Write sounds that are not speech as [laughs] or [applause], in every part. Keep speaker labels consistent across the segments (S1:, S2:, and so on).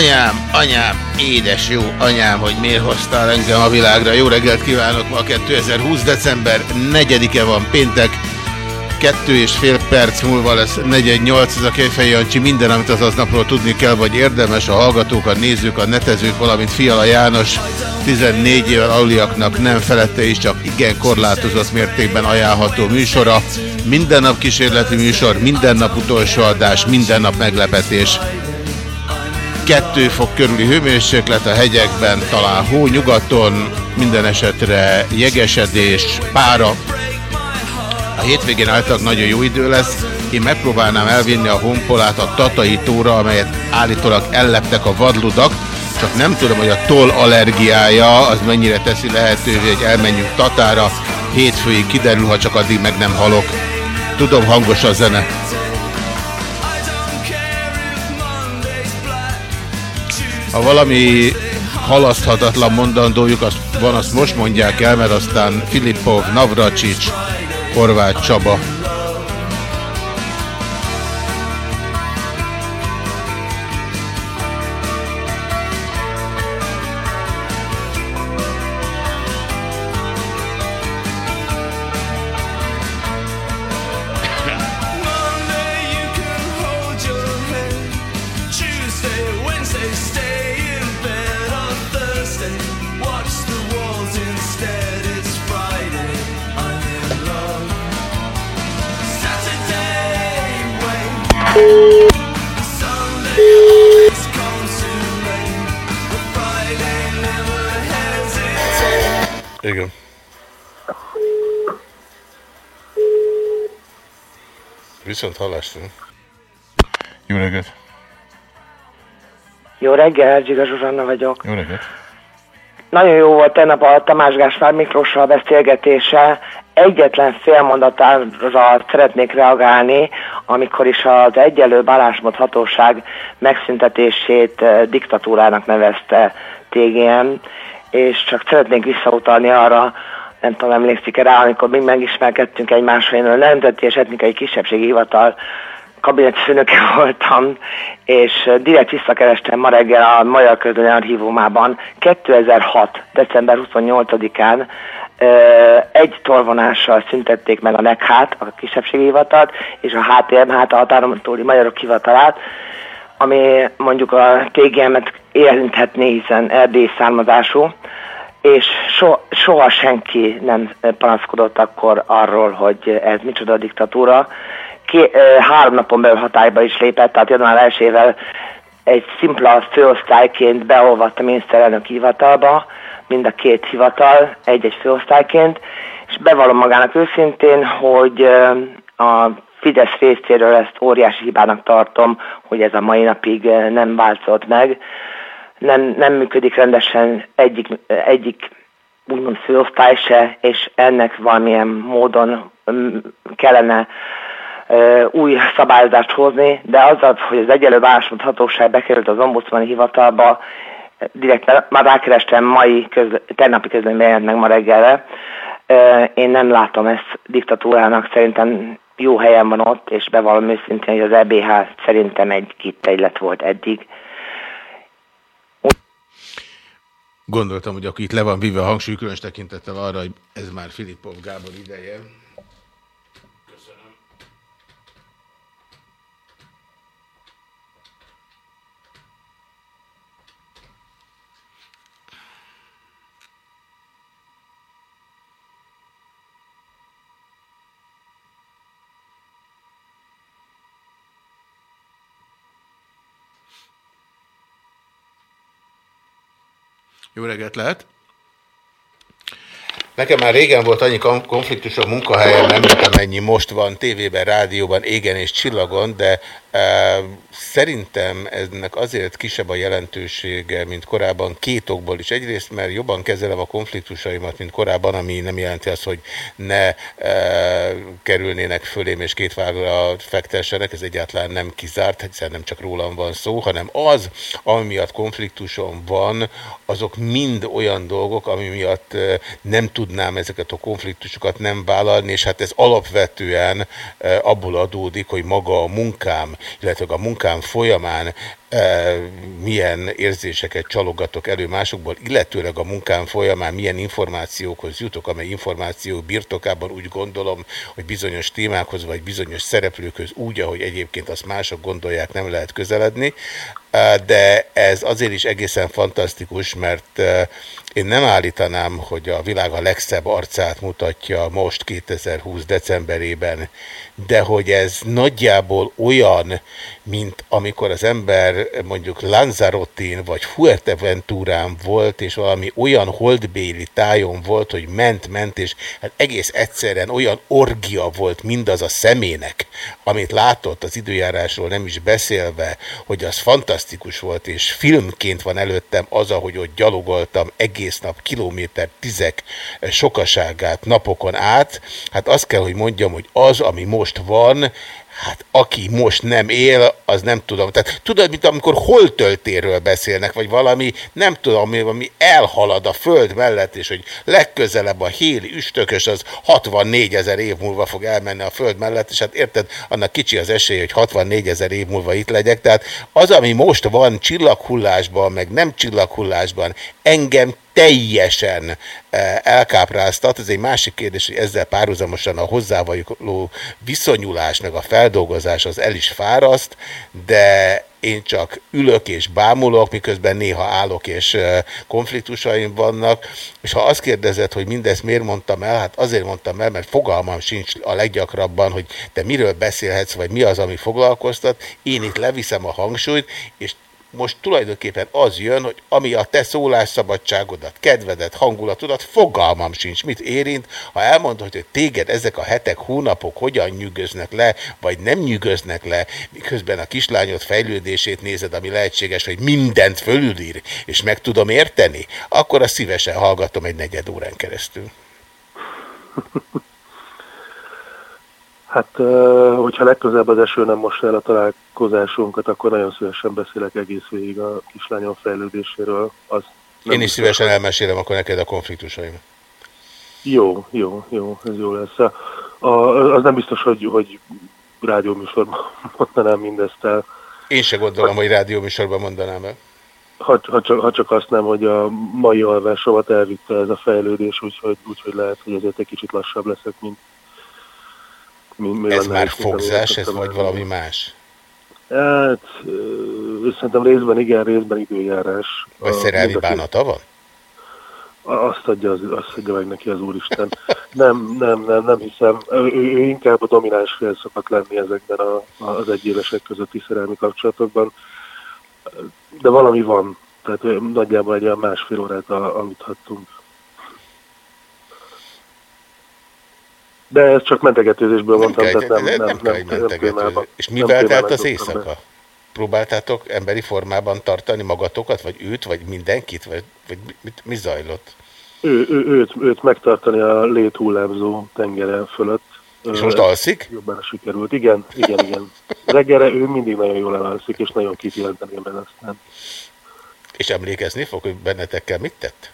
S1: Anyám, anyám, édes jó anyám, hogy miért hoztál engem a világra. Jó reggelt kívánok, ma 2020. december 4-e van péntek. Kettő és fél perc múlva lesz 48, ez a Kejfej Jancsi. Minden, amit az aznapról tudni kell, vagy érdemes a hallgatók, a nézők, a netezők, valamint Fiala János 14 éven aluliaknak nem felette is, csak igen korlátozott mértékben ajánlható műsora. Minden nap kísérleti műsor, minden nap utolsó adás, minden nap meglepetés. 2 fok körüli hőmérséklet a hegyekben, talán hó nyugaton, minden esetre jegesedés, pára. A hétvégén általában nagyon jó idő lesz. Én megpróbálnám elvinni a honpolát a Tatai tóra, amelyet állítólag elleptek a vadludak, csak nem tudom, hogy a toll allergiája az mennyire teszi lehetővé, hogy elmenjünk Tatára. Hétfőig kiderül, ha csak addig meg nem halok. Tudom, hangos a zene. Ha valami halaszthatatlan mondandójuk, azt van, azt most mondják el, mert aztán Filippov, Navracsics, Horváth Csaba. Hallásra. Jó reggelt.
S2: Jó reggel, Zsiga Zsuzsanna vagyok.
S1: Jó reggelt.
S2: Nagyon jó volt tegnap a Tamás Gáspár Miklóssal beszélgetése. Egyetlen félmondatára szeretnék reagálni, amikor is az egyelő bálásmód hatóság megszüntetését eh, diktatúrának nevezte TGM, és csak szeretnék visszautalni arra, nem tudom, emlékszik-e rá, amikor még megismerkedtünk egymással, én a Nemzeti és Etnikai Kisebbségi Hivatal kabinetfőnöke [laughs] voltam, és direkt visszakerestem ma reggel a Magyar Közlöny Archívumában 2006. december 28-án egy torvonással szüntették meg a NECHÁT, a kisebbségi hivatalt, és a HTM, hát a határon túli magyarok hivatalát, ami mondjuk a TGM-et érinthetné, hiszen erdély származású, és so, soha senki nem panaszkodott akkor arról, hogy ez micsoda diktatúra. Ké, három napon belül hatályba is lépett, tehát január 1 egy szimpla főosztályként beolvadt a miniszterelnök hivatalba, mind a két hivatal, egy-egy főosztályként, és bevallom magának őszintén, hogy a Fidesz részéről ezt óriási hibának tartom, hogy ez a mai napig nem változott meg. Nem, nem működik rendesen egyik, egyik úgymond főosztály se, és ennek valamilyen módon kellene új szabályozást hozni, de az, hogy az egyelő hatóság bekerült az ombudsmani hivatalba, direkt már rákerestem mai, közle, tegnapi közleményben jelent meg ma reggelre. Én nem látom ezt diktatúrának, szerintem jó helyen van ott, és bevallom őszintén, hogy az EBH szerintem egy kittegylet volt eddig.
S1: Gondoltam, hogy akkor itt le van vive a hangsúly, különös tekintettel arra, hogy ez már Filippov Gábor ideje. Jó reggelt lehet! Nekem már régen volt annyi konfliktus a munkahelyen, nem tudom mennyi most van tévében, rádióban, égen és csillagon, de e, szerintem ennek azért kisebb a jelentősége, mint korábban két okból is. Egyrészt, mert jobban kezelem a konfliktusaimat, mint korábban, ami nem jelenti azt, hogy ne e, kerülnének fölém és két vágra fektessenek, ez egyáltalán nem kizárt, hiszen nem csak rólam van szó, hanem az, ami miatt konfliktusom van, azok mind olyan dolgok, ami miatt nem tud tudnám ezeket a konfliktusokat nem vállalni, és hát ez alapvetően eh, abból adódik, hogy maga a munkám, illetve a munkám folyamán milyen érzéseket csalogatok elő másokból, illetőleg a munkám folyamán milyen információkhoz jutok, amely információ birtokában úgy gondolom, hogy bizonyos témákhoz vagy bizonyos szereplőkhöz úgy, ahogy egyébként azt mások gondolják, nem lehet közeledni, de ez azért is egészen fantasztikus, mert én nem állítanám, hogy a világ a legszebb arcát mutatja most 2020 decemberében, de hogy ez nagyjából olyan, mint amikor az ember mondjuk Lanzarottin vagy Fuerteventurán volt, és valami olyan holdbéli tájon volt, hogy ment-ment, és hát egész egyszerűen olyan orgia volt mindaz a szemének, amit látott az időjárásról nem is beszélve, hogy az fantasztikus volt, és filmként van előttem az, ahogy ott gyalogoltam egész nap kilométer tizek sokaságát napokon át, hát azt kell, hogy mondjam, hogy az, ami most van, Hát aki most nem él, az nem tudom. Tehát tudod, mint amikor holtöltéről beszélnek, vagy valami, nem tudom, ami elhalad a föld mellett, és hogy legközelebb a héli üstökös az 64 ezer év múlva fog elmenni a föld mellett, és hát érted, annak kicsi az esély, hogy 64 ezer év múlva itt legyek. Tehát az, ami most van csillaghullásban, meg nem csillaghullásban, engem teljesen eh, elkápráztat. Ez egy másik kérdés, hogy ezzel párhuzamosan a hozzávaló viszonyulás, meg a feldolgozás az el is fáraszt, de én csak ülök és bámulok, miközben néha állok és konfliktusaim vannak, és ha azt kérdezed, hogy mindezt miért mondtam el, hát azért mondtam el, mert fogalmam sincs a leggyakrabban, hogy te miről beszélhetsz, vagy mi az, ami foglalkoztat, én itt leviszem a hangsúlyt, és most tulajdonképpen az jön, hogy ami a te szólásszabadságodat, kedvedet, hangulatodat, fogalmam sincs, mit érint, ha elmondod, hogy téged ezek a hetek, hónapok hogyan nyűgöznek le, vagy nem nyűgöznek le, miközben a kislányod fejlődését nézed, ami lehetséges, hogy mindent fölülír, és meg tudom érteni, akkor a szívesen hallgatom egy negyed órán keresztül. [laughs]
S3: Hát, hogyha legközelebb az eső nem most el a találkozásunkat, akkor nagyon szívesen beszélek egész végig a kislányom fejlődéséről. Az
S1: Én is szívesen elmesélem akkor neked a konfliktusaim.
S3: Jó, jó, jó, ez jó lesz. A, az nem biztos, hogy, hogy rádióműsorban [laughs] mondanám mindezt el.
S1: Én se gondolom, ha, hogy rádióműsorban mondanám el.
S3: Ha, ha, csak, ha csak azt nem, hogy a mai alvásomat elvitte ez a fejlődés, úgyhogy, úgyhogy lehet, hogy ezért egy kicsit lassabb leszek, mint,
S1: mi, mi ez már fogzás, ez vagy valami más?
S3: Hát, szerintem részben igen, részben időjárás.
S1: Vagy szerelmi bánata van?
S3: Azt adja, az, azt adja meg neki az Úristen. Nem, nem, nem, nem hiszem. Ő, ő inkább a domináns fél szokott lenni ezekben a, az egyévesek közötti szerelmi kapcsolatokban. De valami van. Tehát nagyjából egy olyan másfél órát aludhattunk. De ez csak mentegetőzésből nem mondtam,
S1: kell, tehát nem, nem, nem, nem, nem, nem, nem És mivel telt az éjszaka? Be. Próbáltátok emberi formában tartani magatokat, vagy őt, vagy mindenkit, vagy, vagy mit, mi zajlott?
S3: Ő, ő, őt, őt megtartani a léthullámzó tengere fölött.
S1: És most alszik?
S3: Jobban sikerült. Igen, igen, igen. Reggelre ő mindig nagyon jól elalszik, és nagyon kifileteni meg aztán.
S1: És emlékezni fog, hogy bennetekkel mit tett?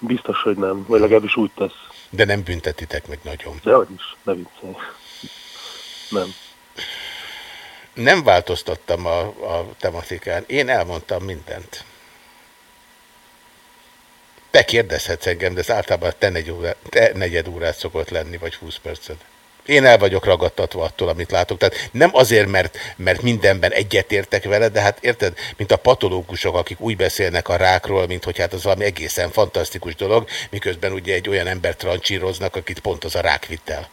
S3: Biztos, hogy nem. Vagy legalábbis úgy tesz.
S1: De nem büntetitek meg nagyon.
S3: Dehogy is, ne viccelj. Nem.
S1: Nem változtattam a, a tematikán. Én elmondtam mindent. Te kérdezhetsz engem, de ez általában te, negy te negyed órát szokott lenni, vagy 20 percet. Én el vagyok ragadtatva attól, amit látok. Tehát nem azért, mert, mert mindenben egyetértek vele, de hát érted, mint a patológusok, akik úgy beszélnek a rákról, mint hogy hát az valami egészen fantasztikus dolog, miközben ugye egy olyan ember trancsíroznak, akit pont az a rák vitt el.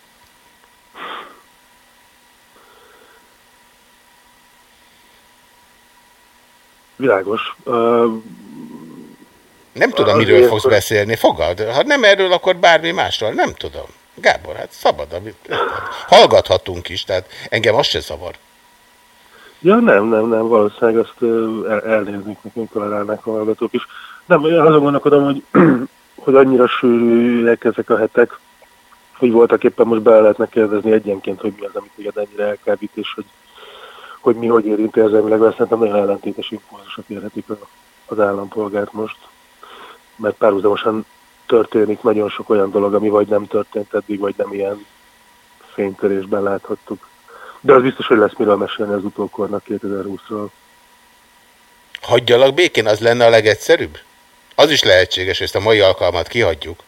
S3: Világos. Uh,
S1: Nem tudom, miről fogsz beszélni. Fogad. Ha nem erről, akkor bármi másról. Nem tudom. Gábor, hát szabad. Amit... Hallgathatunk is, tehát engem az se zavar.
S3: Ja, nem, nem, nem, valószínűleg azt el, elnéznék nekünk, tolerálnák a hallgatók is. Nem, én azon gondolkodom, hogy, [clears throat] hogy annyira sűrűek ezek a hetek, hogy voltak éppen most bele lehetne kérdezni egyenként, hogy mi az, amit téged ennyire elkábít, és hogy, hogy mi hogy érinti érzelmileg, mert szerintem nagyon ellentétes impulzusok érhetik az állampolgárt most, mert párhuzamosan történik nagyon sok olyan dolog, ami vagy nem történt eddig, vagy nem ilyen fénytörésben láthattuk. De az biztos, hogy lesz miről mesélni az utókornak 2020-ról.
S1: Hagyjalak békén, az lenne a legegyszerűbb? Az is lehetséges, hogy ezt a mai alkalmat kihagyjuk.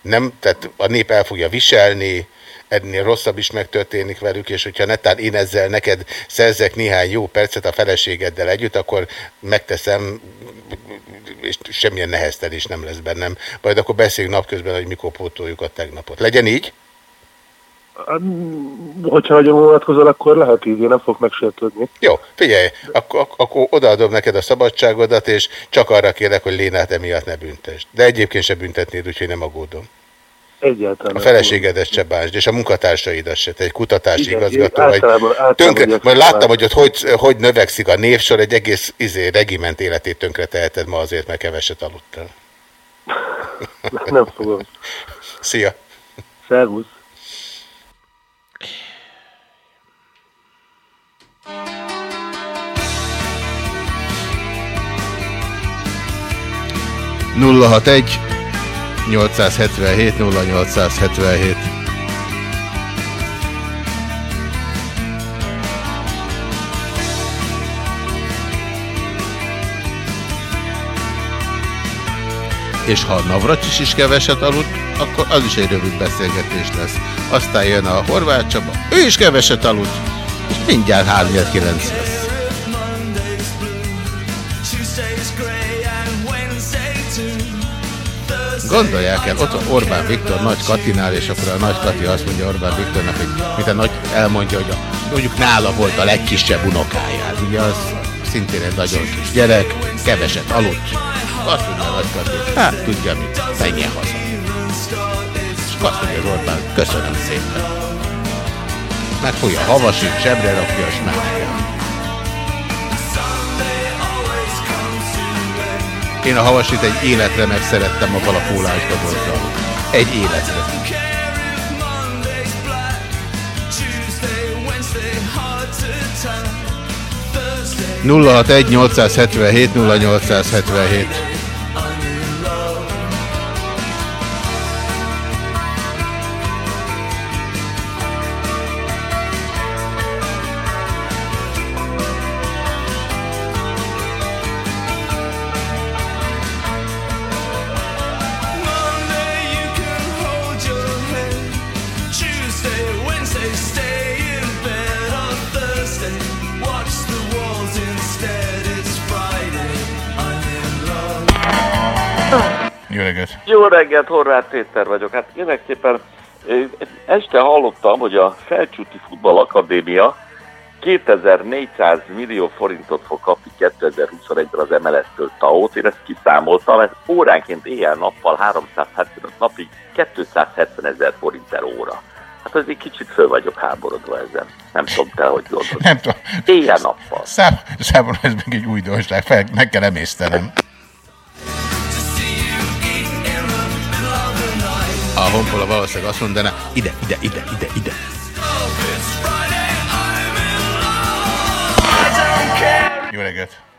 S1: Nem, tehát a nép el fogja viselni, ennél rosszabb is megtörténik velük, és hogyha netán én ezzel neked szerzek néhány jó percet a feleségeddel együtt, akkor megteszem, és semmilyen neheztelés nem lesz bennem. Majd akkor beszéljünk napközben, hogy mikor pótoljuk a tegnapot. Legyen így?
S3: Hát, Hogyha nagyon vonatkozol, akkor lehet így, én nem fog megsértődni.
S1: Jó, figyelj, akkor, akkor odaadom neked a szabadságodat, és csak arra kérek, hogy Lénát emiatt ne büntesd. De egyébként se büntetnéd, úgyhogy nem aggódom.
S3: Egyáltalán.
S1: A feleségedet se bánsd, és a munkatársaidat se. Te egy kutatási
S3: Igen,
S1: igazgató vagy.
S3: általában- általában
S1: Tönkre, majd láttam, hogy ott hogy, hogy növekszik a névsor, egy egész izé, regiment életét tönkre teheted ma azért, mert keveset aludtál. [laughs]
S3: Nem fogom.
S1: Szia!
S3: Szervusz.
S1: nulla hat egy 877 0877 és ha Navracsis is keveset aludt, akkor az is egy rövid beszélgetés lesz. Aztán jön a Horváth Csaba, ő is keveset aludt, és mindjárt 3-9 lesz. Gondolják el, ott Orbán Viktor Nagy Katinál, és akkor a Nagy Kati azt mondja Orbán Viktornak, hogy mint a Nagy elmondja, hogy a, mondjuk nála volt a legkisebb unokáját. Ugye az szintén egy nagyon kis gyerek, keveset aludt. Azt mondja a Nagy Kati, hát tudja mit, menjen haza. És azt mondja az Orbán, köszönöm szépen. Megfogja a havasit, zsebre rakja, és megy. Én a havasit egy életre megszerettem a balapólás dobozzal. Egy életre. nulla hat egy 877 0877 Jó reggelt!
S4: Jó reggelt, Horváth Péter vagyok. Hát ö, este hallottam, hogy a Felcsúti Futball Akadémia 2400 millió forintot fog kapni 2021-ben az MLS-től TAO-t. Én ezt kiszámoltam, ez óránként éjjel-nappal 375 napig 270 ezer forint per óra. Hát az egy kicsit föl vagyok háborodva ezen. Nem tudom te, hogy gondolod.
S1: Nem tudom.
S4: Éjjel-nappal.
S1: Szám, számomra ez meg egy új dolgság, fel, meg kell emésztenem. A honpola valószínűleg azt mondaná, ide, ide, ide, ide, ide. Jó reggelt!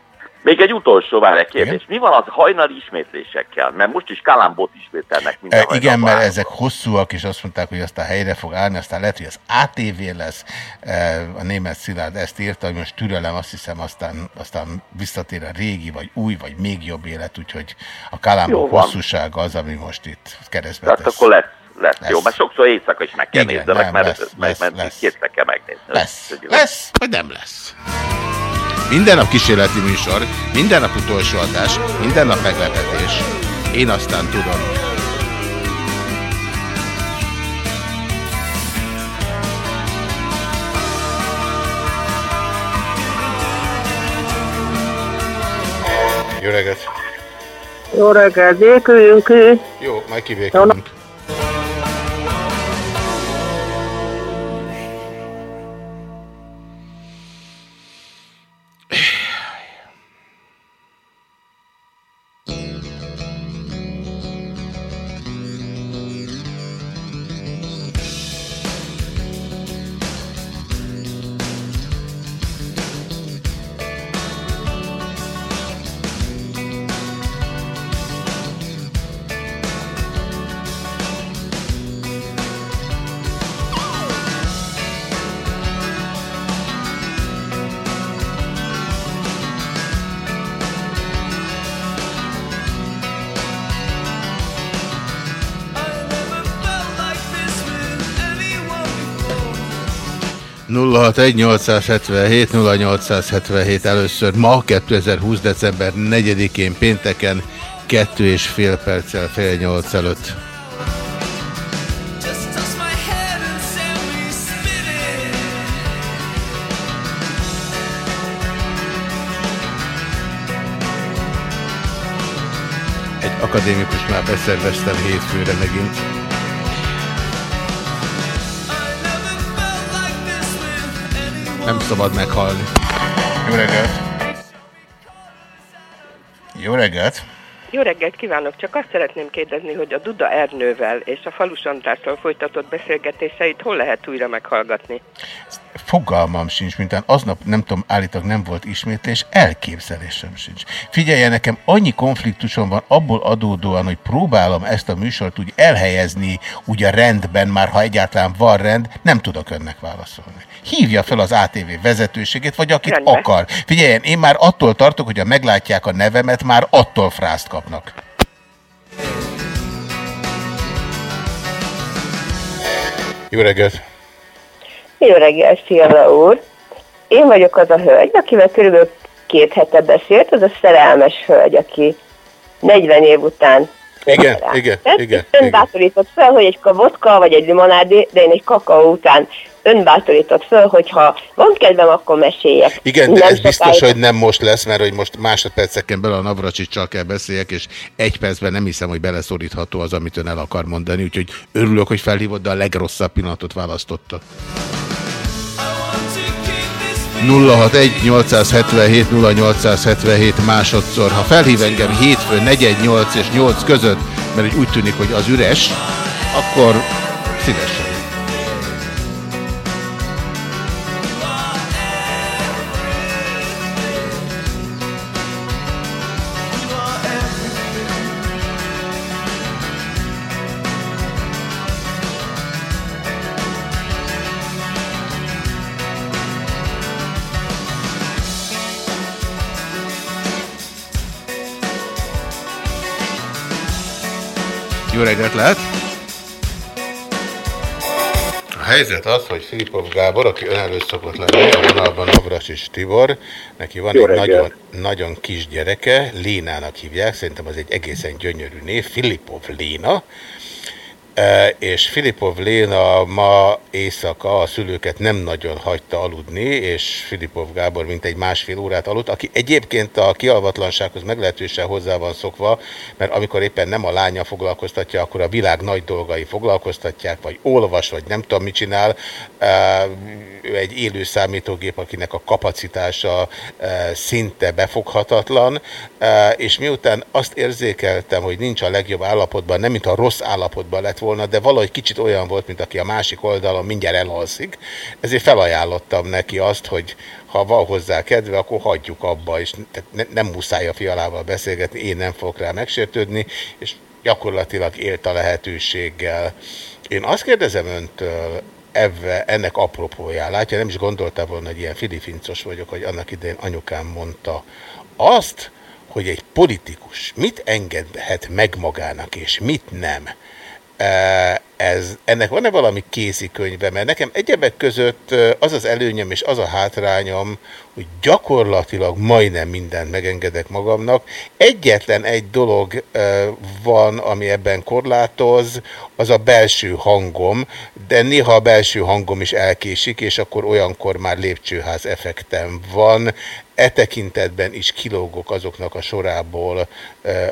S4: Még egy utolsó vár egy kérdés. Mi van az hajnali ismétlésekkel? Mert most is Kalambot ismételnek minden
S1: E, igen, mert ezek hosszúak, és azt mondták, hogy aztán helyre fog állni, aztán lehet, hogy az ATV lesz. E, A német Szilárd ezt írta, hogy most türelem, azt hiszem, aztán, aztán visszatér a régi, vagy új, vagy még jobb élet, úgyhogy a Kalambok hosszúsága az, ami most itt keresztbe
S4: Tehát
S1: tesz.
S4: akkor lesz, lesz.
S1: Lesz.
S4: Jó, mert sokszor éjszaka is meg kell
S1: Igen,
S4: nézzenek,
S1: nem,
S4: mert,
S1: lesz,
S4: mert, mert
S1: lesz.
S4: kétszer kell megnézni.
S1: Lesz, lesz, vagy nem lesz. Minden nap kísérleti műsor, minden nap utolsó adás, minden nap meglepetés. Én aztán tudom. Jó reggelt!
S5: Jó reggelt, ki.
S1: Jó, majd kivékelünk. Nulla 877 0877 először ma 2020. december 4-én pénteken kettő és fél perccel fél nyolc előtt. Egy akadémikus már beszerveztem hétfőre megint. Nem szabad meghalni. Jó reggelt! Jó reggelt!
S6: Jó reggelt kívánok! Csak azt szeretném kérdezni, hogy a Duda Ernővel és a Falus Andrással folytatott beszélgetéseit hol lehet újra meghallgatni?
S1: Fogalmam sincs, mintán aznap nem tudom, állítólag nem volt ismétlés, elképzelésem sincs. Figyelje, nekem annyi konfliktusom van abból adódóan, hogy próbálom ezt a műsort úgy elhelyezni, úgy a rendben, már ha egyáltalán van rend, nem tudok önnek válaszolni. Hívja fel az ATV vezetőségét, vagy akit
S6: Rendben.
S1: akar. Figyeljen, én már attól tartok, hogy ha meglátják a nevemet, már attól frászt kapnak. Jó reggelt!
S7: Jó reggelt, Fiala úr! Én vagyok az a hölgy, akivel körülbelül két hete beszélt, az a szerelmes hölgy, aki 40 év után
S1: Igen, igen, igen.
S7: Ön bátorított fel, hogy egy vodka vagy egy limonádé, de én egy kakaó után ön bátorított fel, hogy ha van kedvem, akkor meséljek.
S1: Igen, de
S7: Nem
S1: ez biztos,
S7: sokáig-
S1: hogy nem most lesz, mert hogy most másodperceken belül a Navracsicsal kell beszéljek, és egy percben nem hiszem, hogy beleszorítható az, amit ön el akar mondani, úgyhogy örülök, hogy felhívott, de a legrosszabb pillanatot választotta. 061 877 0877 másodszor. Ha felhív engem hétfő 4 8 és 8 között, mert úgy tűnik, hogy az üres, akkor szívesen. Lehet! A helyzet az, hogy Filipov Gábor, aki önálló szokott lenni, a vonalban Navras és Tibor, neki van
S5: Jó
S1: egy nagyon, nagyon kis gyereke, Lénának hívják, szerintem az egy egészen gyönyörű név, Filipov Léna, és Filipov Léna ma éjszaka a szülőket nem nagyon hagyta aludni, és Filipov Gábor mint egy másfél órát aludt, aki egyébként a kialvatlansághoz meglehetősen hozzá van szokva, mert amikor éppen nem a lánya foglalkoztatja, akkor a világ nagy dolgai foglalkoztatják, vagy olvas, vagy nem tudom mit csinál. E, Ő egy élő számítógép, akinek a kapacitása e, szinte befoghatatlan, E, és miután azt érzékeltem, hogy nincs a legjobb állapotban, nem mint a rossz állapotban lett volna, de valahogy kicsit olyan volt, mint aki a másik oldalon mindjárt elalszik, ezért felajánlottam neki azt, hogy ha van hozzá kedve, akkor hagyjuk abba, és ne, nem muszáj a fialával beszélgetni, én nem fogok rá megsértődni, és gyakorlatilag élt a lehetőséggel. Én azt kérdezem öntől, ebbe, ennek apropóján, látja, nem is gondoltam volna, hogy ilyen filifincos vagyok, hogy annak idején anyukám mondta, azt, hogy egy politikus mit engedhet meg magának, és mit nem, ez, ennek van-e valami kézikönyve? Mert nekem egyebek között az az előnyöm és az a hátrányom, hogy gyakorlatilag majdnem mindent megengedek magamnak. Egyetlen egy dolog van, ami ebben korlátoz, az a belső hangom, de néha a belső hangom is elkésik, és akkor olyankor már lépcsőház effektem van. E tekintetben is kilógok azoknak a sorából,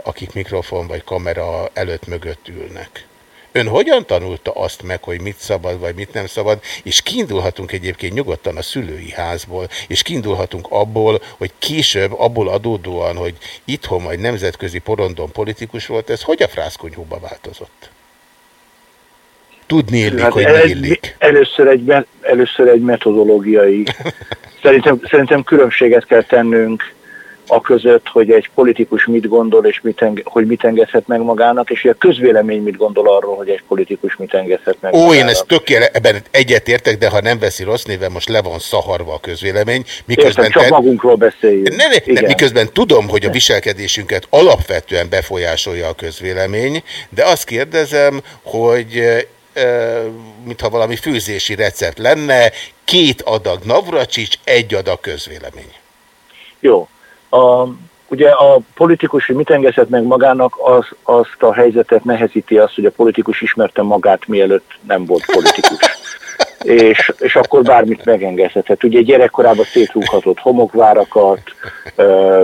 S1: akik mikrofon vagy kamera előtt mögött ülnek. Ön hogyan tanulta azt meg, hogy mit szabad, vagy mit nem szabad, és kiindulhatunk egyébként nyugodtan a szülői házból, és kiindulhatunk abból, hogy később, abból adódóan, hogy itthon vagy nemzetközi porondon politikus volt, ez hogy a frászkonyhóba változott? Tudni illik, hát hogy el, illik.
S8: Először egy, először egy metodológiai. [laughs] Szerintem, szerintem különbséget kell tennünk a között, hogy egy politikus mit gondol, és mit enge, hogy mit engedhet meg magának, és hogy a közvélemény mit gondol arról, hogy egy politikus mit engedhet meg
S1: Ó,
S8: magának.
S1: én ezt tökéletesen, egyetértek, de ha nem veszi rossz néven, most le van szaharva a közvélemény.
S8: Miközben Értem, csak te... magunkról beszéljünk.
S1: Ne, ne, ne, miközben tudom, hogy a viselkedésünket alapvetően befolyásolja a közvélemény, de azt kérdezem, hogy mintha valami főzési recept lenne, két adag Navracsics, egy adag közvélemény.
S8: Jó, a, ugye a politikus, hogy mit engedhet meg magának, az, azt a helyzetet nehezíti az, hogy a politikus ismerte magát, mielőtt nem volt politikus. [laughs] és, és akkor bármit megengedhetett. Ugye gyerekkorában szétrúghatott homokvárakat,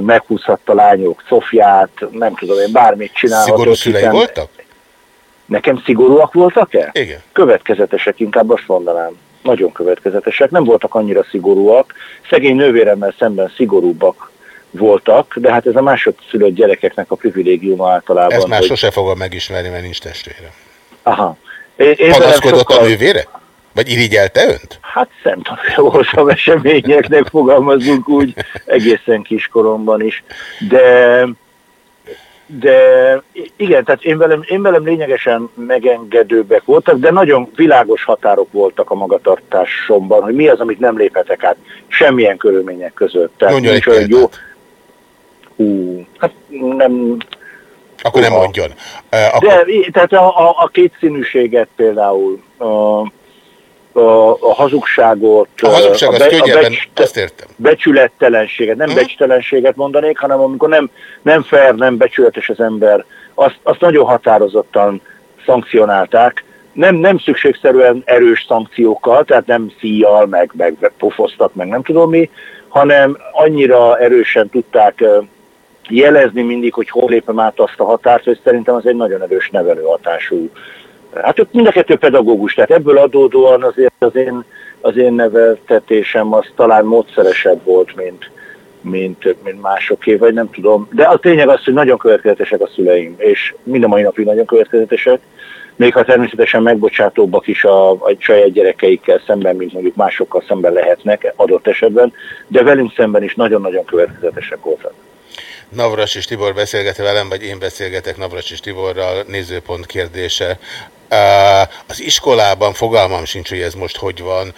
S8: meghúzhatta lányok Sofját, nem tudom én, bármit csinálhatott.
S1: Szigorú szülei hiszen... voltak?
S8: Nekem szigorúak voltak-e?
S1: Igen.
S8: Következetesek, inkább azt mondanám. Nagyon következetesek. Nem voltak annyira szigorúak. Szegény nővéremmel szemben szigorúbbak voltak, de hát ez a másodszülött gyerekeknek a privilégiuma általában.
S1: Ezt már hogy... sose fogom megismerni, mert nincs testvére.
S8: Aha.
S1: Én Panaszkodott sokkal... a nővére? Vagy irigyelte önt?
S8: Hát szemtanúja voltam [laughs] eseményeknek, fogalmazunk úgy, egészen kiskoromban is. De, de igen, tehát én velem, én velem lényegesen megengedőbbek voltak, de nagyon világos határok voltak a magatartásomban, hogy mi az, amit nem léphetek át semmilyen körülmények között. Tehát
S1: Mondja egy olyan jó,
S8: Hú, hát nem...
S1: Akkor nem mondjon.
S8: Uh, akkor... De, tehát a, a, a kétszínűséget például, a, a, a hazugságot,
S1: a hazugság a, be, a becs, azt értem.
S8: becsülettelenséget, nem uh-huh. becstelenséget mondanék, hanem amikor nem, nem fair, nem becsületes az ember, azt, azt nagyon határozottan szankcionálták, nem, nem szükségszerűen erős szankciókkal, tehát nem szíjjal, meg, meg pofoztak, meg nem tudom mi, hanem annyira erősen tudták jelezni mindig, hogy hol lépem át azt a határt, hogy szerintem az egy nagyon erős nevelő hatású. Hát ott mind a kettő pedagógus, tehát ebből adódóan azért az én, az én neveltetésem az talán módszeresebb volt, mint, mint, mint másoké, vagy nem tudom. De a tényleg az, hogy nagyon következetesek a szüleim, és mind a mai napig nagyon következetesek, még ha természetesen megbocsátóbbak is a, a saját gyerekeikkel szemben, mint mondjuk másokkal szemben lehetnek adott esetben, de velünk szemben is nagyon-nagyon következetesek voltak.
S1: Navras és Tibor beszélget velem, vagy én beszélgetek Navras és Tiborral, nézőpont kérdése. Az iskolában fogalmam sincs, hogy ez most hogy van,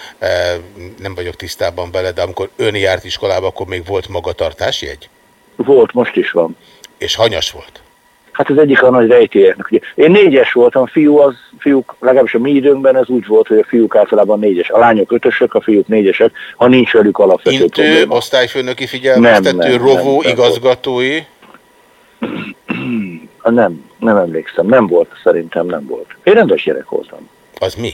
S1: nem vagyok tisztában vele, de amikor ön járt iskolába, akkor még volt magatartásjegy?
S8: Volt, most is van.
S1: És hanyas volt?
S8: Hát az egyik a nagy rejtélyeknek. Ugye, én négyes voltam, fiú az, fiúk, legalábbis a mi időnkben ez úgy volt, hogy a fiúk általában négyes. A lányok ötösök, a fiúk négyesek, ha nincs velük alapvető
S1: Intő, probléma. osztályfőnöki figyelmeztető, nem, nem, rovó, nem, igazgatói? [clears throat]
S8: Nem, nem emlékszem. Nem volt, szerintem nem volt. Én rendes gyerek voltam.
S1: Az mi?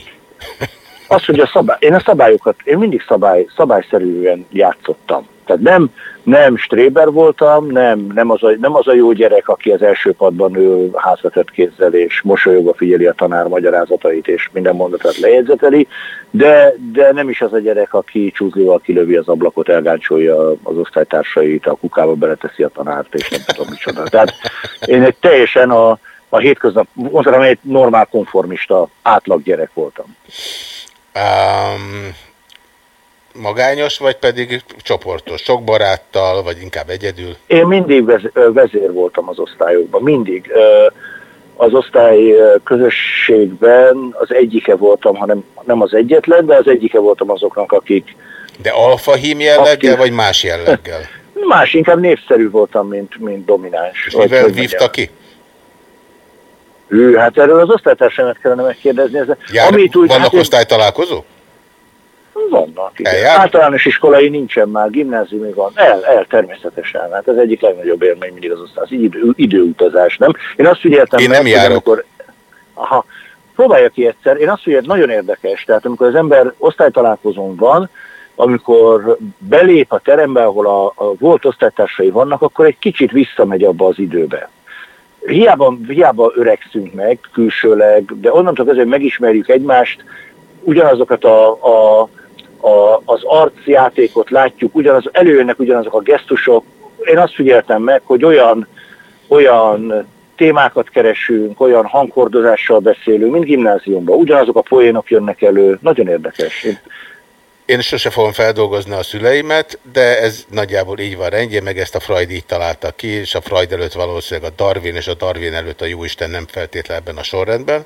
S8: Az, hogy a szabály, én a szabályokat, én mindig szabály, szabályszerűen játszottam. Tehát nem, nem stréber voltam, nem, nem, az a, nem az a jó gyerek, aki az első padban ül házvetett kézzel, és mosolyogva figyeli a tanár magyarázatait, és minden mondatát lejegyzeteli, de, de nem is az a gyerek, aki csúzlival kilövi az ablakot, elgáncsolja az osztálytársait, a kukába beleteszi a tanárt, és nem tudom micsoda. Tehát én egy teljesen a, a, hétköznap, mondhatom, egy normál konformista átlag gyerek voltam.
S1: Um, magányos, vagy pedig csoportos, sok baráttal, vagy inkább egyedül?
S8: Én mindig vez, vezér voltam az osztályokban, mindig. Az osztály közösségben az egyike voltam, hanem nem az egyetlen, de az egyike voltam azoknak, akik...
S1: De alfahím jelleggel, akik, vagy más jelleggel? [laughs]
S8: Más, inkább népszerű voltam, mint, mint domináns.
S1: És mivel vívta ki?
S8: Ő, hát erről az osztálytársamat kellene megkérdezni. Ez,
S1: Jár, amit úgy, vannak hát osztálytalálkozók?
S8: Vannak, igen. Általános iskolai nincsen már, gimnáziumi van. El, el természetesen. Hát ez egyik legnagyobb élmény mindig az osztály. Az idő, időutazás, nem? Én azt figyeltem...
S1: Én nem meg, járok. Amikor,
S8: aha, próbálja ki egyszer. Én azt figyeltem, nagyon érdekes. Tehát amikor az ember osztálytalálkozón van, amikor belép a terembe, ahol a, a volt osztálytársai vannak, akkor egy kicsit visszamegy abba az időbe. Hiába, hiába öregszünk meg külsőleg, de onnantól kezdve megismerjük egymást, ugyanazokat a, a a, az arcjátékot látjuk, ugyanaz, előjönnek ugyanazok a gesztusok. Én azt figyeltem meg, hogy olyan, olyan témákat keresünk, olyan hangkordozással beszélünk, mint gimnáziumban. Ugyanazok a poénok jönnek elő. Nagyon érdekes. Én...
S1: Én sose fogom feldolgozni a szüleimet, de ez nagyjából így van rendjén, meg ezt a Freud így találta ki, és a Freud előtt valószínűleg a Darwin, és a Darwin előtt a Jóisten nem feltétlenül ebben a sorrendben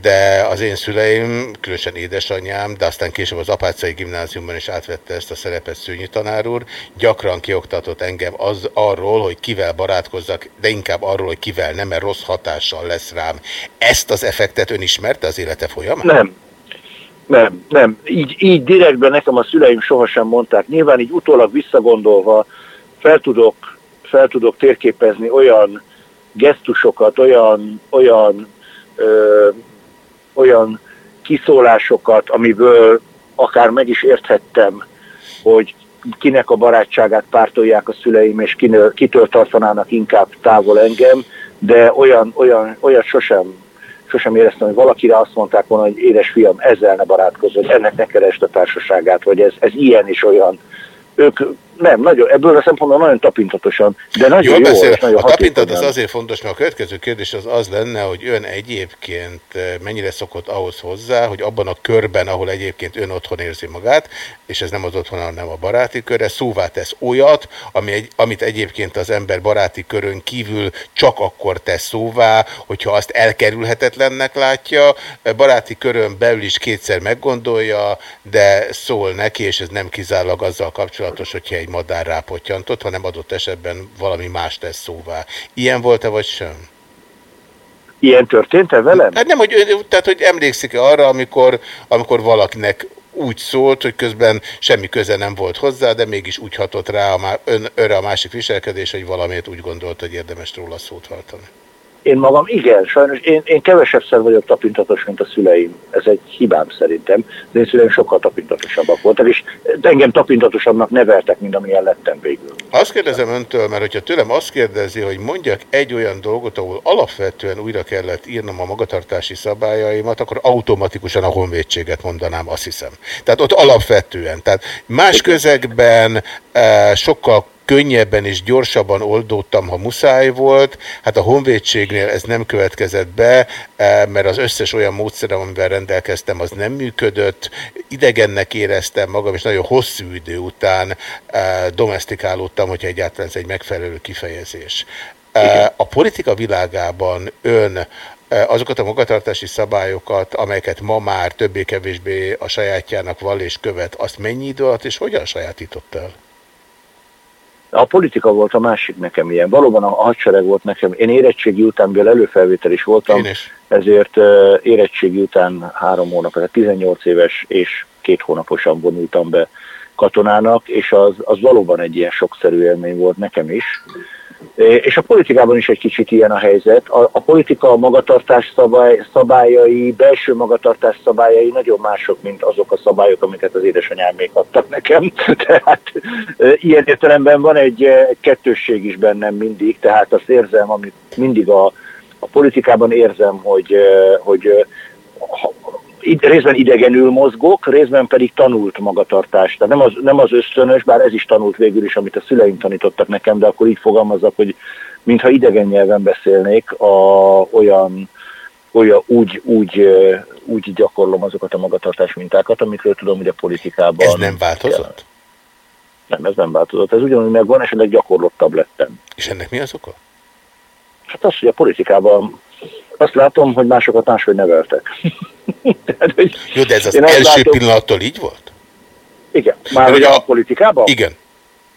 S1: de az én szüleim, különösen édesanyám, de aztán később az Apácai Gimnáziumban is átvette ezt a szerepet Szűnyi tanár úr, gyakran kioktatott engem az arról, hogy kivel barátkozzak, de inkább arról, hogy kivel nem, mert rossz hatással lesz rám. Ezt az effektet ön ismerte az élete folyamán?
S8: Nem. Nem, nem. Így, így direktben nekem a szüleim sohasem mondták. Nyilván így utólag visszagondolva fel tudok, fel tudok térképezni olyan gesztusokat, olyan, olyan ö, olyan kiszólásokat, amiből akár meg is érthettem, hogy kinek a barátságát pártolják a szüleim, és kinől, kitől tartanának inkább távol engem, de olyan, olyan, olyat sosem, sosem éreztem, hogy valakire azt mondták volna, hogy édes fiam, ezzel ne barátkozz, hogy ennek ne keresd a társaságát, vagy ez, ez ilyen is olyan. Ők nem, nagyon, ebből a szempontból nagyon tapintatosan, de nagyon jó,
S1: beszél.
S8: és nagyon
S1: A tapintat az azért fontos, mert a következő kérdés az az lenne, hogy ön egyébként eh, mennyire szokott ahhoz hozzá, hogy abban a körben, ahol egyébként ön otthon érzi magát, és ez nem az otthon, hanem a baráti körre, szóvá tesz olyat, ami egy, amit egyébként az ember baráti körön kívül csak akkor tesz szóvá, hogyha azt elkerülhetetlennek látja, baráti körön belül is kétszer meggondolja, de szól neki, és ez nem kizárólag azzal kapcsolatos, hogyha egy madár rápotyantott, hanem adott esetben valami más tesz szóvá. Ilyen volt-e vagy sem?
S8: Ilyen történt-e velem?
S1: Hát nem, hogy, tehát, hogy emlékszik-e arra, amikor, amikor valakinek úgy szólt, hogy közben semmi köze nem volt hozzá, de mégis úgy hatott rá a, ön, a másik viselkedés, hogy valamiért úgy gondolt, hogy érdemes róla szót váltani.
S8: Én magam igen, sajnos én, én kevesebbszer vagyok tapintatos, mint a szüleim. Ez egy hibám szerintem. De én szüleim sokkal tapintatosabbak voltak, és engem tapintatosabbnak neveltek, mint amilyen lettem végül.
S1: Azt kérdezem öntől, mert hogyha tőlem azt kérdezi, hogy mondjak egy olyan dolgot, ahol alapvetően újra kellett írnom a magatartási szabályaimat, akkor automatikusan a honvédséget mondanám, azt hiszem. Tehát ott alapvetően. Tehát más közegben e, sokkal könnyebben és gyorsabban oldódtam, ha muszáj volt. Hát a honvédségnél ez nem következett be, eh, mert az összes olyan módszerem, amivel rendelkeztem, az nem működött. Idegennek éreztem magam, és nagyon hosszú idő után eh, domestikálódtam, hogyha egyáltalán ez egy megfelelő kifejezés. Eh, a politika világában ön azokat a magatartási szabályokat, amelyeket ma már többé-kevésbé a sajátjának val és követ, azt mennyi idő alatt és hogyan sajátított el?
S8: A politika volt a másik nekem ilyen. Valóban a hadsereg volt nekem. Én érettségi után, mivel előfelvétel is voltam,
S1: is.
S8: ezért érettségi után három hónap, tehát 18 éves és két hónaposan vonultam be katonának, és az, az valóban egy ilyen sokszerű élmény volt nekem is. És a politikában is egy kicsit ilyen a helyzet. A, a politika magatartás szabály, szabályai, belső magatartás szabályai nagyon mások, mint azok a szabályok, amiket az édesanyám még adtak nekem. [laughs] Tehát ilyen értelemben van egy, egy kettősség is bennem mindig, tehát azt érzem, amit mindig a, a politikában érzem, hogy, hogy részben idegenül mozgok, részben pedig tanult magatartás. Tehát nem az, nem az ösztönös, bár ez is tanult végül is, amit a szüleim tanítottak nekem, de akkor így fogalmazok, hogy mintha idegen nyelven beszélnék, a, olyan, olyan úgy, úgy, úgy gyakorlom azokat a magatartás mintákat, amikről tudom, hogy a politikában...
S1: Ez nem változott?
S8: Nem, ez nem változott. Ez ugyanúgy megvan, esetleg gyakorlottabb lettem.
S1: És ennek mi az oka?
S8: Hát az, hogy a politikában azt látom, hogy másokat máshogy neveltek. [laughs] Tehát, hogy
S1: Jó, de ez az első
S8: látom-
S1: pillanattól így volt?
S8: Igen. Már
S1: ugye
S8: a politikában?
S1: Igen.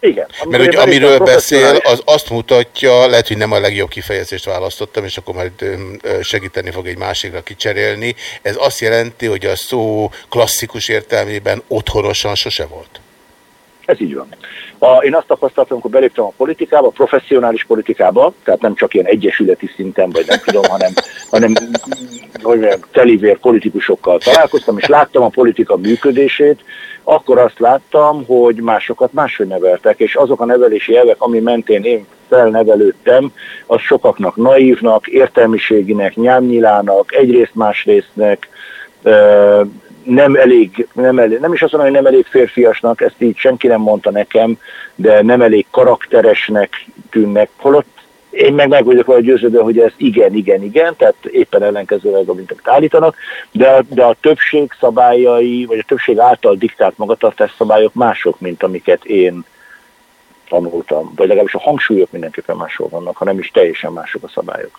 S8: Igen.
S1: Mert hogy amiről beszél, az azt mutatja, lehet, hogy nem a legjobb kifejezést választottam, és akkor majd segíteni fog egy másikra kicserélni. Ez azt jelenti, hogy a szó klasszikus értelmében otthonosan sose volt.
S8: Ez így van. A, én azt tapasztaltam, amikor beléptem a politikába, a professzionális politikába, tehát nem csak ilyen egyesületi szinten, vagy nem tudom, hanem, hanem hogy mondjam, telivér politikusokkal találkoztam, és láttam a politika működését, akkor azt láttam, hogy másokat máshogy neveltek, és azok a nevelési elvek, ami mentén én felnevelődtem, az sokaknak naívnak, értelmiséginek, nyámnyilának, egyrészt másrésztnek, nem elég, nem, elég, nem is azt mondom, hogy nem elég férfiasnak, ezt így senki nem mondta nekem, de nem elég karakteresnek tűnnek, holott én meg meg vagyok valahogy győződve, hogy ez igen, igen, igen, tehát éppen ellenkezőleg, amit állítanak, de, de a többség szabályai, vagy a többség által diktált magatartás szabályok mások, mint amiket én tanultam, vagy legalábbis a hangsúlyok mindenképpen máshol vannak, ha nem is teljesen mások a szabályok.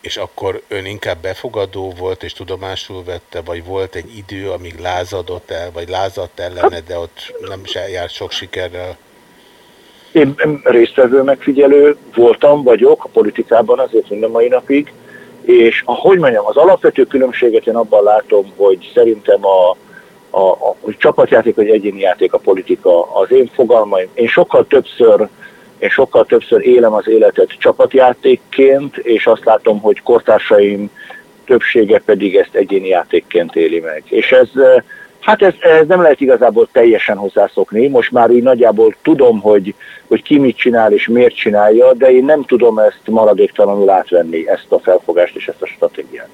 S1: És akkor ön inkább befogadó volt, és tudomásul vette, vagy volt egy idő, amíg lázadott el, vagy lázadt ellene, de ott nem is eljárt sok sikerrel.
S8: Én résztvevő megfigyelő voltam, vagyok a politikában azért minden mai napig, és ahogy mondjam, az alapvető különbséget én abban látom, hogy szerintem a, a, a hogy csapatjáték vagy egyéni játék a politika az én fogalmaim. Én sokkal többször én sokkal többször élem az életet csapatjátékként, és azt látom, hogy kortársaim többsége pedig ezt egyéni játékként éli meg. És ez, eh, hát ez, ez nem lehet igazából teljesen hozzászokni. Most már úgy nagyjából tudom, hogy, hogy ki mit csinál és miért csinálja, de én nem tudom ezt maradéktalanul átvenni, ezt a felfogást és ezt a stratégiát.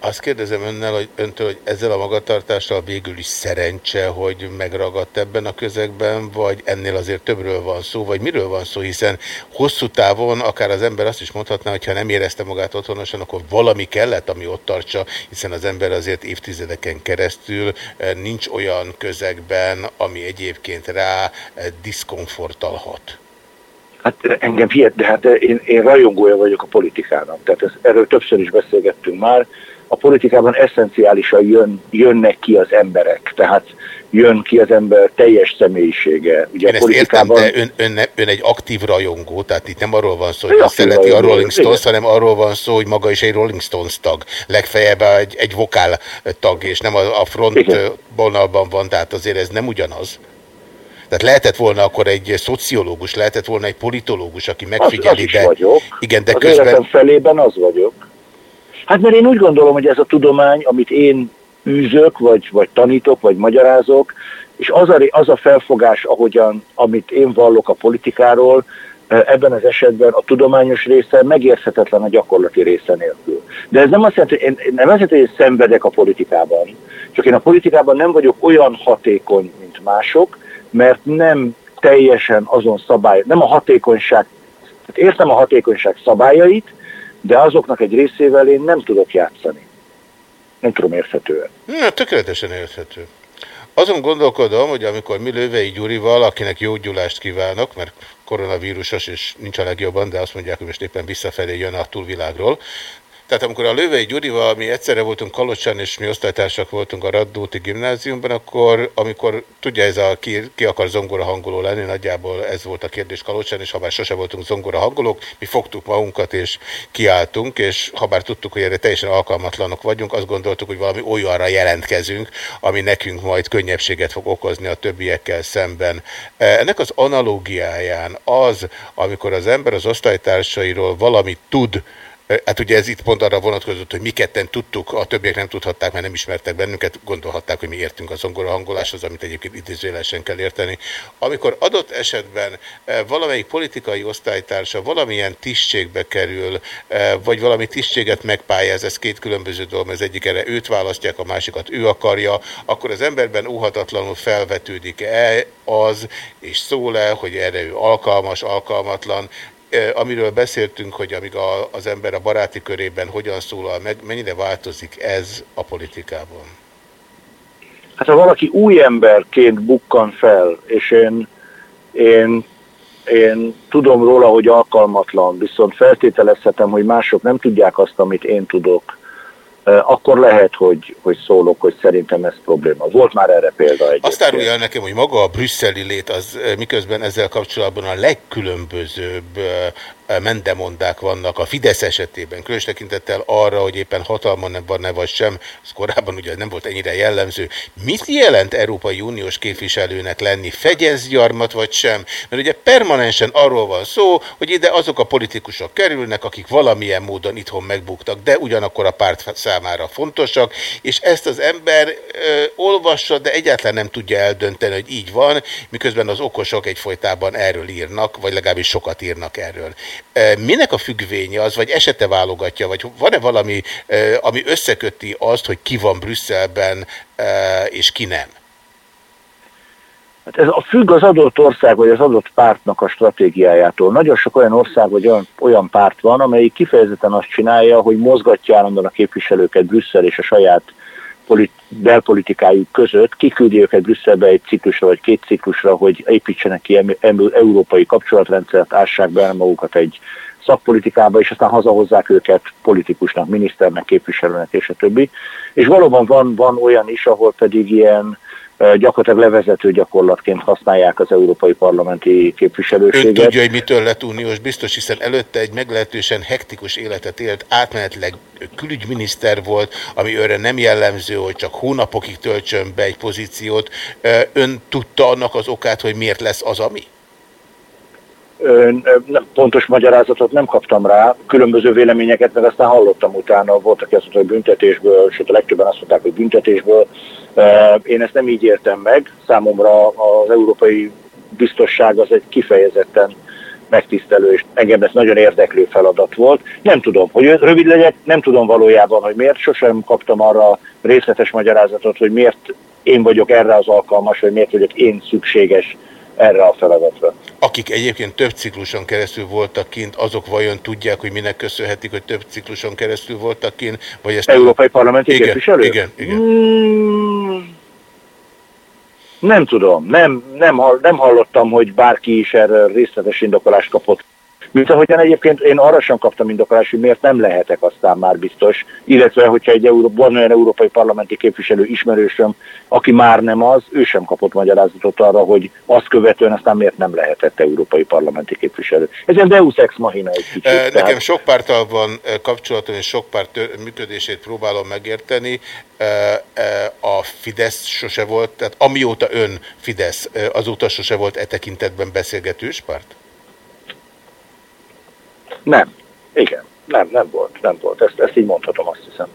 S1: Azt kérdezem önnel, hogy öntől, hogy ezzel a magatartással végül is szerencse, hogy megragadt ebben a közegben, vagy ennél azért többről van szó, vagy miről van szó, hiszen hosszú távon akár az ember azt is mondhatná, hogy ha nem érezte magát otthonosan, akkor valami kellett, ami ott tartsa, hiszen az ember azért évtizedeken keresztül eh, nincs olyan közegben, ami egyébként rá eh, diszkomforttal hat.
S8: Hát engem hihet, de hát én, én rajongója vagyok a politikának. Tehát ez, erről többször is beszélgettünk már. A politikában eszenciálisan jön, jönnek ki az emberek, tehát jön ki az ember teljes személyisége. Ugye
S1: Én
S8: a
S1: ezt értem,
S8: politikában
S1: de ön, ön, ön egy aktív rajongó, tehát itt nem arról van szó, hogy
S8: aktív
S1: szereti a Rolling Stones,
S8: igen.
S1: hanem arról van szó, hogy maga is egy Rolling Stones tag. Legfeljebb egy, egy vokál tag, és nem a, a front vonalban van, tehát azért ez nem ugyanaz. Tehát lehetett volna akkor egy szociológus, lehetett volna egy politológus, aki
S8: az,
S1: megfigyeli,
S8: az is
S1: de,
S8: vagyok.
S1: igen, de
S8: az
S1: közben
S8: életem felében az vagyok. Hát mert én úgy gondolom, hogy ez a tudomány, amit én űzök, vagy, vagy tanítok, vagy magyarázok, és az a, az a felfogás, ahogyan, amit én vallok a politikáról, eh, ebben az esetben a tudományos része megérthetetlen a gyakorlati része nélkül. De ez nem azt jelenti, hogy én, nem azt jelenti, hogy én szenvedek a politikában, csak én a politikában nem vagyok olyan hatékony, mint mások, mert nem teljesen azon szabály, nem a hatékonyság, tehát értem a hatékonyság szabályait, de azoknak egy részével én nem tudok játszani. Nem tudom érthetően.
S1: Ja, tökéletesen érthető. Azon gondolkodom, hogy amikor mi Lővei Gyurival, akinek jó gyulást kívánok, mert koronavírusos és nincs a legjobban, de azt mondják, hogy most éppen visszafelé jön a túlvilágról. Tehát amikor a Lővei Gyurival mi egyszerre voltunk Kalocsán, és mi osztálytársak voltunk a Raddóti gimnáziumban, akkor amikor tudja ez a ki, ki akar zongora hangoló lenni, nagyjából ez volt a kérdés Kalocsán, és ha bár sose voltunk zongora hangolók, mi fogtuk magunkat és kiálltunk, és ha bár tudtuk, hogy erre teljesen alkalmatlanok vagyunk, azt gondoltuk, hogy valami olyanra jelentkezünk, ami nekünk majd könnyebbséget fog okozni a többiekkel szemben. Ennek az analógiáján az, amikor az ember az osztálytársairól valamit tud, Hát ugye ez itt pont arra vonatkozott, hogy mi ketten tudtuk, a többiek nem tudhatták, mert nem ismertek bennünket, gondolhatták, hogy mi értünk a zongora hangoláshoz, amit egyébként idézőjelesen kell érteni. Amikor adott esetben valamelyik politikai osztálytársa valamilyen tisztségbe kerül, vagy valami tisztséget megpályáz, ez két különböző dolog, az egyik erre őt választják, a másikat ő akarja, akkor az emberben óhatatlanul felvetődik-e az, és szól-e, hogy erre ő alkalmas, alkalmatlan, amiről beszéltünk, hogy amíg a, az ember a baráti körében hogyan szólal meg, mennyire változik ez a politikában?
S8: Hát ha valaki új emberként bukkan fel, és én, én, én tudom róla, hogy alkalmatlan, viszont feltételezhetem, hogy mások nem tudják azt, amit én tudok, akkor lehet, hogy, hogy szólok, hogy szerintem ez probléma. Volt már erre példa egy.
S1: Azt árulja el nekem, hogy maga a brüsszeli lét az miközben ezzel kapcsolatban a legkülönbözőbb mendemondák vannak a Fidesz esetében, különös tekintettel arra, hogy éppen hatalma nem van-e vagy sem, ez korábban ugye nem volt ennyire jellemző. Mit jelent Európai Uniós képviselőnek lenni, fegyezgyarmat vagy sem? Mert ugye permanensen arról van szó, hogy ide azok a politikusok kerülnek, akik valamilyen módon itthon megbuktak, de ugyanakkor a párt számára fontosak, és ezt az ember ö, olvassa, de egyáltalán nem tudja eldönteni, hogy így van, miközben az okosok egyfolytában erről írnak, vagy legalábbis sokat írnak erről. Minek a függvénye az, vagy esete válogatja, vagy van-e valami, ami összekötti azt, hogy ki van Brüsszelben, és ki nem?
S8: Hát ez a függ az adott ország, vagy az adott pártnak a stratégiájától. Nagyon sok olyan ország, vagy olyan, olyan párt van, amelyik kifejezetten azt csinálja, hogy mozgatja állandóan a képviselőket Brüsszel és a saját polit, belpolitikájuk között, kiküldi őket Brüsszelbe egy ciklusra vagy két ciklusra, hogy építsenek ki európai kapcsolatrendszert, ássák be magukat egy szakpolitikába, és aztán hazahozzák őket politikusnak, miniszternek, képviselőnek, és a többi. És valóban van, van olyan is, ahol pedig ilyen gyakorlatilag levezető gyakorlatként használják az európai parlamenti képviselőséget.
S1: Ön tudja, hogy mitől lett uniós biztos, hiszen előtte egy meglehetősen hektikus életet élt, átmenetileg külügyminiszter volt, ami őre nem jellemző, hogy csak hónapokig töltsön be egy pozíciót. Ön tudta annak az okát, hogy miért lesz az, ami?
S8: Pontos magyarázatot nem kaptam rá, különböző véleményeket, meg aztán hallottam utána, volt, aki azt mondta, hogy büntetésből, sőt a legtöbben azt mondták, hogy büntetésből. Én ezt nem így értem meg, számomra az európai biztosság az egy kifejezetten megtisztelő, és engem ez nagyon érdeklő feladat volt. Nem tudom, hogy rövid legyek, nem tudom valójában, hogy miért, sosem kaptam arra részletes magyarázatot, hogy miért én vagyok erre az alkalmas, vagy miért vagyok én szükséges erre a feladatra.
S1: Akik egyébként több cikluson keresztül voltak kint, azok vajon tudják, hogy minek köszönhetik, hogy több cikluson keresztül voltak kint? Vagy ezt
S8: Európai Parlamenti
S1: igen,
S8: képviselő?
S1: Igen, igen.
S8: Hmm, nem tudom, nem, nem, nem hallottam, hogy bárki is erre részletes indokolást kapott mint ahogyan egyébként én arra sem kaptam indokolást, hogy miért nem lehetek aztán már biztos, illetve hogyha egy Euró, van olyan európai parlamenti képviselő ismerősöm, aki már nem az, ő sem kapott magyarázatot arra, hogy azt követően aztán miért nem lehetett európai parlamenti képviselő. Ez egy deus ex machina egy kicsit.
S1: Nekem tehát... sok pártal van kapcsolatom, és sok párt működését próbálom megérteni. A Fidesz sose volt, tehát amióta ön Fidesz, azóta sose volt e tekintetben beszélgetős párt?
S8: Nem. Igen. Nem, nem volt. Nem volt. Ezt, ezt így mondhatom, azt hiszem.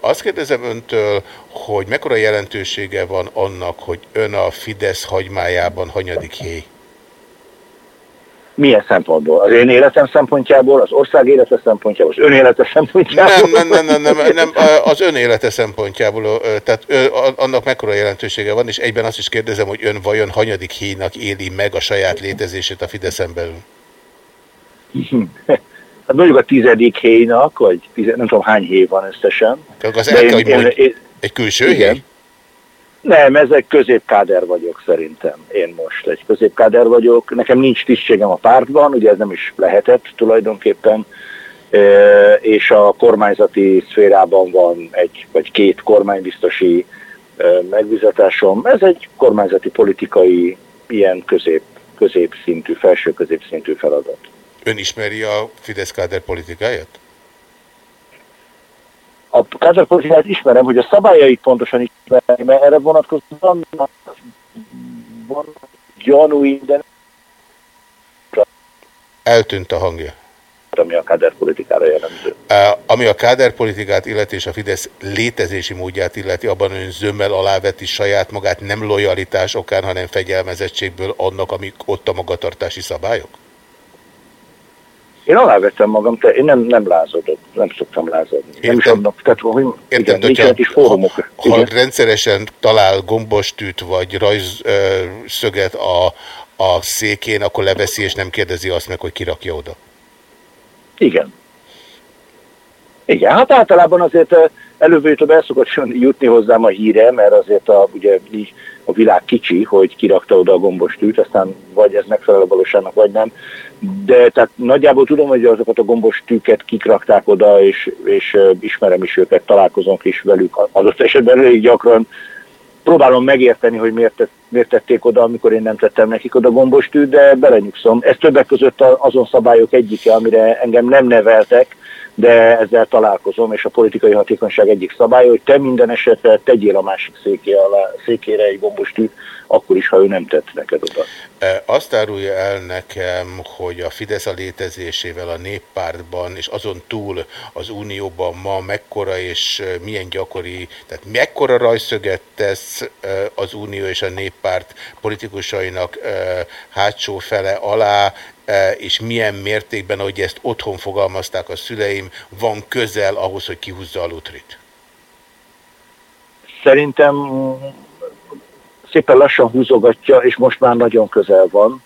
S1: Azt kérdezem öntől, hogy mekkora jelentősége van annak, hogy ön a Fidesz hagymájában hanyadik héj?
S8: Milyen szempontból? Az én életem szempontjából, az ország élete szempontjából, az ön élete szempontjából?
S1: Nem, nem, nem, nem, nem, nem az ön élete szempontjából, tehát annak mekkora jelentősége van, és egyben azt is kérdezem, hogy ön vajon hanyadik héjnak éli meg a saját létezését a Fideszen belül? [laughs]
S8: hát mondjuk a tizedik héjnak, vagy tize, nem tudom hány hé van összesen.
S1: Tehát az el kell, hogy mondj, én, egy külső igen. héj?
S8: Nem, ezek középkáder vagyok szerintem. Én most egy középkáder vagyok. Nekem nincs tisztségem a pártban, ugye ez nem is lehetett tulajdonképpen, és a kormányzati szférában van egy vagy két kormánybiztosi megbizatásom. Ez egy kormányzati politikai ilyen közép, középszintű, felső középszintű feladat.
S1: Ön ismeri a Fidesz káder politikáját?
S8: A káder politikáját ismerem, hogy a szabályait pontosan ismerem, mert erre vonatkozóan van gyanúi, de
S1: Eltűnt a hangja.
S8: ami a káderpolitikára jellemző.
S1: Ami a káderpolitikát illeti és a Fidesz létezési módját illeti, abban ön zömmel aláveti saját magát nem lojalitás okán, hanem fegyelmezettségből annak, amik ott a magatartási szabályok?
S8: Én alávettem magam, te, én nem, nem lázadok, nem szoktam lázadni. Nem is adnak, tehát hogy
S1: Értem,
S8: igen,
S1: hogyha,
S8: is fórumok.
S1: ha, ha rendszeresen talál gombostűt vagy rajzszöget a, a székén, akkor leveszi és nem kérdezi azt meg, hogy kirakja oda.
S8: Igen. Igen, hát általában azért előbb-utóbb el szokott jutni hozzám a híre, mert azért a, ugye így a világ kicsi, hogy kirakta oda a gombostűt, aztán vagy ez megfelel a valóságnak, vagy nem. De tehát nagyjából tudom, hogy azokat a gombostűket kikrakták oda, és, és ismerem is őket, találkozom is velük adott esetben elég gyakran. Próbálom megérteni, hogy miért, tett, miért tették oda, amikor én nem tettem nekik oda gombostűt, de belenyugszom. Ez többek között azon szabályok egyike, amire engem nem neveltek, de ezzel találkozom, és a politikai hatékonyság egyik szabálya, hogy te minden esetre tegyél a másik széké alá, székére egy gombostűt, akkor is, ha ő nem tett neked oda.
S1: Azt árulja el nekem, hogy a Fidesz a létezésével a néppártban, és azon túl az Unióban ma mekkora és milyen gyakori, tehát mekkora rajszöget tesz az Unió és a néppárt politikusainak hátsó fele alá, és milyen mértékben, ahogy ezt otthon fogalmazták a szüleim, van közel ahhoz, hogy kihúzza a lutrit?
S8: Szerintem szépen lassan húzogatja, és most már nagyon közel van,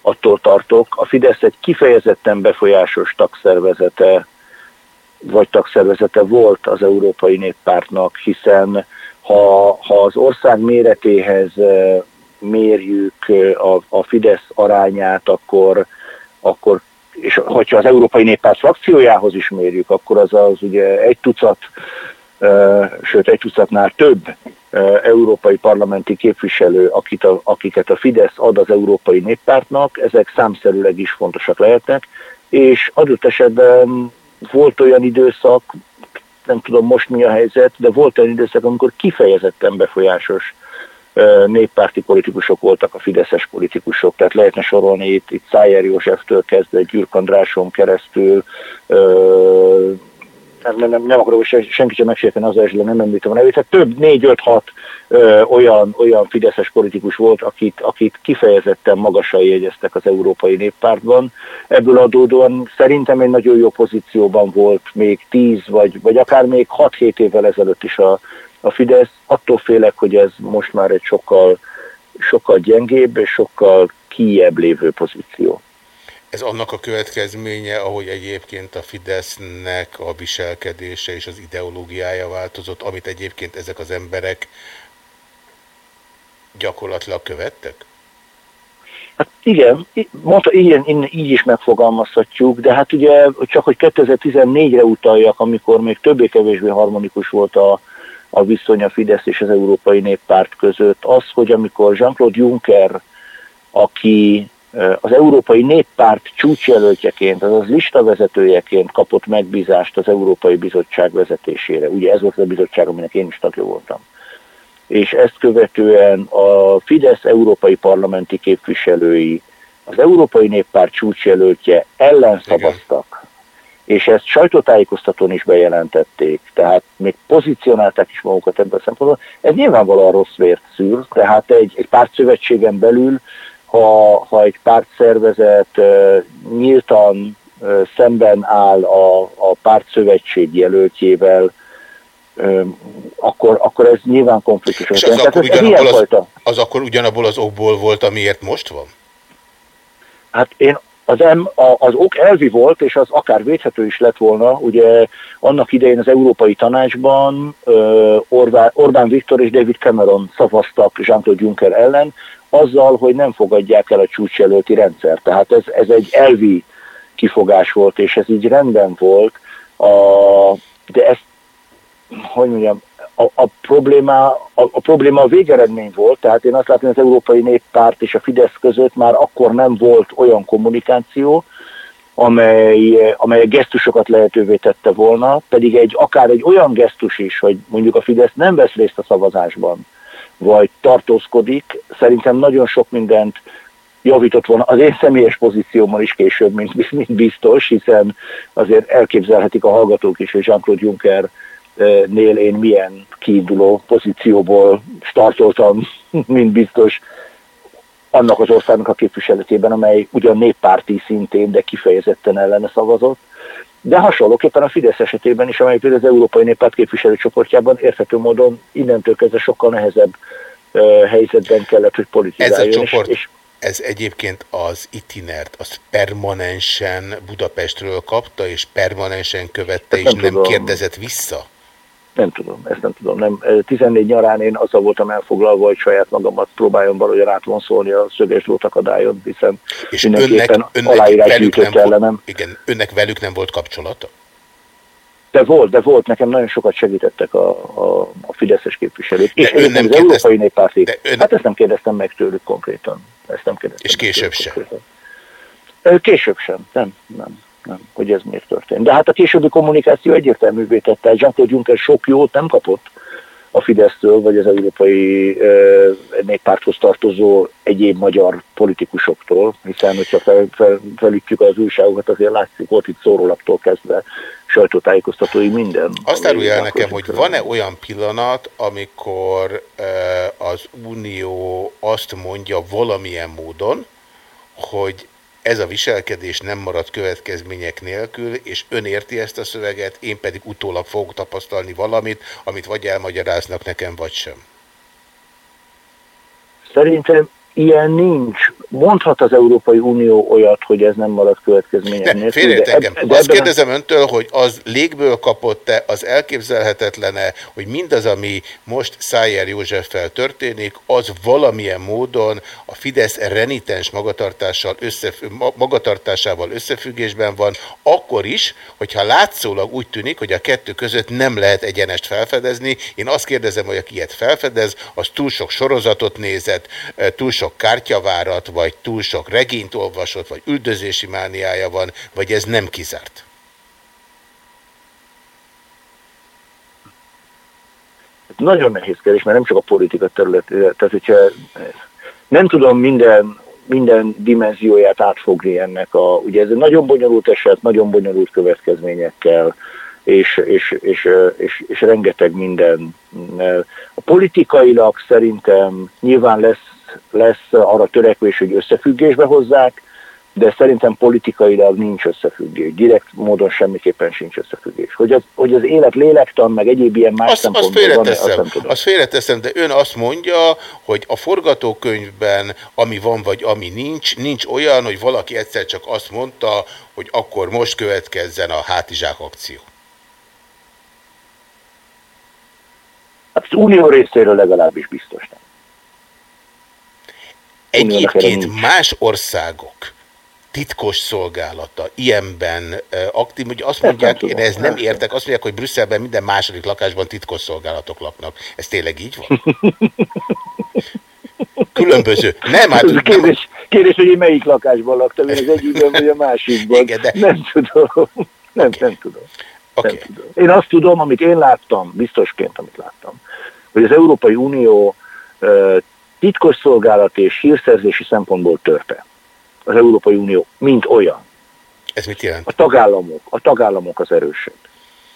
S8: attól tartok. A Fidesz egy kifejezetten befolyásos tagszervezete, vagy tagszervezete volt az Európai Néppártnak, hiszen ha, ha az ország méretéhez mérjük a, a Fidesz arányát, akkor, akkor és hogyha az Európai Néppárt frakciójához is mérjük, akkor az az ugye egy tucat, sőt egy tucatnál több európai parlamenti képviselő, akit a, akiket a Fidesz ad az Európai Néppártnak, ezek számszerűleg is fontosak lehetnek, és adott esetben volt olyan időszak, nem tudom most mi a helyzet, de volt olyan időszak, amikor kifejezetten befolyásos néppárti politikusok voltak a fideszes politikusok, tehát lehetne sorolni itt, itt Szájer Józseftől kezdve, Gyürk Andráson keresztül, nem, nem, nem, akarok senki sem megsérteni az esre, nem említem a nevét, tehát több, négy-öt-hat olyan, olyan fideszes politikus volt, akit, akit kifejezetten magasan jegyeztek az Európai Néppártban. Ebből adódóan szerintem egy nagyon jó pozícióban volt még tíz, vagy, vagy akár még 6-7 évvel ezelőtt is a, a Fidesz. Attól félek, hogy ez most már egy sokkal, sokkal gyengébb és sokkal kijebb lévő pozíció.
S1: Ez annak a következménye, ahogy egyébként a Fidesznek a viselkedése és az ideológiája változott, amit egyébként ezek az emberek gyakorlatilag követtek?
S8: Hát igen, mondta, ilyen, így is megfogalmazhatjuk, de hát ugye csak, hogy 2014-re utaljak, amikor még többé-kevésbé harmonikus volt a, a viszony a Fidesz és az Európai Néppárt között, az, hogy amikor Jean-Claude Juncker, aki az Európai Néppárt csúcsjelöltjeként, azaz listavezetőjeként kapott megbízást az Európai Bizottság vezetésére. Ugye ez volt a bizottság, aminek én is tagja voltam. És ezt követően a Fidesz európai parlamenti képviselői az Európai Néppárt csúcsjelöltje ellen szavaztak, és ezt sajtótájékoztatón is bejelentették, tehát még pozícionálták is magukat ebben a szempontból. Ez nyilvánvalóan rossz vért szűr, tehát egy, egy pártszövetségen belül ha, ha egy pártszervezet nyíltan szemben áll a, a pártszövetség jelöltjével, akkor, akkor ez nyilván konfliktus.
S1: És az, akkor ugyanabból az, az akkor ugyanabból az okból volt, amiért most van?
S8: Hát én az, M, az ok elvi volt, és az akár védhető is lett volna, ugye annak idején az Európai Tanácsban Orbán, Orbán Viktor és David Cameron szavaztak Jean-Claude Juncker ellen, azzal, hogy nem fogadják el a csúcsjelölti rendszer. Tehát ez, ez egy elvi kifogás volt, és ez így rendben volt, a, de ez, hogy mondjam, a, a, probléma, a, a probléma a végeredmény volt, tehát én azt látom, hogy az Európai Néppárt és a Fidesz között már akkor nem volt olyan kommunikáció, amely, amely a gesztusokat lehetővé tette volna, pedig egy, akár egy olyan gesztus is, hogy mondjuk a Fidesz nem vesz részt a szavazásban, vagy tartózkodik, szerintem nagyon sok mindent javított volna az én személyes pozíciómon is később, mint, [laughs] mint biztos, hiszen azért elképzelhetik a hallgatók is, hogy Jean-Claude Juncker nél én milyen kiinduló pozícióból startoltam, [laughs] mint biztos, annak az országnak a képviseletében, amely ugyan néppárti szintén, de kifejezetten ellene szavazott. De hasonlóképpen a Fidesz esetében is, amely például az Európai Néppárt képviselőcsoportjában érthető módon innentől kezdve sokkal nehezebb uh, helyzetben kellett, hogy politizáljon.
S1: Ez a csoport,
S8: és, és
S1: ez egyébként az itinert, az permanensen Budapestről kapta, és permanensen követte, és nem, nem kérdezett vissza?
S8: Nem tudom, ezt nem tudom. Nem. 14 nyarán én azzal voltam elfoglalva, hogy saját magamat próbáljon valahogy átvonszolni a szöges akadályon, hiszen és mindenképpen önnek, aláírás gyűjtött ellenem.
S1: Igen, önnek velük nem volt kapcsolata?
S8: De volt, de volt, nekem nagyon sokat segítettek a, a, a Fideszes képviselők.
S1: De
S8: és
S1: ön nem
S8: az
S1: kérdez...
S8: Európai Néppárti.
S1: Ön...
S8: Hát ezt nem kérdeztem meg tőlük konkrétan. Ezt nem kérdeztem
S1: és később sem?
S8: Később sem, nem, nem nem, hogy ez miért történt. De hát a későbbi kommunikáció egyértelművé tette, Jean-Claude Juncker sok jót nem kapott a Fidesztől, vagy az Európai Néppárthoz tartozó egyéb magyar politikusoktól, hiszen hogyha fel, fel, felütjük az újságokat, azért látszik, volt itt szórólaptól kezdve sajtótájékoztatói minden.
S1: Azt árulja el nekem, hogy van-e olyan pillanat, amikor az Unió azt mondja valamilyen módon, hogy ez a viselkedés nem marad következmények nélkül, és ön érti ezt a szöveget, én pedig utólag fogok tapasztalni valamit, amit vagy elmagyaráznak nekem, vagy sem.
S8: Szerintem ilyen nincs. Mondhat az Európai Unió olyat, hogy ez nem marad következmények
S1: nélkül. Félért engem. Eb Azt kérdezem öntől, hogy az légből kapott-e, az elképzelhetetlene, hogy mindaz, ami most Szájer Józseffel történik, az valamilyen módon a Fidesz renitens magatartással összefü magatartásával összefüggésben van, akkor is, hogyha látszólag úgy tűnik, hogy a kettő között nem lehet egyenest felfedezni. Én azt kérdezem, hogy aki ilyet felfedez, az túl sok sorozatot nézett, túl sok sok kártyavárat, vagy túl sok regényt olvasott, vagy üldözési mániája van, vagy ez nem kizárt?
S8: Nagyon nehéz kérdés, mert nem csak a politika területére. Tehát, hogyha nem tudom minden, minden dimenzióját átfogni ennek a, ugye ez egy nagyon bonyolult eset, nagyon bonyolult következményekkel, és, és, és, és, és rengeteg minden. A politikailag szerintem nyilván lesz lesz arra törekvés, hogy összefüggésbe hozzák, de szerintem politikailag nincs összefüggés. Direkt módon semmiképpen sincs összefüggés. Hogy az, hogy az élet lélektan, meg egyéb ilyen más
S1: azt, szempontból azt félreteszem, van, azt, nem azt félreteszem, de ön azt mondja, hogy a forgatókönyvben, ami van, vagy ami nincs, nincs olyan, hogy valaki egyszer csak azt mondta, hogy akkor most következzen a hátizsák akció.
S8: Hát az unió részéről legalábbis biztos.
S1: Egyébként más országok titkos szolgálata ilyenben aktív, hogy azt mondják, én ez nem értek, azt mondják, hogy Brüsszelben minden második lakásban titkos szolgálatok laknak. Ez tényleg így van? [laughs] Különböző. Nem, hát...
S8: Kérdés, kérdés, hogy én melyik lakásban laktam, én az egyikben vagy a másikban. Igen, de... Nem tudom. Nem, okay. nem tudom. Okay. Nem tudom. Én azt tudom, amit én láttam, biztosként, amit láttam, hogy az Európai Unió titkosszolgálat és hírszerzési szempontból törpe. Az Európai Unió, mint olyan.
S1: Ez mit jelent?
S8: A tagállamok, a tagállamok az erősebb.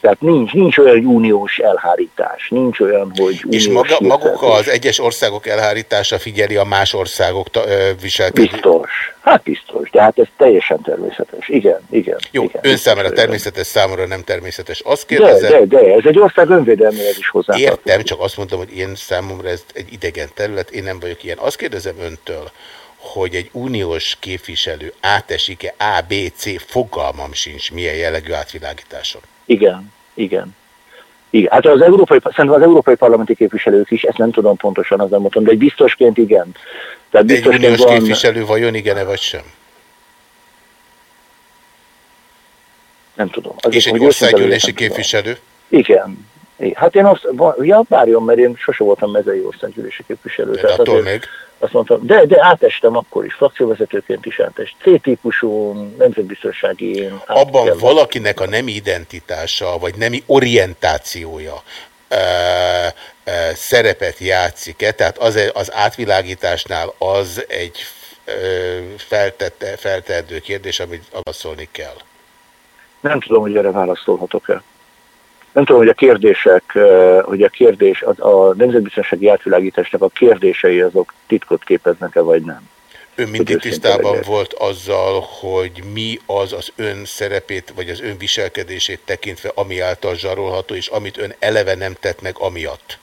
S8: Tehát nincs, nincs olyan uniós elhárítás, nincs olyan, hogy
S1: És maga, maguk az egyes országok elhárítása figyeli a más országok viselkedését?
S8: Biztos. Hát biztos, de hát ez teljesen természetes. Igen, igen.
S1: Jó,
S8: igen,
S1: ön számára természetes, számomra nem természetes. Azt kérdezem,
S8: de, de, de, ez egy ország önvédelméhez is hozzá.
S1: Értem, csak azt mondtam, hogy én számomra ez egy idegen terület, én nem vagyok ilyen. Azt kérdezem öntől, hogy egy uniós képviselő átesik-e A, B, C, fogalmam sincs milyen jellegű átvilágításon.
S8: Igen, igen. Igen, hát az európai, szerintem az európai parlamenti képviselők is, ezt nem tudom pontosan, az nem mondtam, de egy biztosként igen.
S1: Tehát de egy uniós van... képviselő vajon igen-e vagy sem?
S8: Nem tudom.
S1: Az És egy országgyűlési képviselő?
S8: Igen. Hát én azt, ja, várjon, mert én sose voltam mezei országgyűlési képviselő.
S1: De attól azért, még?
S8: Azt mondtam, de, de átestem akkor is, frakcióvezetőként is átest. C-típusú nemzetbiztonsági...
S1: Abban kell. valakinek a nemi identitása, vagy nemi orientációja ö, ö, szerepet játszik-e? Tehát az, az átvilágításnál az egy feltette, feltehető kérdés, amit válaszolni kell.
S8: Nem tudom, hogy erre válaszolhatok-e. Nem tudom, hogy a kérdések, hogy a kérdés, a, a nemzetbiztonsági átvilágításnak a kérdései azok titkot képeznek-e, vagy nem.
S1: Ön mindig tisztában volt azzal, hogy mi az az ön szerepét, vagy az ön viselkedését tekintve, ami által zsarolható, és amit ön eleve nem tett meg amiatt.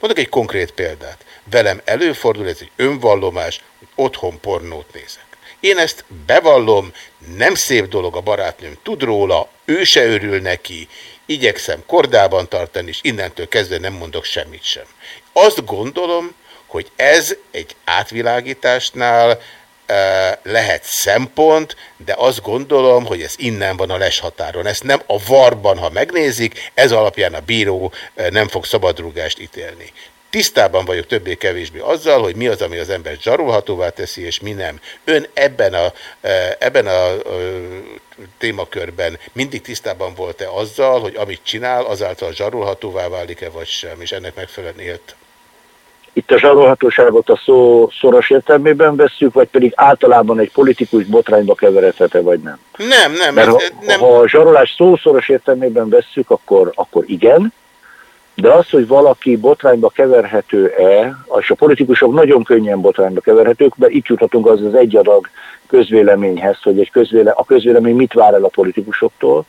S1: Mondok egy konkrét példát. Velem előfordul, ez egy önvallomás, hogy otthon pornót nézek. Én ezt bevallom, nem szép dolog a barátnőm, tud róla, ő se örül neki, igyekszem kordában tartani, és innentől kezdve nem mondok semmit sem. Azt gondolom, hogy ez egy átvilágításnál lehet szempont, de azt gondolom, hogy ez innen van a leshatáron. Ezt nem a varban, ha megnézik, ez alapján a bíró nem fog szabadrugást ítélni. Tisztában vagyok többé-kevésbé azzal, hogy mi az, ami az ember zsarolhatóvá teszi, és mi nem. Ön ebben a, ebben a témakörben mindig tisztában volt-e azzal, hogy amit csinál, azáltal zsarolhatóvá válik-e, vagy sem, és ennek megfelelően élt?
S8: Itt a zsarolhatóságot a szó szoros értelmében vesszük, vagy pedig általában egy politikus botrányba keveredhet-e, vagy nem?
S1: Nem, nem.
S8: Mert ha,
S1: nem.
S8: ha a zsarolás szó szoros értelmében vesszük, akkor, akkor igen, de az, hogy valaki botrányba keverhető-e, és a politikusok nagyon könnyen botrányba keverhetők, mert itt juthatunk az az egy adag közvéleményhez, hogy egy közvéle, a közvélemény mit vár el a politikusoktól.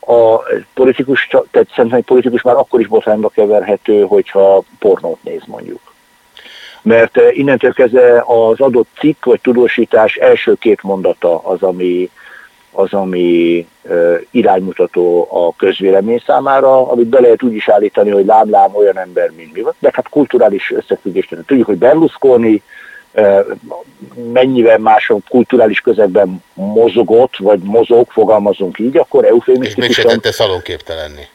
S8: A politikus, tehát szerintem egy politikus már akkor is botrányba keverhető, hogyha pornót néz mondjuk. Mert innentől kezdve az adott cikk vagy tudósítás első két mondata az, ami, az, ami iránymutató a közvélemény számára, amit be lehet úgy is állítani, hogy lámlám olyan ember, mint mi de hát kulturális összefüggésben. Tudjuk, hogy Berlusconi mennyivel máson kulturális közegben mozogott, vagy mozog, fogalmazunk így, akkor eufémisztikusan...
S1: És még se tette szalonképtelenni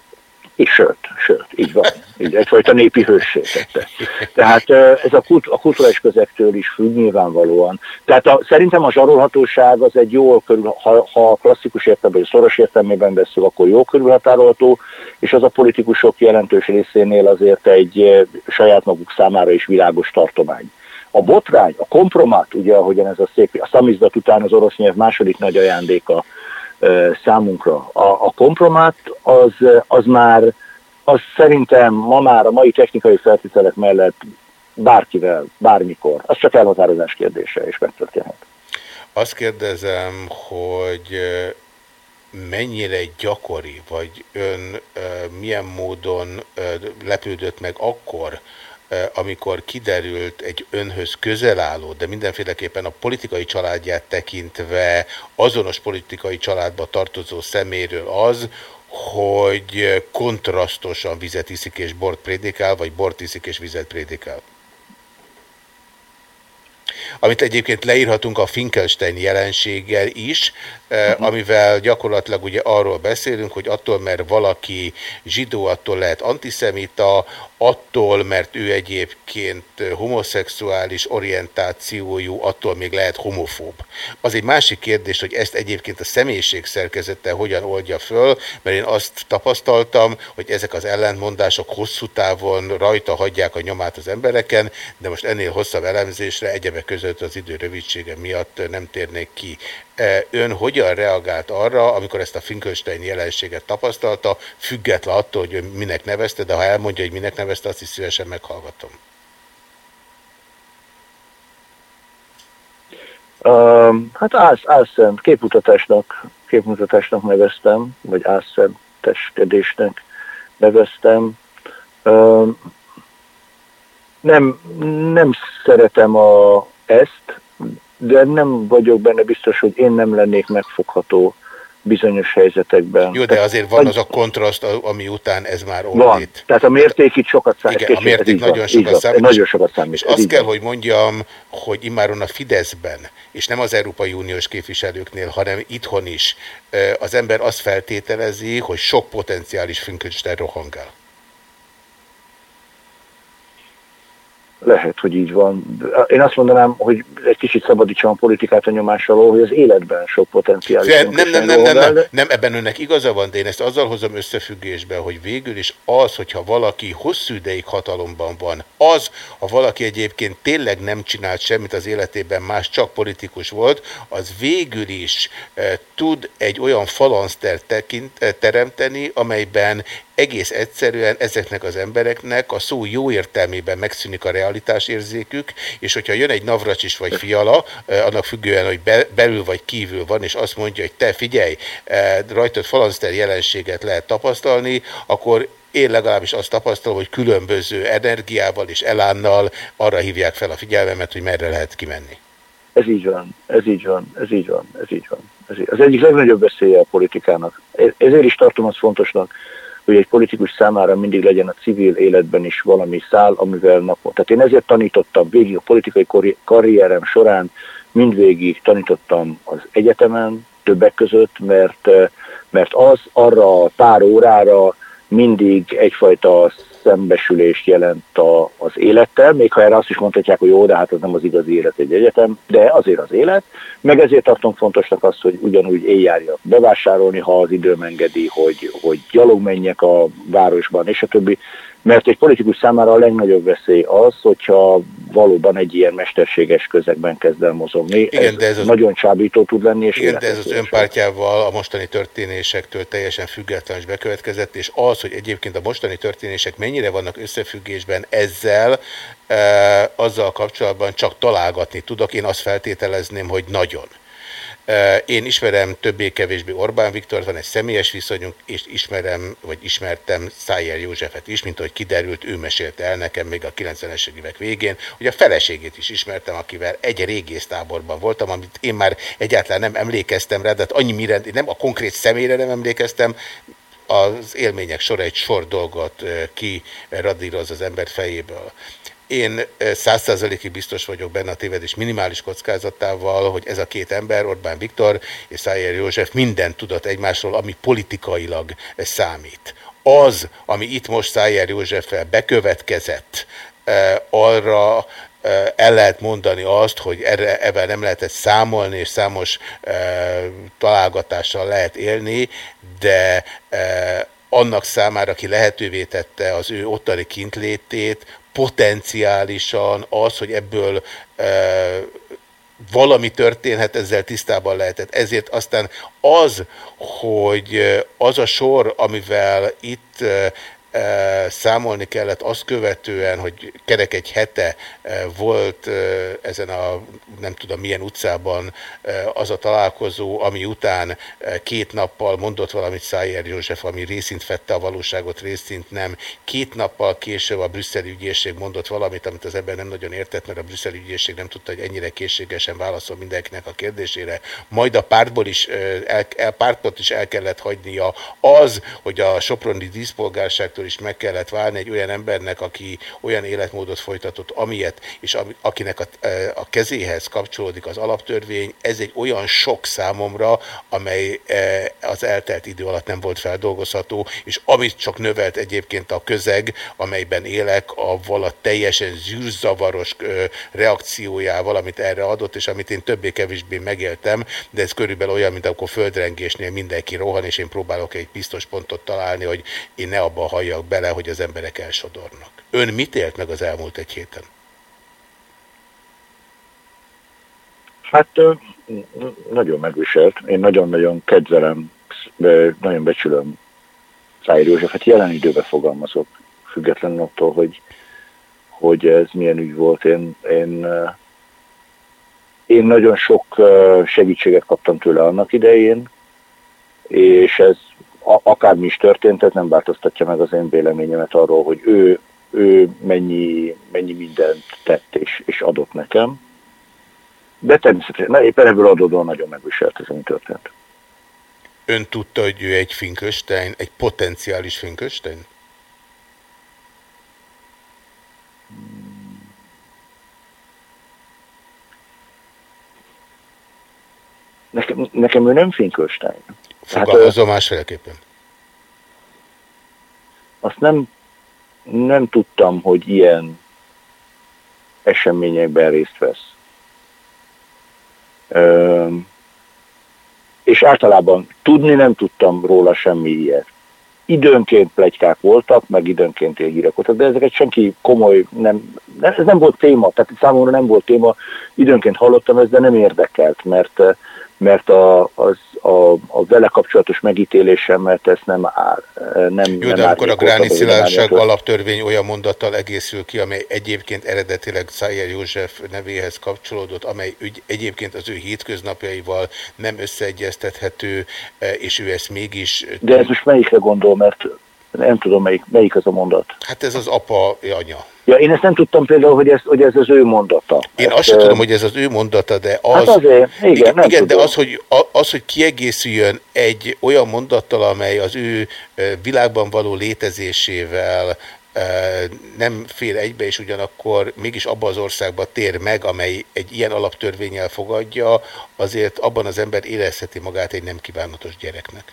S8: és sőt, sőt, így van. Így egyfajta népi hőssé tette. Tehát ez a, kult, a kulturális közegtől is függ nyilvánvalóan. Tehát a, szerintem a zsarolhatóság az egy jól körül, ha, ha klasszikus értelemben, vagy szoros értelmében beszél, akkor jó körülhatárolható, és az a politikusok jelentős részénél azért egy saját maguk számára is világos tartomány. A botrány, a kompromát, ugye ahogyan ez a szép, a szamizdat után az orosz nyelv második nagy ajándéka, számunkra. A, a kompromát az, az már, az szerintem ma már a mai technikai feltételek mellett bárkivel, bármikor. Az csak elhatározás kérdése, és megtörténhet.
S1: Azt kérdezem, hogy mennyire gyakori, vagy ön milyen módon lepődött meg akkor, amikor kiderült egy önhöz közel álló, de mindenféleképpen a politikai családját tekintve azonos politikai családba tartozó szeméről az, hogy kontrasztosan vizet iszik és bort prédikál, vagy bort iszik és vizet prédikál? amit egyébként leírhatunk a Finkelstein jelenséggel is, uh-huh. amivel gyakorlatilag ugye arról beszélünk, hogy attól, mert valaki zsidó, attól lehet antiszemita, attól, mert ő egyébként homoszexuális orientációjú, attól még lehet homofób. Az egy másik kérdés, hogy ezt egyébként a személyiség szerkezete hogyan oldja föl, mert én azt tapasztaltam, hogy ezek az ellentmondások hosszú távon rajta hagyják a nyomát az embereken, de most ennél hosszabb elemzésre egyebek között az idő rövidsége miatt nem térnék ki. Ön hogyan reagált arra, amikor ezt a Finkelstein jelenséget tapasztalta, független attól, hogy ön minek nevezte, de ha elmondja, hogy minek nevezte, azt is szívesen meghallgatom.
S8: Uh, hát ász, álszent képmutatásnak, képmutatásnak neveztem, vagy álszenteskedésnek neveztem. Uh, nem, nem szeretem a, ezt, de nem vagyok benne biztos, hogy én nem lennék megfogható bizonyos helyzetekben.
S1: Jó, de azért van az a kontraszt, ami után ez már
S8: oldít. Van. Tehát a mérték itt sokat számít.
S1: Igen, a mérték nagyon sokat, számít, nagyon sokat számít. És azt kell, hogy mondjam, hogy immáron a Fideszben, és nem az Európai Uniós képviselőknél, hanem itthon is, az ember azt feltételezi, hogy sok potenciális Finkelstein rohangál.
S8: Lehet, hogy így van. Én azt mondanám, hogy egy kicsit szabadítsam a politikát a nyomás alól, hogy az életben sok potenciális.
S1: Fél, nem, nem, nem, nem, nem, nem, ebben önnek igaza van, de én ezt azzal hozom összefüggésbe, hogy végül is az, hogyha valaki hosszú ideig hatalomban van, az, ha valaki egyébként tényleg nem csinált semmit az életében, más csak politikus volt, az végül is e, tud egy olyan falanszter tekint, e, teremteni, amelyben egész egyszerűen ezeknek az embereknek a szó jó értelmében megszűnik a realitásérzékük, és hogyha jön egy Navracsis vagy Fiala, eh, annak függően, hogy be, belül vagy kívül van, és azt mondja, hogy te figyelj, eh, rajtad falanszter jelenséget lehet tapasztalni, akkor én legalábbis azt tapasztalom, hogy különböző energiával és elánnal arra hívják fel a figyelmemet, hogy merre lehet kimenni.
S8: Ez így van, ez így van, ez így van, ez így van. Ez az egyik legnagyobb veszélye a politikának. Ezért is tartom azt fontosnak, hogy egy politikus számára mindig legyen a civil életben is valami szál, amivel napot. Tehát én ezért tanítottam végig a politikai karrierem során, mindvégig tanítottam az egyetemen, többek között, mert, mert az arra pár órára mindig egyfajta szembesülést jelent a, az élettel, még ha erre azt is mondhatják, hogy jó, de hát ez nem az igazi élet egy egyetem, de azért az élet, meg ezért tartom fontosnak azt, hogy ugyanúgy éjjárjak bevásárolni, ha az időm engedi, hogy, hogy gyalog menjek a városban, és a többi. Mert egy politikus számára a legnagyobb veszély az, hogyha valóban egy ilyen mesterséges közegben kezd el mozogni. Igen, ez, de ez az, nagyon csábító tud lenni. És
S1: igen, de ez az önpártyával a mostani történésektől teljesen független is bekövetkezett, és az, hogy egyébként a mostani történések mennyire vannak összefüggésben ezzel, e, azzal kapcsolatban csak találgatni tudok. Én azt feltételezném, hogy nagyon. Én ismerem többé-kevésbé Orbán Viktor, van egy személyes viszonyunk, és ismerem, vagy ismertem Szájer Józsefet is, mint ahogy kiderült, ő mesélte el nekem még a 90-es évek végén, hogy a feleségét is ismertem, akivel egy régész táborban voltam, amit én már egyáltalán nem emlékeztem rá, de hát annyi mire, nem a konkrét személyre nem emlékeztem, az élmények sora egy sor dolgot kiradíroz az ember fejéből. Én százszázalékig biztos vagyok benne a tévedés minimális kockázatával, hogy ez a két ember, Orbán Viktor és Szájer József mindent tudott egymásról, ami politikailag számít. Az, ami itt most Szájer Józseffel bekövetkezett, arra el lehet mondani azt, hogy erre, ebben nem lehetett számolni, és számos találgatással lehet élni, de annak számára, aki lehetővé tette az ő ottani kintlétét, potenciálisan az, hogy ebből e, valami történhet, ezzel tisztában lehetett. Ezért aztán az, hogy az a sor, amivel itt számolni kellett azt követően, hogy kerek egy hete volt ezen a nem tudom milyen utcában az a találkozó, ami után két nappal mondott valamit Szájer József, ami részint fette a valóságot, részint nem. Két nappal később a brüsszeli ügyészség mondott valamit, amit az ember nem nagyon értett, mert a brüsszeli ügyészség nem tudta, hogy ennyire készségesen válaszol mindenkinek a kérdésére. Majd a pártból is, el, pártot is el kellett hagynia az, hogy a Soproni díszpolgárságtól is meg kellett válni egy olyan embernek, aki olyan életmódot folytatott, amilyet, és akinek a, e, a kezéhez kapcsolódik az alaptörvény, ez egy olyan sok számomra, amely e, az eltelt idő alatt nem volt feldolgozható, és amit csak növelt egyébként a közeg, amelyben élek, a teljesen zűrzavaros reakciójával, amit erre adott, és amit én többé-kevésbé megéltem, de ez körülbelül olyan, mint akkor földrengésnél mindenki rohan, és én próbálok egy biztos pontot találni, hogy én ne abba halljak bele, hogy az emberek elsodornak. Ön mit élt meg az elmúlt egy héten?
S8: Hát nagyon megviselt. Én nagyon-nagyon kedvelem, nagyon becsülöm Szájér Józsefet. Jelen időben fogalmazok, függetlenül attól, hogy, hogy ez milyen ügy volt. Én, én, én nagyon sok segítséget kaptam tőle annak idején, és ez akármi is történt, ez nem változtatja meg az én véleményemet arról, hogy ő, ő mennyi, mennyi mindent tett és, és adott nekem. De természetesen na, éppen ebből adódóan nagyon megviselt ez, ami történt.
S1: Ön tudta, hogy ő egy Finkelstein, egy potenciális Finkelstein?
S8: Nekem, nekem ő nem Finkelstein.
S1: Fogalmazom hát, másféleképpen.
S8: Azt nem, nem tudtam, hogy ilyen eseményekben részt vesz. Ö, és általában tudni nem tudtam róla semmi ilyet. Időnként plegykák voltak, meg időnként hírek voltak, de ezeket senki komoly, nem, ez nem volt téma, tehát számomra nem volt téma, időnként hallottam ezt, de nem érdekelt, mert, mert a, az, a, a vele kapcsolatos megítélésemmel ezt nem áll. Nem,
S1: Jó,
S8: nem
S1: de akkor a Gráni
S8: árnyékolta.
S1: alaptörvény olyan mondattal egészül ki, amely egyébként eredetileg Szájer József nevéhez kapcsolódott, amely ügy, egyébként az ő hétköznapjaival nem összeegyeztethető, eh, és ő ezt mégis...
S8: De ez most melyikre gondol, mert nem tudom, melyik, melyik az a mondat.
S1: Hát ez az apa anya.
S8: Ja, én ezt nem tudtam például, hogy ez, hogy ez az ő mondata.
S1: Én
S8: ezt,
S1: azt sem tudom, hogy ez az ő mondata, de az...
S8: Hát azért, igen, nem
S1: igen de az hogy, az, hogy kiegészüljön egy olyan mondattal, amely az ő világban való létezésével nem fér egybe, és ugyanakkor mégis abban az országban tér meg, amely egy ilyen alaptörvényel fogadja, azért abban az ember érezheti magát egy nem kívánatos gyereknek.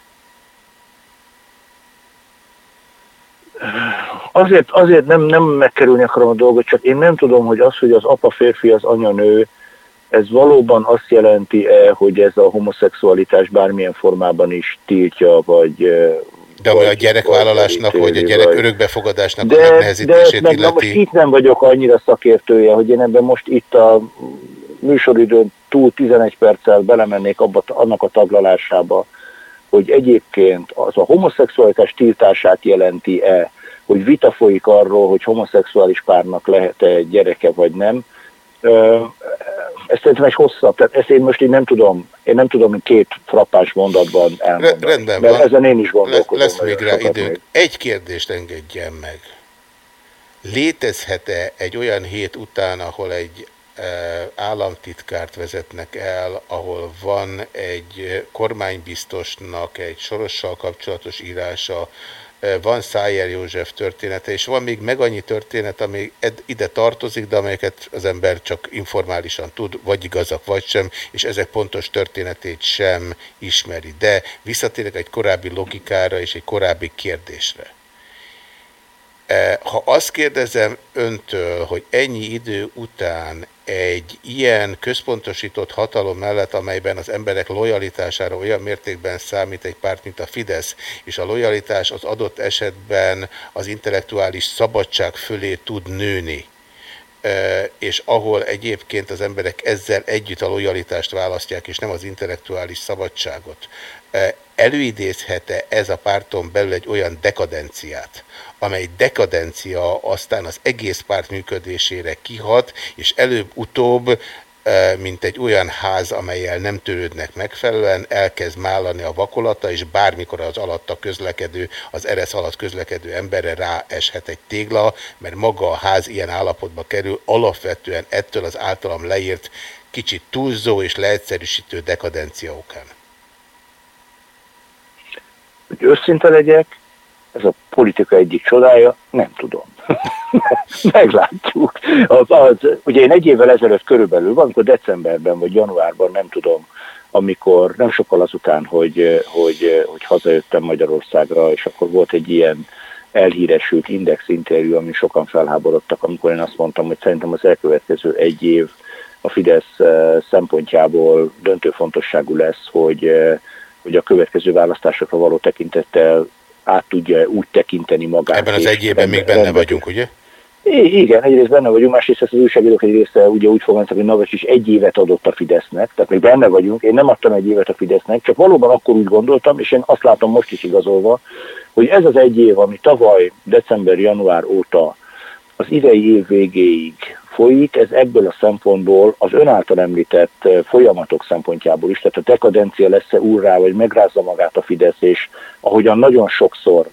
S8: Azért, azért nem, nem megkerülni akarom a dolgot, csak én nem tudom, hogy az, hogy az apa férfi, az anya nő, ez valóban azt jelenti-e, hogy ez a homoszexualitás bármilyen formában is tiltja, vagy... ö,
S1: De ami a
S8: vagy-
S1: gyerekvállalásnak, vagy a
S8: elítéli,
S1: gyerek
S8: vagy-
S1: örökbefogadásnak a
S8: de, de
S1: megnehezítését
S8: meg, na most
S1: illeti.
S8: itt nem vagyok annyira szakértője, hogy én ebben most itt a műsoridőn túl 11 perccel belemennék abba, annak a taglalásába, hogy egyébként az a homoszexualitás tiltását jelenti-e, hogy vita folyik arról, hogy homoszexuális párnak lehet-e gyereke vagy nem. Ö, Ez szerintem egy hosszabb, tehát ezt én most így nem tudom, én nem tudom két frappás mondatban elmondani.
S1: Re- rendben
S8: mert
S1: van.
S8: ezen én is gondolkodom.
S1: Lesz még rá időnk.
S8: még.
S1: Egy kérdést engedjen meg. Létezhet-e egy olyan hét után, ahol egy államtitkárt vezetnek el, ahol van egy kormánybiztosnak egy sorossal kapcsolatos írása, van Szájer József története, és van még meg annyi történet, ami ide tartozik, de amelyeket az ember csak informálisan tud, vagy igazak, vagy sem, és ezek pontos történetét sem ismeri. De visszatérek egy korábbi logikára és egy korábbi kérdésre. Eh, Ha azt kérdezem öntől, hogy ennyi idő után egy ilyen központosított hatalom mellett, amelyben az emberek lojalitására olyan mértékben számít egy párt, mint a Fidesz, és a lojalitás az adott esetben az intellektuális szabadság fölé tud nőni, eh, és ahol egyébként az emberek ezzel együtt a lojalitást választják, és nem az intellektuális szabadságot, eh, előidézhet-e ez a párton belül egy olyan dekadenciát, amely dekadencia aztán az egész párt működésére kihat, és előbb-utóbb, eh, mint egy olyan ház, amelyel nem törődnek megfelelően, elkezd málani a vakolata, és bármikor az alatta közlekedő, az eresz alatt közlekedő emberre ráeshet egy tégla, mert maga a ház ilyen állapotba kerül, alapvetően ettől az általam leírt kicsit túlzó és leegyszerűsítő dekadencia okán.
S8: Hogy őszinte legyek, ez a politika egyik csodája, nem tudom. [laughs] Meglátjuk. Az, az, ugye én egy évvel ezelőtt körülbelül, valamikor decemberben vagy januárban, nem tudom, amikor nem sokkal azután, hogy, hogy, hogy hazajöttem Magyarországra, és akkor volt egy ilyen elhíresült index interjú, ami sokan felháborodtak, amikor én azt mondtam, hogy szerintem az elkövetkező egy év a Fidesz eh, szempontjából döntő fontosságú lesz, hogy, eh, hogy a következő választásokra való tekintettel át tudja úgy tekinteni magát.
S1: Ebben az
S8: és
S1: egy évben
S8: rendbe-
S1: még benne
S8: rendbe-
S1: vagyunk, ugye?
S8: I- Igen, egyrészt benne vagyunk, másrészt az újságírók egy része ugye úgy fogalmaztak, hogy Navracsics egy évet adott a Fidesznek, tehát még benne vagyunk, én nem adtam egy évet a Fidesznek, csak valóban akkor úgy gondoltam, és én azt látom most is igazolva, hogy ez az egy év, ami tavaly december-január óta az idei év végéig folyik, ez ebből a szempontból az ön által említett eh, folyamatok szempontjából is, tehát a dekadencia lesz-e úrrá, vagy megrázza magát a Fidesz, és ahogyan nagyon sokszor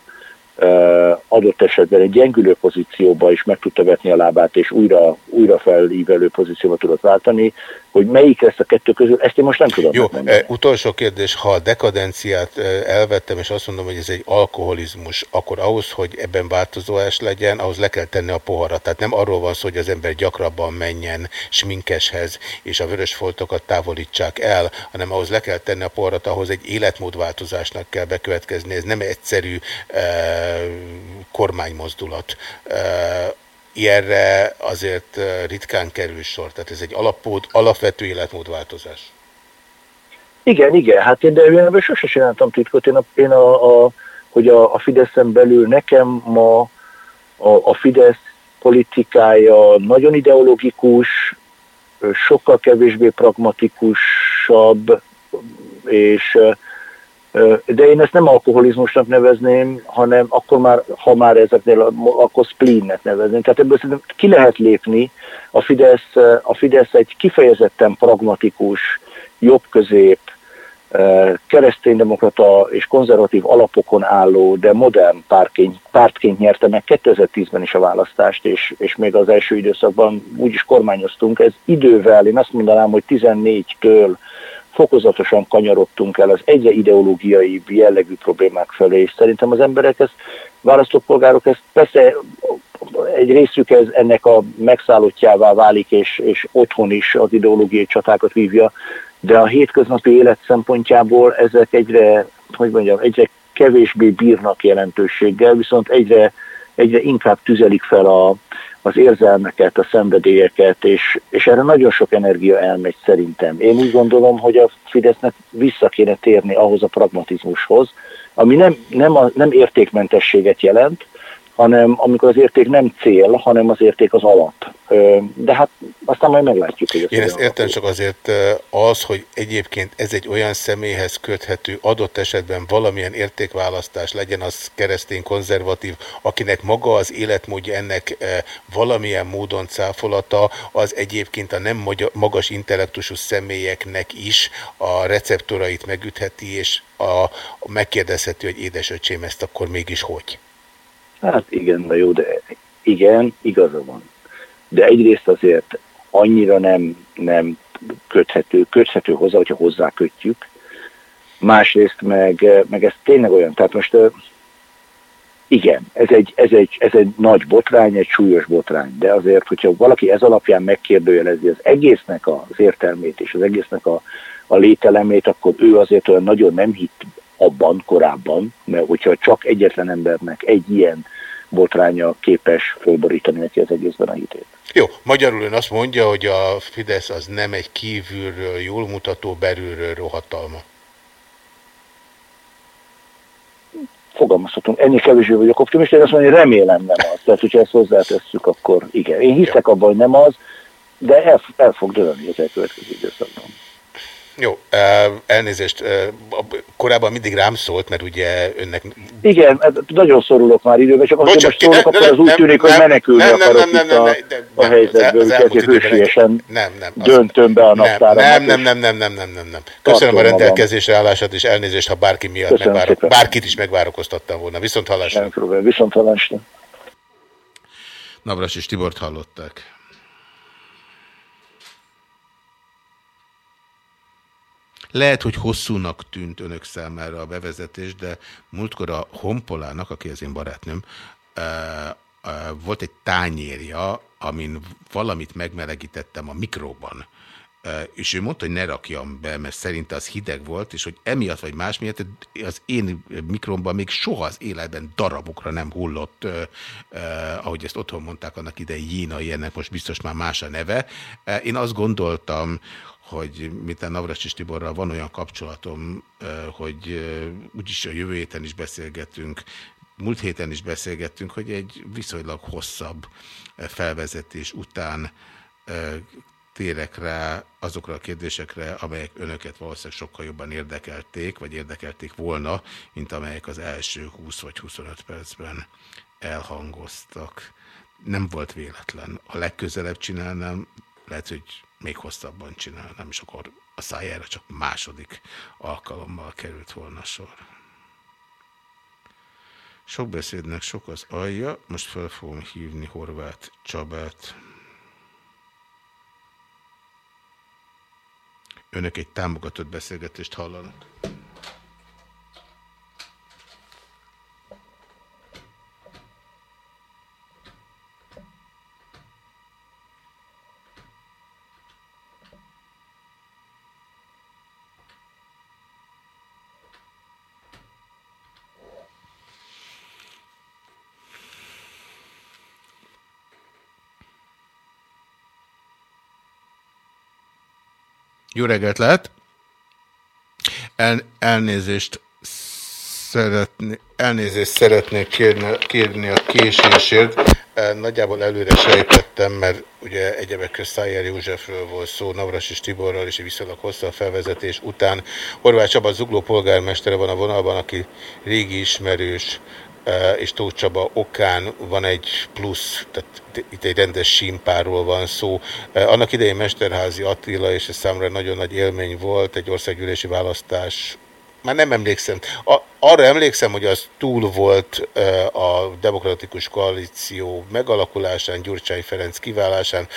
S8: eh, adott esetben egy gyengülő pozícióba is meg tudta vetni a lábát, és újra, újra felívelő pozícióba tudott váltani, hogy melyik lesz a kettő közül, ezt én most nem tudom
S1: Jó,
S8: megmondani.
S1: eh, utolsó kérdés, ha a dekadenciát eh, elvettem, és azt mondom, hogy ez egy alkoholizmus, akkor ahhoz, hogy ebben változás legyen, ahhoz le kell tenni a poharat. Tehát nem arról van szó, hogy az ember gyakrabban menjen sminkeshez, és a vörös foltokat távolítsák el, hanem ahhoz le kell tenni a poharat, ahhoz egy életmódváltozásnak kell bekövetkezni. Ez nem egyszerű eh, kormánymozdulat. Eh, ilyenre azért ritkán kerül sor. Tehát ez egy alapód, alapvető életmódváltozás.
S8: Igen, igen, hát én, de ebből sose csináltam titkot. Én, a, én a, a, hogy a, a Fideszen belül nekem ma a, a Fidesz politikája nagyon ideológikus, sokkal kevésbé pragmatikusabb, és de én ezt nem alkoholizmusnak nevezném, hanem akkor már, ha már ezeknél, akkor spleennek nevezném. Tehát ebből szerintem ki lehet lépni. A Fidesz, a Fidesz egy kifejezetten pragmatikus, jobb-közép, kereszténydemokrata és konzervatív alapokon álló, de modern pártként, pártként nyerte meg 2010-ben is a választást, és, és még az első időszakban úgy is kormányoztunk. Ez idővel, én azt mondanám, hogy 14-től fokozatosan kanyarodtunk el az egyre ideológiai jellegű problémák felé, és szerintem az emberek ezt, választópolgárok ezt persze egy részük ez ennek a megszállottjává válik, és, és otthon is az ideológiai csatákat vívja, de a hétköznapi élet szempontjából ezek egyre, hogy mondjam, egyre kevésbé bírnak jelentőséggel, viszont egyre, egyre inkább tüzelik fel a, az érzelmeket, a szenvedélyeket, és, és erre nagyon sok energia elmegy szerintem. Én úgy gondolom, hogy a Fidesznek vissza kéne térni ahhoz a pragmatizmushoz, ami nem, nem, a, nem értékmentességet jelent, hanem amikor az érték nem cél, hanem az érték az alap. De hát aztán majd meglátjuk. Hogy
S1: Én ezt értem, csak azért az, hogy egyébként ez egy olyan személyhez köthető adott esetben valamilyen értékválasztás legyen az keresztény konzervatív, akinek maga az életmódja ennek valamilyen módon cáfolata, az egyébként a nem magas intellektusú személyeknek is a receptorait megütheti, és a, megkérdezheti, hogy édesöcsém, ezt akkor mégis hogy?
S8: Hát igen, de jó, de igen, igaza van. De egyrészt azért annyira nem, nem köthető, köthető hozzá, hogyha hozzá kötjük. Másrészt meg, meg ez tényleg olyan, tehát most igen, ez egy, ez, egy, ez egy nagy botrány, egy súlyos botrány, de azért, hogyha valaki ez alapján megkérdőjelezi az egésznek az értelmét és az egésznek a, a lételemét, akkor ő azért olyan nagyon nem hitt abban korábban, mert hogyha csak egyetlen embernek egy ilyen botránya képes fölborítani neki az egészben a hitét.
S1: Jó, magyarul ön azt mondja, hogy a Fidesz az nem egy kívülről jól mutató, belülről rohatalma.
S8: Fogalmazhatunk, ennél kevésbé vagyok optimista, én azt mondom, hogy remélem nem az. Tehát, hogyha ezt hozzátesszük, akkor igen. Én hiszek abban, hogy nem az, de el, el fog dőlni az elkövetkező időszakban.
S1: Jó, elnézést, korábban mindig rám szólt, mert ugye önnek...
S8: Igen, hát nagyon szorulok már időben, csak azért most szólok, akkor az úgy tűnik, hogy menekülni akarok itt a, a helyzetből, úgyhogy hősiesen döntöm be a naptára.
S1: Nem, nem, nem, nem, nem, nem, nem, nem. Köszönöm a rendelkezésre állását, és elnézést, ha bárki miatt megvárok, bárkit is megvárokoztattam volna. Viszont hallásra.
S8: Nem próbál, viszont hallásra.
S1: Navras és Tibort hallották. Lehet, hogy hosszúnak tűnt önök számára a bevezetés, de múltkor a Honpolának, aki az én barátnőm, volt egy tányérja, amin valamit megmelegítettem a mikróban. És ő mondta, hogy ne rakjam be, mert szerinte az hideg volt, és hogy emiatt vagy más miatt az én mikromban még soha az életben darabokra nem hullott, ahogy ezt otthon mondták annak idején, Jínai, ennek most biztos már más a neve. Én azt gondoltam, hogy a Navracsis Tiborral van olyan kapcsolatom, hogy úgyis a jövő héten is beszélgetünk, múlt héten is beszélgettünk, hogy egy viszonylag hosszabb felvezetés után térek rá azokra a kérdésekre, amelyek önöket valószínűleg sokkal jobban érdekelték, vagy érdekelték volna, mint amelyek az első 20 vagy 25 percben elhangoztak. Nem volt véletlen. A legközelebb csinálnám, lehet, hogy még hosszabban csinálnám, és akkor a szájára csak második alkalommal került volna sor. Sok beszédnek sok az alja, most fel fogom hívni Horváth Csabát. Önök egy támogatott beszélgetést hallanak. Jó reggelt lehet! El, elnézést szeretné, elnézést szeretnék kérni, kérni a késésért. E, Nagyjából előre sejtettem, mert ugye egyebek közt Szájer Józsefről volt szó, Navras és Tiborral, és egy viszonylag hosszabb felvezetés után. Horváth Csaba Zugló polgármestere van a vonalban, aki régi ismerős, és Tóth Csaba okán van egy plusz, tehát itt egy rendes símpárról van szó. Annak idején Mesterházi Attila, és ez számra nagyon nagy élmény volt, egy országgyűlési választás már nem emlékszem. Arra emlékszem, hogy az túl volt a demokratikus koalíció megalakulásán, Gyurcsány Ferenc kiválásán,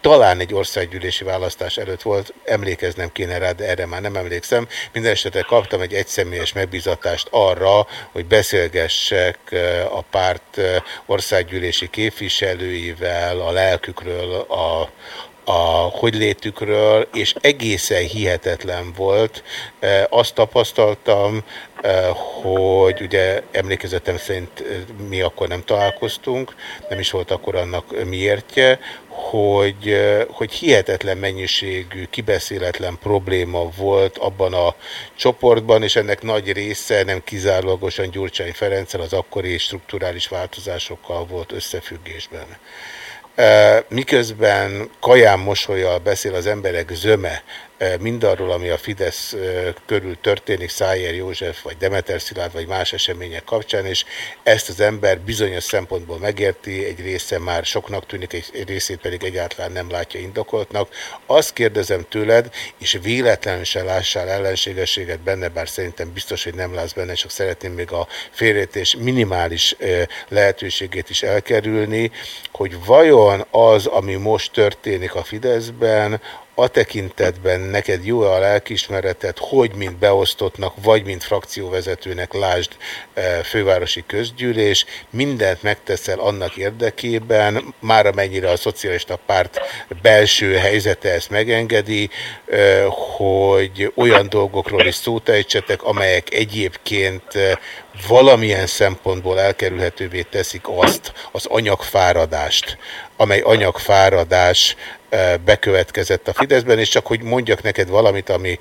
S1: talán egy országgyűlési választás előtt volt, emlékeznem kéne rá, de erre már nem emlékszem. Minden esetre kaptam egy egyszemélyes megbízatást arra, hogy beszélgessek a párt országgyűlési képviselőivel, a lelkükről, a, a hogylétükről, és egészen hihetetlen volt. E, Azt tapasztaltam, e, hogy ugye emlékezetem szerint e, mi akkor nem találkoztunk, nem is volt akkor annak miértje, hogy, hogy hihetetlen mennyiségű, kibeszéletlen probléma volt abban a csoportban, és ennek nagy része nem kizárólagosan Gyurcsány Ferenccel az akkori strukturális változásokkal volt összefüggésben. Miközben kaján mosolyal beszél az emberek zöme mindarról, ami a Fidesz körül történik, Szájer József, vagy Demeter Szilárd, vagy más események kapcsán, és ezt az ember bizonyos szempontból megérti, egy része már soknak tűnik, egy részét pedig egyáltalán nem látja indokoltnak. Azt kérdezem tőled, és véletlenül se lássál ellenségességet benne, bár szerintem biztos, hogy nem látsz benne, csak szeretném még a félreértés minimális lehetőségét is elkerülni, hogy vajon az, ami most történik a Fideszben, a tekintetben neked jó a lelkismereted, hogy mint beosztottnak, vagy mint frakcióvezetőnek, lásd eh, fővárosi közgyűlés, mindent megteszel annak érdekében, már amennyire a szocialista párt belső helyzete ezt megengedi, eh, hogy olyan dolgokról is szót ejtsetek, amelyek egyébként eh, valamilyen szempontból elkerülhetővé teszik azt, az anyagfáradást, amely anyagfáradás bekövetkezett a Fideszben, és csak hogy mondjak neked valamit, ami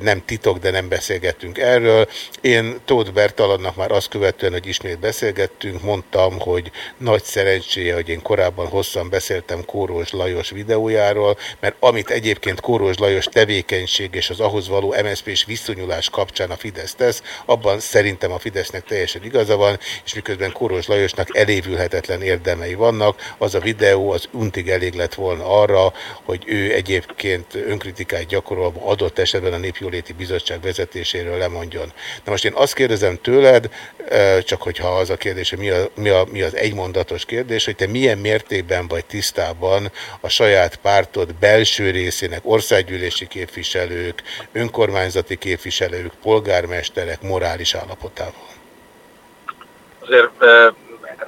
S1: nem titok, de nem beszélgettünk erről. Én Tóth Bertalannak már azt követően, hogy ismét beszélgettünk, mondtam, hogy nagy szerencséje, hogy én korábban hosszan beszéltem Kórós Lajos videójáról, mert amit egyébként Kórós Lajos tevékenység és az ahhoz való MSZP-s viszonyulás kapcsán a Fidesz tesz, abban szerintem a Fidesznek teljesen igaza van, és miközben Kórós Lajosnak elévülhetetlen érdemei vannak, az a videó az untig elég lett volna arra, hogy ő egyébként önkritikát gyakorolva adott esetben a Népjóléti Bizottság vezetéséről lemondjon. Na most én azt kérdezem tőled, eh, csak hogyha az a kérdés, hogy mi, a, mi, a, mi az egymondatos kérdés, hogy te milyen mértékben vagy tisztában a saját pártod belső részének országgyűlési képviselők, önkormányzati képviselők, polgármesterek morális állapotával?
S9: Azért eh,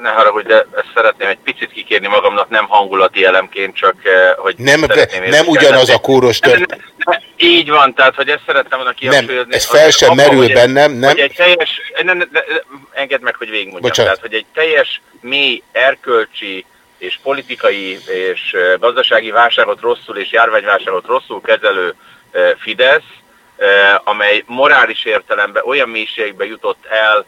S9: ne haragudj, de ezt szeretném egy picit kikérni magamnak, nem hangulati elemként, csak eh, hogy
S1: Nem,
S9: szeretném
S1: nem ugyanaz a kóros
S9: Nem,
S1: tört...
S9: nem, nem, Így van, tehát hogy ezt szerettem volna kihangsúlyozni.
S1: ez fel sem merül
S9: hogy
S1: bennem, nem?
S9: Hogy egy teljes, nem, nem, nem, engedd meg, hogy végigmondjam.
S1: Bocsánat.
S9: Tehát, hogy egy teljes, mély, erkölcsi és politikai és eh, gazdasági válságot rosszul és járványválságot rosszul kezelő eh, Fidesz, amely morális értelemben olyan mélységbe jutott el,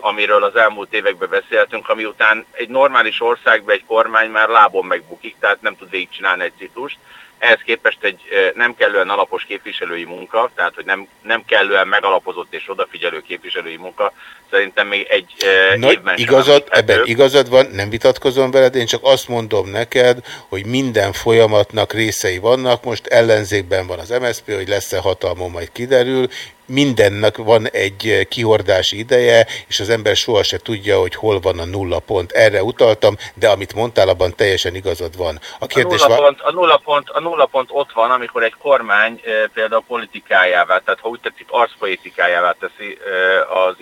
S9: amiről az elmúlt években beszéltünk, ami után egy normális országban egy kormány már lábon megbukik, tehát nem tud végigcsinálni egy ciklust. Ehhez képest egy eh, nem kellően alapos képviselői munka, tehát hogy nem, nem kellően megalapozott és odafigyelő képviselői munka, szerintem még egy eh,
S1: Nagy
S9: évben
S1: igazad, ebben igazad van, nem vitatkozom veled, én csak azt mondom neked, hogy minden folyamatnak részei vannak, most ellenzékben van az MSZP, hogy lesz-e hatalmon, majd kiderül, mindennek van egy kihordási ideje, és az ember soha se tudja, hogy hol van a nulla pont. Erre utaltam, de amit mondtál, abban teljesen igazad van. A
S9: A
S1: kérdés
S9: nulla,
S1: va-
S9: pont, a, nulla pont, a nulla pont ott van, amikor egy kormány e, például politikájává, tehát ha úgy tetszik, arcpolitikájává teszi e, az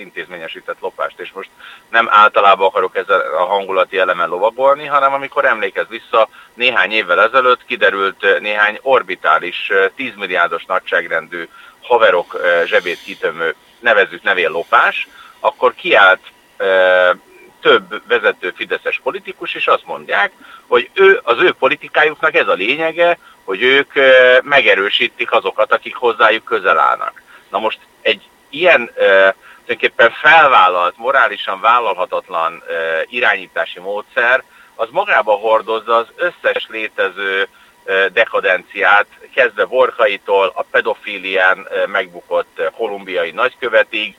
S9: intézményesített lopást. És most nem általában akarok ezzel a hangulati elemen lovagolni, hanem amikor emlékez vissza, néhány évvel ezelőtt kiderült e, néhány orbitális, e, 10 milliárdos nagyságrendű haverok e, zsebét kitömő, nevezzük nevén lopás, akkor kiállt több vezető fideszes politikus, és azt mondják, hogy ő, az ő politikájuknak ez a lényege, hogy ők megerősítik azokat, akik hozzájuk közel állnak. Na most egy ilyen tulajdonképpen felvállalt, morálisan vállalhatatlan irányítási módszer, az magába hordozza az összes létező dekadenciát, kezdve Borkaitól a pedofílián megbukott kolumbiai nagykövetig,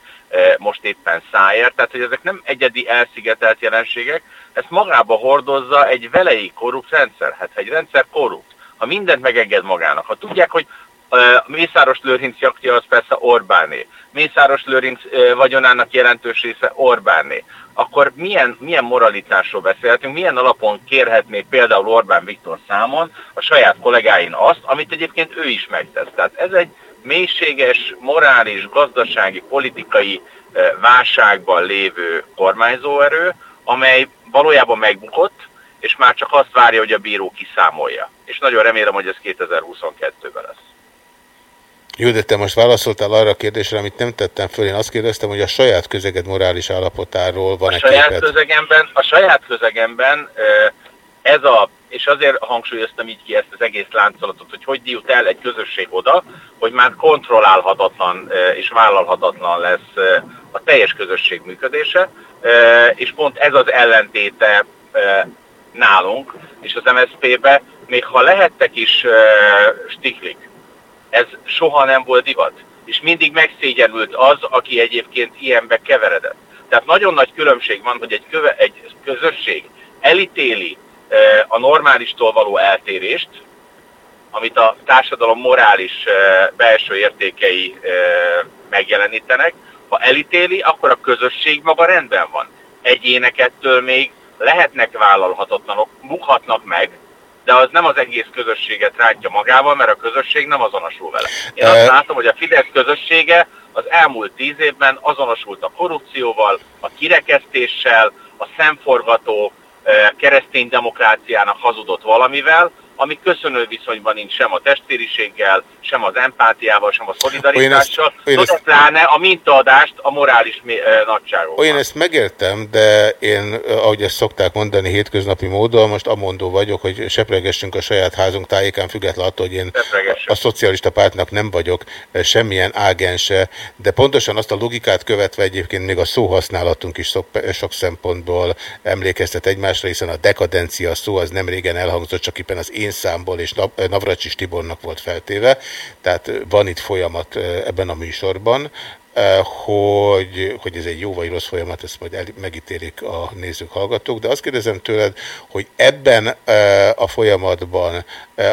S9: most éppen szájért, tehát hogy ezek nem egyedi elszigetelt jelenségek, ezt magába hordozza egy velei korrupt rendszer. Hát egy rendszer korrupt, ha mindent megenged magának, ha tudják, hogy Mészáros Lőrinc jaktja az persze Orbáné, Mészáros Lőrinc vagyonának jelentős része Orbáné, akkor milyen, milyen moralitásról beszélhetünk, milyen alapon kérhetné például Orbán Viktor számon a saját kollégáin azt, amit egyébként ő is megtesz. Tehát ez egy mélységes, morális, gazdasági, politikai válságban lévő kormányzóerő, amely valójában megbukott, és már csak azt várja, hogy a bíró kiszámolja. És nagyon remélem, hogy ez 2022-ben lesz.
S1: Jó, de te most válaszoltál arra a kérdésre, amit nem tettem föl. Én azt kérdeztem, hogy a saját közeged morális állapotáról van-e
S9: a saját Közegemben, a saját közegemben ez a, és azért hangsúlyoztam így ki ezt az egész láncolatot, hogy hogy jut el egy közösség oda, hogy már kontrollálhatatlan és vállalhatatlan lesz a teljes közösség működése, és pont ez az ellentéte nálunk, és az MSZP-be, még ha lehettek is stiklik, ez soha nem volt divat. És mindig megszégyenült az, aki egyébként ilyenbe keveredett. Tehát nagyon nagy különbség van, hogy egy, köve, egy közösség elítéli a normálistól való eltérést, amit a társadalom morális belső értékei megjelenítenek. Ha elítéli, akkor a közösség maga rendben van. Egyének ettől még lehetnek vállalhatatlanok, bukhatnak meg, de az nem az egész közösséget rántja magával, mert a közösség nem azonosul vele. Én azt látom, hogy a Fidesz közössége az elmúlt tíz évben azonosult a korrupcióval, a kirekesztéssel, a szemforgató keresztény demokráciának hazudott valamivel, ami köszönő viszonyban nincs sem a testvériséggel, sem az empátiával, sem a szolidaritással, ezt, pláne a mintaadást a morális nagyságokban.
S1: Én ezt megértem, de én, ahogy ezt szokták mondani hétköznapi módon, most amondó vagyok, hogy sepregessünk a saját házunk tájékán, függetlenül attól, hogy én a szocialista pártnak nem vagyok semmilyen ágense, de pontosan azt a logikát követve egyébként még a szóhasználatunk is sok, sok szempontból emlékeztet egymásra, hiszen a dekadencia szó az nem régen elhangzott, csak éppen az én én számból, és Navracsis Tibornak volt feltéve, tehát van itt folyamat ebben a műsorban, hogy, hogy ez egy jó vagy rossz folyamat, ezt majd el, megítélik a nézők, hallgatók, de azt kérdezem tőled, hogy ebben a folyamatban,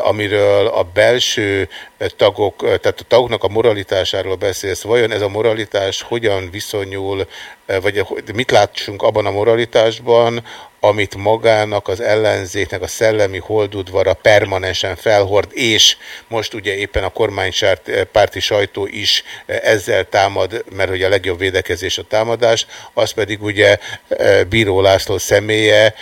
S1: amiről a belső tagok, tehát a tagoknak a moralitásáról beszélsz, vajon ez a moralitás hogyan viszonyul, vagy mit látsunk abban a moralitásban, amit magának az ellenzéknek a szellemi holdudvara permanensen felhord, és most ugye éppen a kormánypárti sajtó is ezzel támad, mert hogy a legjobb védekezés a támadás, az pedig ugye e, Bíró László személye,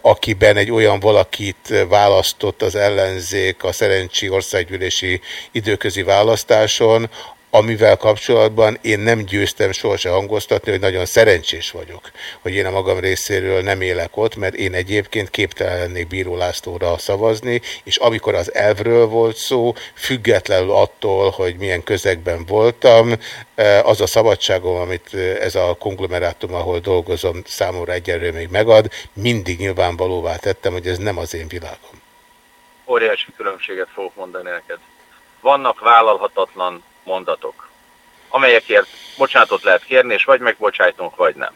S1: akiben egy olyan valakit választott az ellenzék a Szerencsi országgyűlési időközi választáson, amivel kapcsolatban én nem győztem sohasem hangoztatni, hogy nagyon szerencsés vagyok, hogy én a magam részéről nem élek ott, mert én egyébként képtelen lennék Bíró Lászlóra szavazni, és amikor az elvről volt szó, függetlenül attól, hogy milyen közegben voltam, eh, az a szabadságom, amit eh, ez a konglomerátum, ahol dolgozom, számomra egyelőre még megad, mindig nyilvánvalóvá tettem, hogy ez nem az én világom.
S9: Óriási különbséget fogok mondani neked. Vannak vállalhatatlan mondatok, amelyekért bocsánatot lehet kérni, és vagy megbocsájtunk, vagy nem.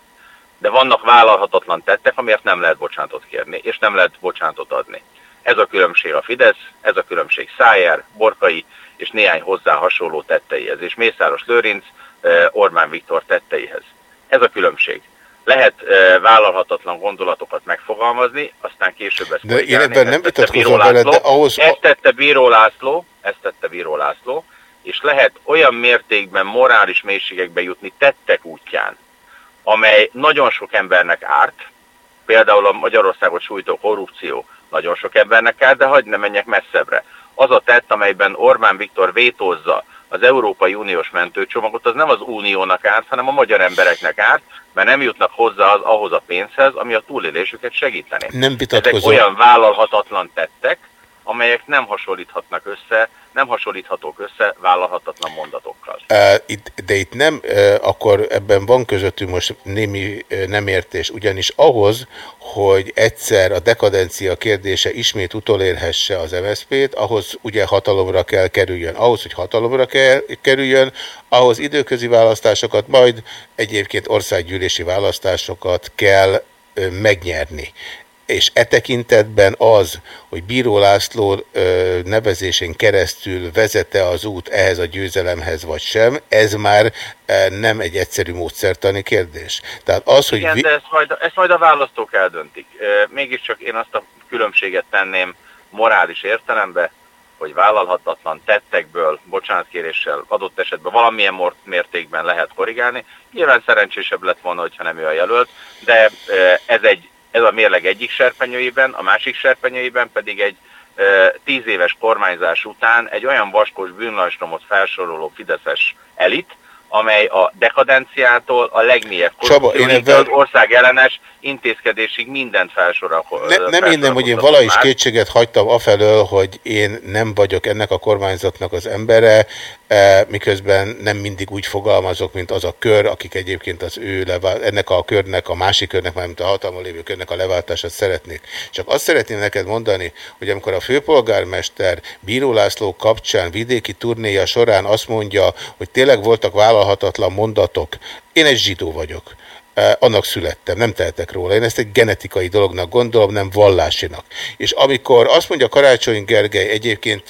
S9: De vannak vállalhatatlan tettek, amiért nem lehet bocsánatot kérni, és nem lehet bocsánatot adni. Ez a különbség a Fidesz, ez a különbség Szájer, Borkai és néhány hozzá hasonló tetteihez, és Mészáros Lőrinc, Orbán Viktor tetteihez. Ez a különbség. Lehet vállalhatatlan gondolatokat megfogalmazni, aztán később ezt
S1: De én ebben nem vitatkozom veled, de ahhoz...
S9: Ezt tette Bíró László, ezt tette Bíró László, és lehet olyan mértékben morális mélységekbe jutni tettek útján, amely nagyon sok embernek árt, például a Magyarországot sújtó korrupció nagyon sok embernek árt, de hagyd ne menjek messzebbre. Az a tett, amelyben Orbán Viktor vétózza az Európai Uniós mentőcsomagot, az nem az uniónak árt, hanem a magyar embereknek árt, mert nem jutnak hozzá az, ahhoz a pénzhez, ami a túlélésüket segíteni.
S1: Nem vitatkozom.
S9: Ezek olyan vállalhatatlan tettek, amelyek nem hasonlíthatnak össze, nem hasonlíthatók össze vállalhatatlan mondatokkal.
S1: De itt nem, akkor ebben van közöttünk most némi uh, nem értés, ugyanis ahhoz, hogy egyszer a dekadencia kérdése ismét utolérhesse az MSZP-t, ahhoz ugye hatalomra kell kerüljön. Ahhoz, hogy hatalomra kell, kerüljön, ahhoz időközi választásokat, majd egyébként országgyűlési választásokat kell megnyerni és e tekintetben az, hogy Bíró László ö, nevezésén keresztül vezete az út ehhez a győzelemhez vagy sem, ez már e, nem egy egyszerű módszertani kérdés. Tehát az,
S9: Igen,
S1: hogy...
S9: de ezt majd, ezt majd a választók eldöntik. Mégiscsak én azt a különbséget tenném morális értelembe, hogy vállalhatatlan tettekből, bocsánatkéréssel adott esetben valamilyen mértékben lehet korrigálni. Nyilván szerencsésebb lett volna, hogyha nem ő a jelölt, de ez egy ez a mérleg egyik serpenyőjében, a másik serpenyőjében pedig egy tíz éves kormányzás után egy olyan vaskos bűnlajstromot felsoroló Fideszes elit, amely a dekadenciától a legmélyebb
S1: ebben...
S9: ország ellenes intézkedésig mindent felsorol.
S1: Ne, nem innen, hogy én vala is kétséget hagytam afelől, hogy én nem vagyok ennek a kormányzatnak az embere, e, miközben nem mindig úgy fogalmazok, mint az a kör, akik egyébként az ő ennek a körnek, a másik körnek, mármint a hatalma lévő körnek a leváltását szeretnék. Csak azt szeretném neked mondani, hogy amikor a főpolgármester Bíró László kapcsán vidéki turnéja során azt mondja, hogy tényleg voltak vállalhatatlan mondatok, én egy zsidó vagyok annak születtem, nem tehetek róla. Én ezt egy genetikai dolognak gondolom, nem vallásinak. És amikor azt mondja Karácsony Gergely egyébként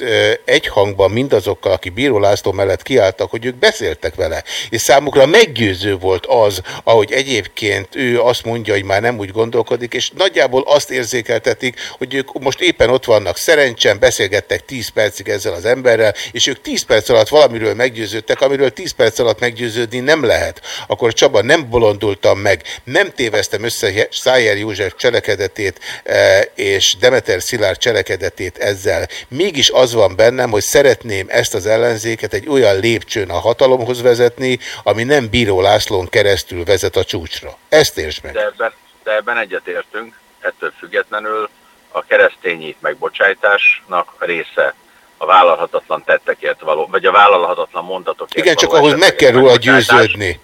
S1: egy hangban mindazokkal, aki Bíró László mellett kiálltak, hogy ők beszéltek vele, és számukra meggyőző volt az, ahogy egyébként ő azt mondja, hogy már nem úgy gondolkodik, és nagyjából azt érzékeltetik, hogy ők most éppen ott vannak szerencsen, beszélgettek 10 percig ezzel az emberrel, és ők 10 perc alatt valamiről meggyőződtek, amiről 10 perc alatt meggyőződni nem lehet. Akkor Csaba nem bolondultam meg. Nem téveztem össze Szájer József cselekedetét e, és Demeter Szilárd cselekedetét ezzel. Mégis az van bennem, hogy szeretném ezt az ellenzéket egy olyan lépcsőn a hatalomhoz vezetni, ami nem Bíró Lászlón keresztül vezet a csúcsra. Ezt értsd meg.
S9: De ebben, de ebben egyetértünk, ettől függetlenül a keresztényi megbocsájtásnak része a vállalhatatlan tettekért való, vagy a vállalhatatlan mondatokért
S1: Igen, csak ahhoz meg kell róla győződni.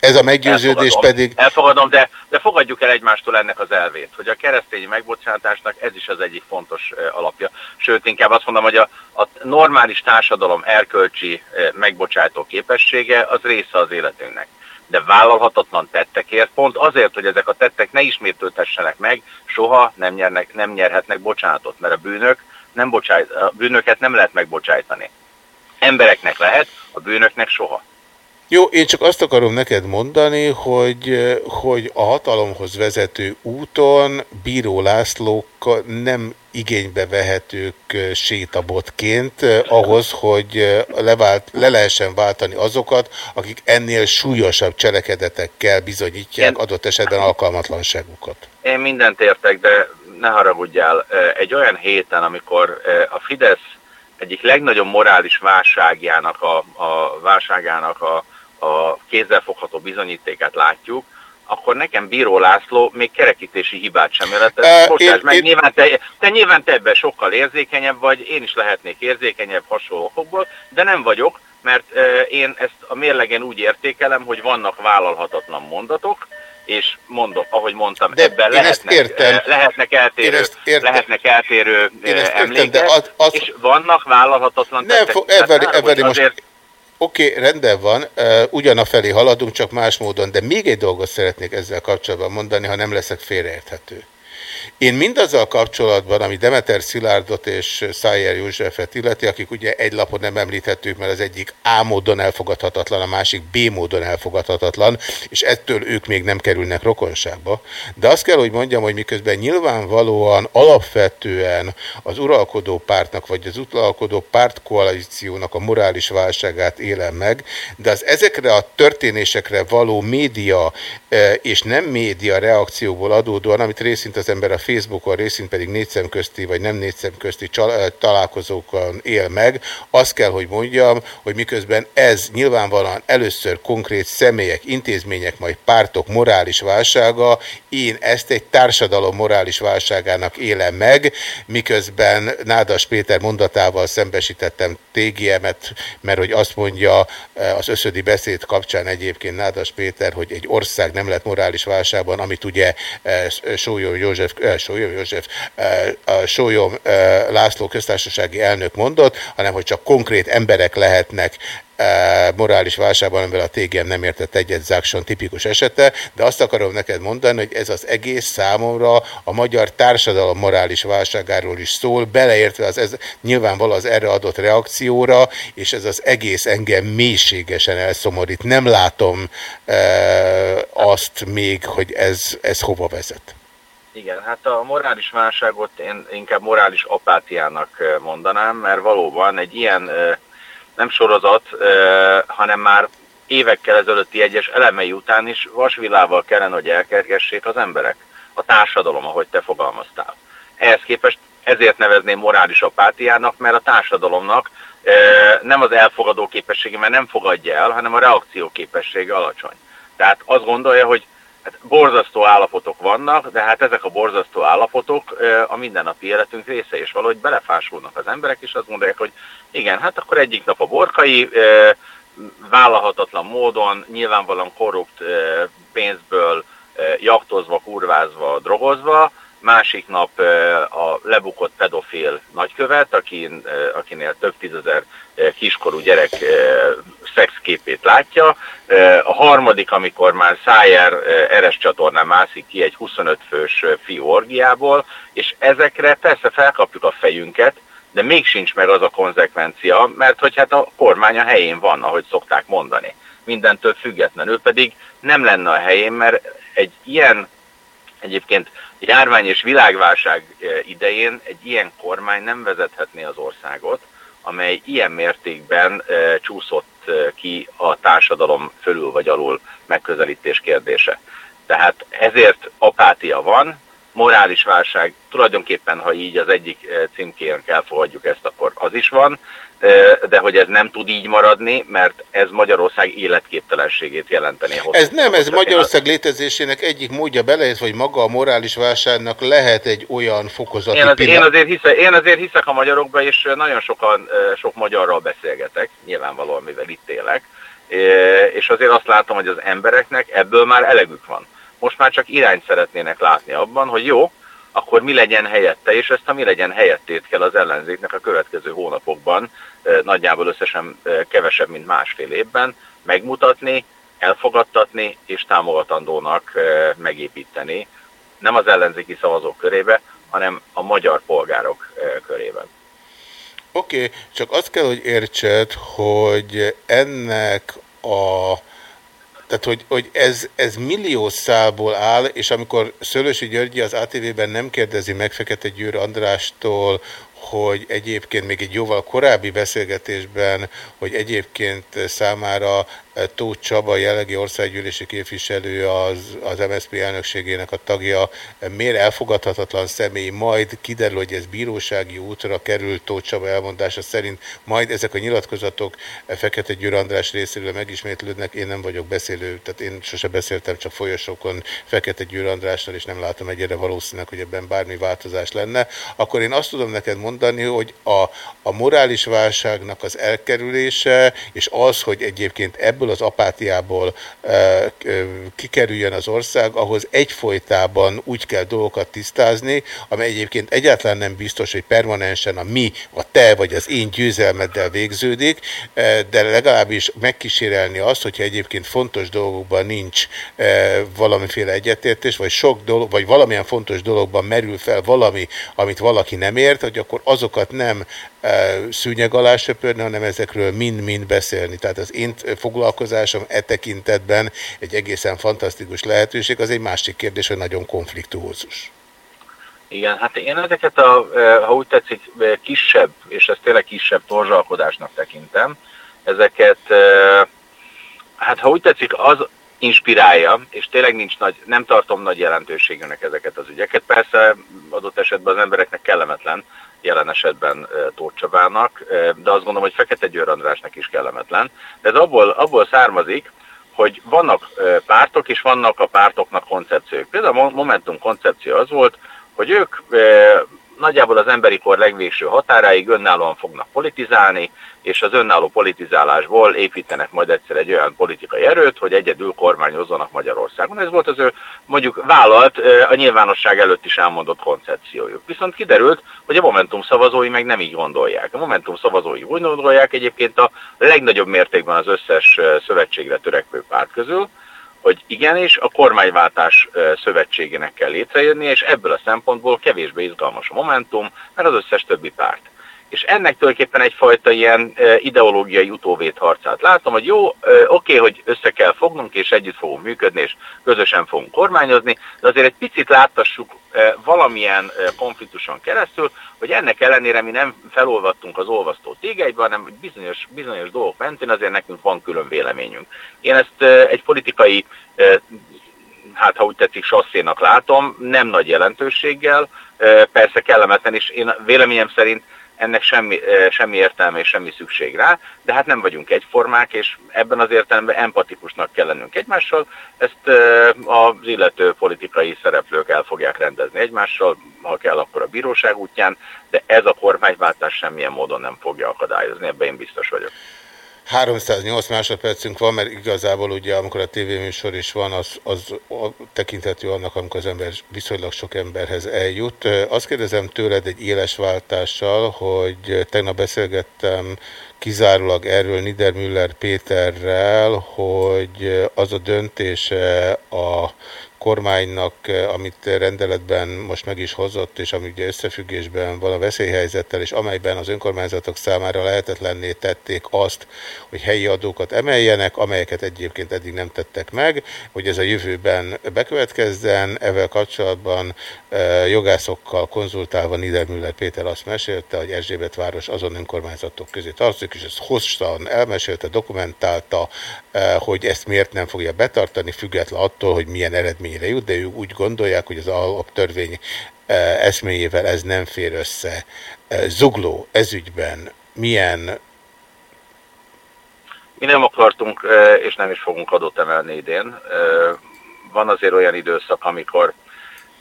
S1: Ez a meggyőződés
S9: elfogadom,
S1: pedig...
S9: Elfogadom, de, de fogadjuk el egymástól ennek az elvét, hogy a keresztény megbocsátásnak ez is az egyik fontos alapja. Sőt, inkább azt mondom, hogy a, a normális társadalom erkölcsi megbocsátó képessége az része az életünknek. De vállalhatatlan tettekért, pont azért, hogy ezek a tettek ne ismétlődhessenek meg, soha nem, nyernek, nem nyerhetnek bocsánatot, mert a bűnök nem bocsájt, a bűnöket nem lehet megbocsájtani. Embereknek lehet, a bűnöknek soha.
S1: Jó, én csak azt akarom neked mondani, hogy, hogy a hatalomhoz vezető úton Bíró Lászlók nem igénybe vehetők sétabotként ahhoz, hogy levált, le lehessen váltani azokat, akik ennél súlyosabb cselekedetekkel bizonyítják adott esetben alkalmatlanságukat.
S9: Én mindent értek, de ne haragudjál. Egy olyan héten, amikor a Fidesz egyik legnagyobb morális válságjának a, a válságának a a kézzelfogható bizonyítékát látjuk, akkor nekem Bíró László még kerekítési hibát sem jelentett. Bocsáss meg, én... nyilván te, te nyilván te ebben sokkal érzékenyebb vagy, én is lehetnék érzékenyebb hasonló okokból, de nem vagyok, mert e, én ezt a mérlegen úgy értékelem, hogy vannak vállalhatatlan mondatok, és mondok, ahogy mondtam, de ebben lehetnek, értem. lehetnek eltérő, ezt értem. lehetnek eltérő én ezt emlékek, értem, de az, az... és vannak vállalhatatlan
S1: nem, tettek. Everi, Everi, most azért... Oké, okay, rendben van, uh, felé haladunk, csak más módon, de még egy dolgot szeretnék ezzel kapcsolatban mondani, ha nem leszek félreérthető. Én mindazzal kapcsolatban, ami Demeter Szilárdot és Szájer Józsefet illeti, akik ugye egy lapon nem említhetők, mert az egyik A módon elfogadhatatlan, a másik B módon elfogadhatatlan, és ettől ők még nem kerülnek rokonságba. De azt kell, hogy mondjam, hogy miközben nyilvánvalóan alapvetően az uralkodó pártnak, vagy az uralkodó pártkoalíciónak a morális válságát élem meg, de az ezekre a történésekre való média eh, és nem média reakcióból adódóan, amit részint az ember ember a Facebookon részint pedig négyszemközti vagy nem négyszemközti csal- találkozókon él meg, azt kell, hogy mondjam, hogy miközben ez nyilvánvalóan először konkrét személyek, intézmények, majd pártok morális válsága, én ezt egy társadalom morális válságának élem meg, miközben Nádas Péter mondatával szembesítettem TGM-et, mert hogy azt mondja az összödi beszéd kapcsán egyébként Nádas Péter, hogy egy ország nem lett morális válságban, amit ugye Sólyom József, Sólyom József, Sólyom László köztársasági elnök mondott, hanem hogy csak konkrét emberek lehetnek morális válságban, amivel a TGM nem értett egyet Zákson tipikus esete, de azt akarom neked mondani, hogy ez az egész számomra a magyar társadalom morális válságáról is szól, beleértve az ez, nyilvánvaló az erre adott reakcióra, és ez az egész engem mélységesen elszomorít. Nem látom e, azt még, hogy ez, ez hova vezet.
S9: Igen, hát a morális válságot én inkább morális apátiának mondanám, mert valóban egy ilyen nem sorozat, hanem már évekkel ezelőtti egyes elemei után is vasvilával kellene, hogy elkergessék az emberek. A társadalom, ahogy te fogalmaztál. Ehhez képest ezért nevezném morális apátiának, mert a társadalomnak nem az elfogadó képessége, mert nem fogadja el, hanem a reakció képessége alacsony. Tehát azt gondolja, hogy hát borzasztó állapotok vannak, de hát ezek a borzasztó állapotok a mindennapi életünk része, és valahogy belefásulnak az emberek, és azt gondolják, hogy igen, hát akkor egyik nap a borkai, vállalhatatlan módon, nyilvánvalóan korrupt pénzből jaktozva, kurvázva, drogozva, másik nap a lebukott pedofil nagykövet, akin, akinél több tízezer kiskorú gyerek szexképét látja. A harmadik, amikor már Szájer eres csatornán mászik ki egy 25 fős fiú orgiából, és ezekre persze felkapjuk a fejünket, de még sincs meg az a konzekvencia, mert hogy hát a kormány a helyén van, ahogy szokták mondani. Mindentől függetlenül pedig nem lenne a helyén, mert egy ilyen egyébként járvány és világválság idején egy ilyen kormány nem vezethetné az országot, amely ilyen mértékben e, csúszott e, ki a társadalom fölül vagy alul megközelítés kérdése. Tehát ezért apátia van, morális válság, tulajdonképpen, ha így az egyik címkének elfogadjuk ezt, akkor az is van, de hogy ez nem tud így maradni, mert ez Magyarország életképtelenségét jelenteni.
S1: Ez nem, ez Magyarország létezésének egyik módja beleért, hogy maga a morális válságnak lehet egy olyan fokozati
S9: én, az, én, azért hiszek, én azért hiszek a magyarokba, és nagyon sokan, sok magyarral beszélgetek, nyilvánvalóan, mivel itt élek, és azért azt látom, hogy az embereknek ebből már elegük van. Most már csak irányt szeretnének látni abban, hogy jó, akkor mi legyen helyette, és ezt a mi legyen helyettét kell az ellenzéknek a következő hónapokban, nagyjából összesen kevesebb, mint másfél évben megmutatni, elfogadtatni és támogatandónak megépíteni, nem az ellenzéki szavazók körébe, hanem a magyar polgárok körében.
S1: Oké, okay, csak azt kell, hogy értsed, hogy ennek a tehát, hogy, hogy ez, ez millió szálból áll, és amikor Szőlősi Györgyi az ATV-ben nem kérdezi meg Fekete Győr Andrástól, hogy egyébként még egy jóval korábbi beszélgetésben, hogy egyébként számára Tóth Csaba, jelenlegi országgyűlési képviselő, az, az MSZP elnökségének a tagja, miért elfogadhatatlan személy, majd kiderül, hogy ez bírósági útra került Tóth Csaba elmondása szerint, majd ezek a nyilatkozatok Fekete Győr András részéről megismétlődnek, én nem vagyok beszélő, tehát én sose beszéltem csak folyosókon Fekete Győr Andrással, és nem látom egyre valószínűleg, hogy ebben bármi változás lenne, akkor én azt tudom neked mondani, hogy a, a morális válságnak az elkerülése, és az, hogy egyébként ebből az apátiából kikerüljön az ország, ahhoz egyfolytában úgy kell dolgokat tisztázni, amely egyébként egyáltalán nem biztos, hogy permanensen a mi, a te vagy az én győzelmeddel végződik, de legalábbis megkísérelni azt, hogyha egyébként fontos dolgokban nincs valamiféle egyetértés, vagy sok dolog, vagy valamilyen fontos dologban merül fel valami, amit valaki nem ért, hogy akkor azokat nem szűnyeg alá söpörni, hanem ezekről mind-mind beszélni. Tehát az én foglalkozásom e tekintetben egy egészen fantasztikus lehetőség, az egy másik kérdés, hogy nagyon konfliktuózus.
S9: Igen, hát én ezeket a, ha úgy tetszik, kisebb, és ez tényleg kisebb torzsalkodásnak tekintem, ezeket, hát ha úgy tetszik, az, inspirálja, és tényleg nincs nagy, nem tartom nagy jelentőségűnek ezeket az ügyeket. Persze adott esetben az embereknek kellemetlen, jelen esetben Tóth Csabának, de azt gondolom, hogy Fekete Győr Andrásnak is kellemetlen. De ez abból, abból származik, hogy vannak pártok, és vannak a pártoknak koncepciók. Például a Momentum koncepció az volt, hogy ők nagyjából az emberi kor legvégső határáig önállóan fognak politizálni, és az önálló politizálásból építenek majd egyszer egy olyan politikai erőt, hogy egyedül kormányozzanak Magyarországon. Ez volt az ő mondjuk vállalt, a nyilvánosság előtt is elmondott koncepciójuk. Viszont kiderült, hogy a Momentum szavazói meg nem így gondolják. A Momentum szavazói úgy gondolják egyébként a legnagyobb mértékben az összes szövetségre törekvő párt közül, hogy igenis a kormányváltás szövetségének kell létrejönni, és ebből a szempontból kevésbé izgalmas a Momentum, mert az összes többi párt és ennek tulajdonképpen egyfajta ilyen ideológiai utóvét harcát látom, hogy jó, oké, hogy össze kell fognunk, és együtt fogunk működni, és közösen fogunk kormányozni, de azért egy picit láttassuk valamilyen konfliktuson keresztül, hogy ennek ellenére mi nem felolvattunk az olvasztó tégelybe, hanem bizonyos, bizonyos dolgok mentén azért nekünk van külön véleményünk. Én ezt egy politikai hát ha úgy tetszik, sasszénak látom, nem nagy jelentőséggel, persze kellemetlen, és én véleményem szerint ennek semmi, semmi értelme és semmi szükség rá, de hát nem vagyunk egyformák, és ebben az értelemben empatikusnak kell lennünk egymással. Ezt az illető politikai szereplők el fogják rendezni egymással, ha kell, akkor a bíróság útján, de ez a kormányváltás semmilyen módon nem fogja akadályozni, ebben én biztos vagyok.
S1: 308 másodpercünk van, mert igazából ugye amikor a tévéműsor is van, az, az tekinthető annak, amikor az ember viszonylag sok emberhez eljut. Azt kérdezem tőled egy éles váltással, hogy tegnap beszélgettem kizárólag erről Niedermüller Péterrel, hogy az a döntése a kormánynak, eh, amit rendeletben most meg is hozott, és ami ugye összefüggésben van a veszélyhelyzettel, és amelyben az önkormányzatok számára lehetetlenné tették azt, hogy helyi adókat emeljenek, amelyeket egyébként eddig nem tettek meg, hogy ez a jövőben bekövetkezzen. Ezzel kapcsolatban e, jogászokkal konzultálva Niedermüller Péter azt mesélte, hogy Erzsébet város azon önkormányzatok közé tartozik, és ezt hosszan elmesélte, dokumentálta, e, hogy ezt miért nem fogja betartani, független attól, hogy milyen eredmény eredményre jut, de ők úgy gondolják, hogy az alaptörvény e, eszméjével ez nem fér össze. E, zugló ezügyben milyen...
S9: Mi nem akartunk, e, és nem is fogunk adót emelni idén. Van azért olyan időszak, amikor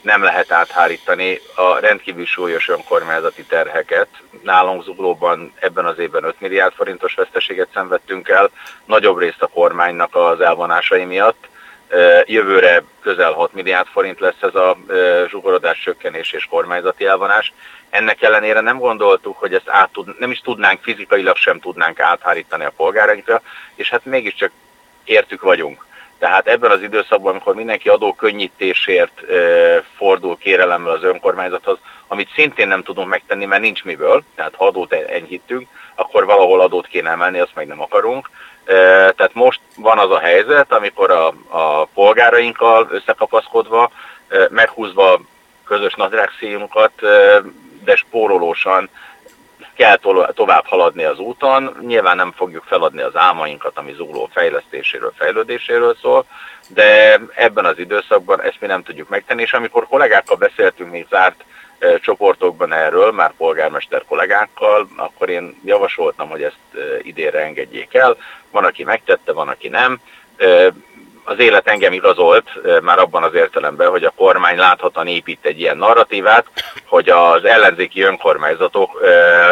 S9: nem lehet áthárítani a rendkívül súlyos önkormányzati terheket. Nálunk Zuglóban ebben az évben 5 milliárd forintos veszteséget szenvedtünk el, nagyobb részt a kormánynak az elvonásai miatt. Jövőre közel 6 milliárd forint lesz ez a zsugorodás csökkenés és kormányzati elvonás. Ennek ellenére nem gondoltuk, hogy ezt át tud, nem is tudnánk, fizikailag sem tudnánk áthárítani a polgárainkra, és hát mégiscsak értük vagyunk. Tehát ebben az időszakban, amikor mindenki adó könnyítésért e, fordul kérelemmel az önkormányzathoz, amit szintén nem tudunk megtenni, mert nincs miből, tehát ha adót enyhítünk, akkor valahol adót kéne emelni, azt meg nem akarunk, tehát most van az a helyzet, amikor a, a polgárainkkal összekapaszkodva, meghúzva közös nadrágszíjunkat, de spórolósan kell tovább haladni az úton. Nyilván nem fogjuk feladni az álmainkat, ami zugló fejlesztéséről, fejlődéséről szól, de ebben az időszakban ezt mi nem tudjuk megtenni, és amikor kollégákkal beszéltünk még zárt csoportokban erről, már polgármester kollégákkal, akkor én javasoltam, hogy ezt idénre engedjék el. Van, aki megtette, van, aki nem. Az élet engem igazolt már abban az értelemben, hogy a kormány láthatóan épít egy ilyen narratívát, hogy az ellenzéki önkormányzatok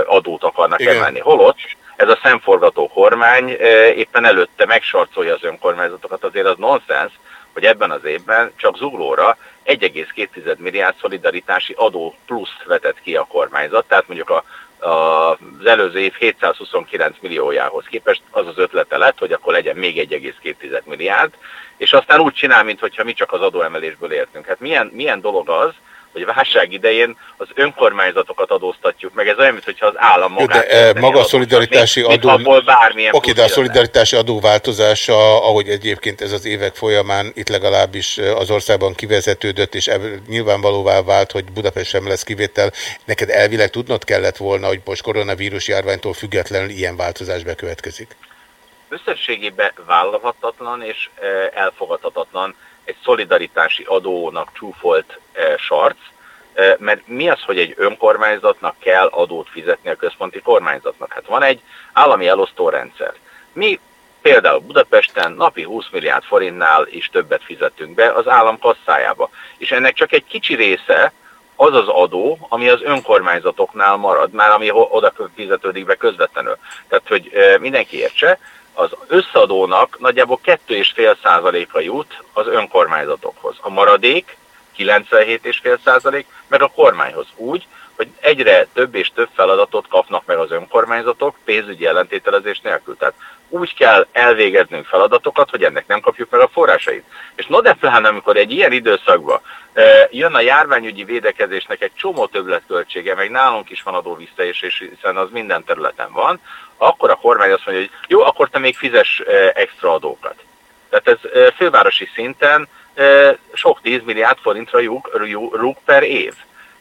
S9: adót akarnak Igen. emelni. Holott ez a szemforgató kormány éppen előtte megsarcolja az önkormányzatokat, azért az nonsens, hogy ebben az évben csak zuglóra 1,2 milliárd szolidaritási adó plusz vetett ki a kormányzat, tehát mondjuk a, a, az előző év 729 milliójához képest az az ötlete lett, hogy akkor legyen még 1,2 milliárd, és aztán úgy csinál, mintha mi csak az adóemelésből értünk. Hát milyen, milyen dolog az, hogy válság idején az önkormányzatokat adóztatjuk meg. Ez olyan, mintha az állam magát...
S1: De e, maga a szolidaritási adó...
S9: bármilyen
S1: Oké, de a szolidaritási adó változása, ahogy egyébként ez az évek folyamán itt legalábbis e, az országban kivezetődött, és nyilvánvalóvá vált, hogy Budapest sem lesz kivétel. Neked elvileg tudnod kellett volna, hogy most koronavírus járványtól függetlenül ilyen változás bekövetkezik?
S9: összességében vállalhatatlan és elfogadhatatlan egy szolidaritási adónak csúfolt sarc, mert mi az, hogy egy önkormányzatnak kell adót fizetni a központi kormányzatnak? Hát van egy állami elosztórendszer. Mi például Budapesten napi 20 milliárd forintnál is többet fizetünk be az állam kasszájába. És ennek csak egy kicsi része az az adó, ami az önkormányzatoknál marad, már ami oda fizetődik be közvetlenül. Tehát, hogy mindenki értse, az összadónak nagyjából 2,5%-a jut az önkormányzatokhoz. A maradék 97,5% meg a kormányhoz. Úgy, hogy egyre több és több feladatot kapnak meg az önkormányzatok pénzügyi ellentételezés nélkül. Tehát úgy kell elvégeznünk feladatokat, hogy ennek nem kapjuk meg a forrásait. És no de pláne, amikor egy ilyen időszakban jön a járványügyi védekezésnek egy csomó többletköltsége, meg nálunk is van adó visszaesés, hiszen az minden területen van, akkor a kormány azt mondja, hogy jó, akkor te még fizes extra adókat. Tehát ez fővárosi szinten sok 10 milliárd forintra rúg, rúg per év.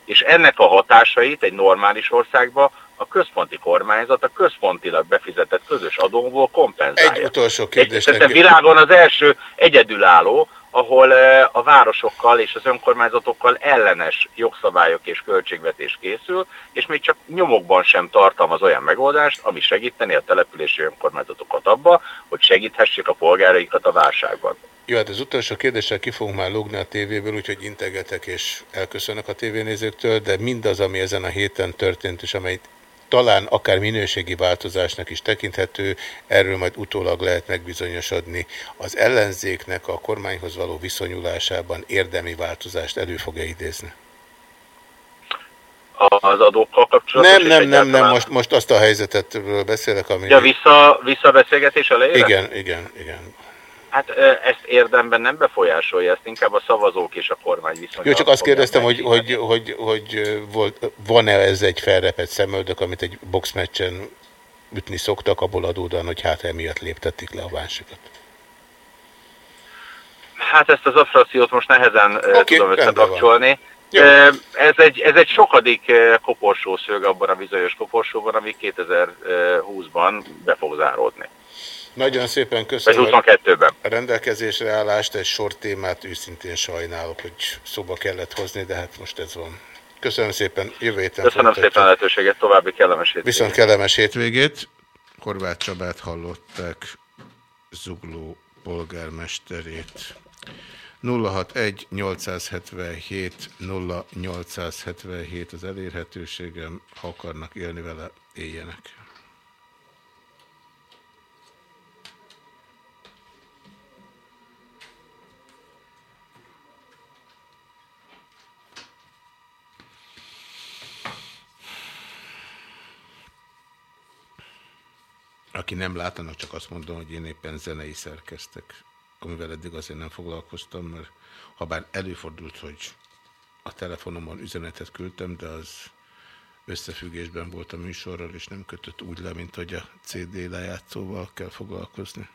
S9: És ennek a hatásait egy normális országban a központi kormányzat a központilag befizetett közös adóból kompenzálja.
S1: Egy utolsó kérdés.
S9: Egy, világon az első egyedülálló, ahol a városokkal és az önkormányzatokkal ellenes jogszabályok és költségvetés készül, és még csak nyomokban sem tartalmaz olyan megoldást, ami segíteni a települési önkormányzatokat abba, hogy segíthessék a polgáraikat a válságban.
S1: Jó, hát az utolsó kérdéssel ki fogunk már lógni a tévéből, úgyhogy integetek és elköszönök a tévénézőktől, de mindaz, ami ezen a héten történt, és amely talán akár minőségi változásnak is tekinthető, erről majd utólag lehet megbizonyosodni. Az ellenzéknek a kormányhoz való viszonyulásában érdemi változást elő fogja idézni?
S9: Az adókkal kapcsolatban?
S1: Nem, nem, nem, nem, most, most azt a helyzetetről beszélek, ami...
S9: Ja, vissza, visszabeszélgetés elejére?
S1: Igen, igen, igen.
S9: Hát ezt érdemben nem befolyásolja, ezt inkább a szavazók és a kormány viszonylag.
S1: Jó, csak azt kérdeztem, hogy, hogy, hogy, hogy van-e ez egy felrepett szemöldök, amit egy boxmeccsen ütni szoktak, abból adódóan, hogy hát emiatt léptették le a másikat.
S9: Hát ezt az afraciót most nehezen okay, tudom összekapcsolni. Ez egy, ez egy sokadik koporsószög abban a bizonyos koporsóban, ami 2020-ban be fog záródni.
S1: Nagyon szépen köszönöm
S9: a
S1: rendelkezésre állást, egy sor témát őszintén sajnálok, hogy szóba kellett hozni, de hát most ez van. Köszönöm szépen, jövő héten
S9: Köszönöm szépen a lehetőséget, további kellemes hétvégét.
S1: Viszont kellemes hétvégét. Horváth Csabát hallották, Zugló polgármesterét. 061 877 0877 az elérhetőségem, ha akarnak élni vele, éljenek. Aki nem látanak, csak azt mondom, hogy én éppen zenei szerkeztek, amivel eddig azért nem foglalkoztam, mert ha bár előfordult, hogy a telefonomon üzenetet küldtem, de az összefüggésben volt a műsorral, és nem kötött úgy le, mint hogy a CD lejátszóval kell foglalkozni.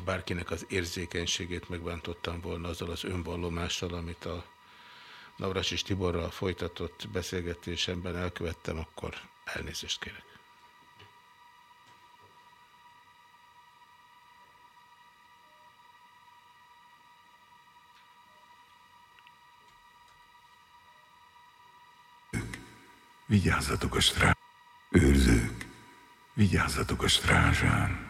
S1: Ha bárkinek az érzékenységét megbántottam volna azzal az önvallomással, amit a Navras és Tiborral folytatott beszélgetésemben elkövettem, akkor elnézést kérek.
S10: Vigyázzatok a strá... Őrzők, vigyázzatok a strázsán.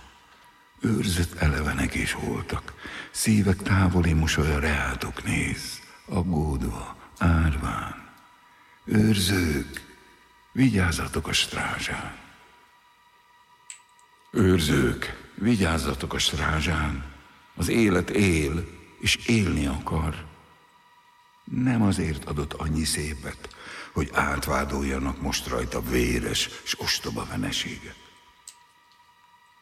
S10: Őrzött elevenek is voltak, szívek távoli mosolya reátok néz, aggódva, árván. Őrzők, vigyázzatok a strázsán. Őrzők, vigyázzatok a strázsán, az élet él, és élni akar. Nem azért adott annyi szépet, hogy átvádoljanak most rajta véres és ostoba veneséget.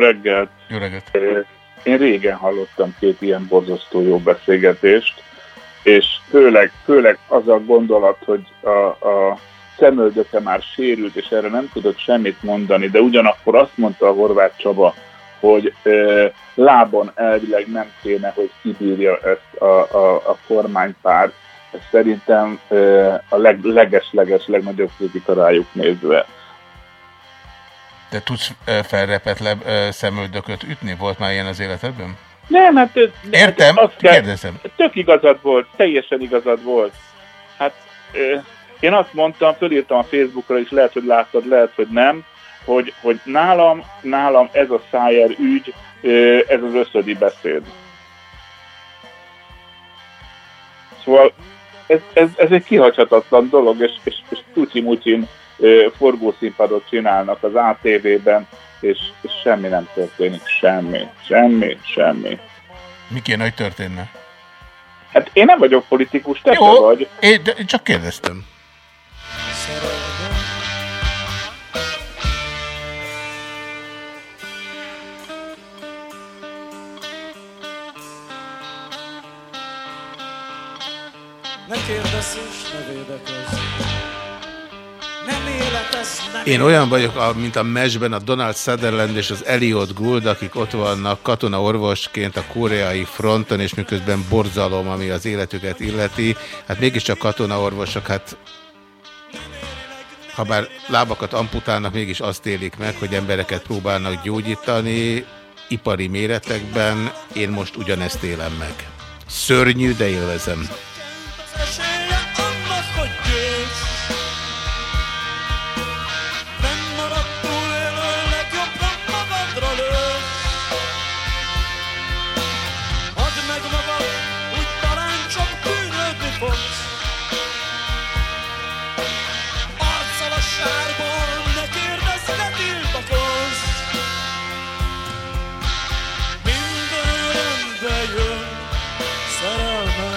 S11: reggelt!
S1: Jó reggelt!
S11: Én régen hallottam két ilyen borzasztó jó beszélgetést, és főleg, főleg az a gondolat, hogy a, a szemöldöke már sérült, és erre nem tudott semmit mondani, de ugyanakkor azt mondta a Horváth Csaba, hogy ö, lábon elvileg nem kéne, hogy kibírja ezt a, a, a kormánypárt. Ez szerintem ö, a leg, leges-leges legnagyobb kritika rájuk nézve.
S1: De tudsz felrepetlebb szemöldököt ütni? Volt már ilyen az életedben?
S11: Nem, hát... ez-
S1: Értem,
S11: azt kell-
S1: kérdezem.
S11: Tök igazad volt, teljesen igazad volt. Hát ö, én azt mondtam, fölírtam a Facebookra is, lehet, hogy láttad, lehet, hogy nem, hogy, hogy nálam, nálam ez a Szájer ügy, ö, ez az összödi beszéd. Szóval ez, ez, ez egy kihagyhatatlan dolog, és, és, és tucsi-mucsin ö, forgószínpadot csinálnak az ATV-ben, és, és semmi nem történik, semmi, semmi, semmi.
S1: Mi kéne, hogy történne?
S11: Hát én nem vagyok politikus, te
S1: Jó,
S11: vagy.
S1: Én, de én csak kérdeztem.
S12: Ne kérdezz és ne védekezz.
S1: Én olyan vagyok, mint a mesben a Donald Sutherland és az Elliot Gould, akik ott vannak katonaorvosként a koreai fronton, és miközben borzalom, ami az életüket illeti. Hát mégiscsak katonaorvosok, hát ha bár lábakat amputálnak, mégis azt élik meg, hogy embereket próbálnak gyógyítani ipari méretekben. Én most ugyanezt élem meg. Szörnyű, de élvezem.
S12: esélye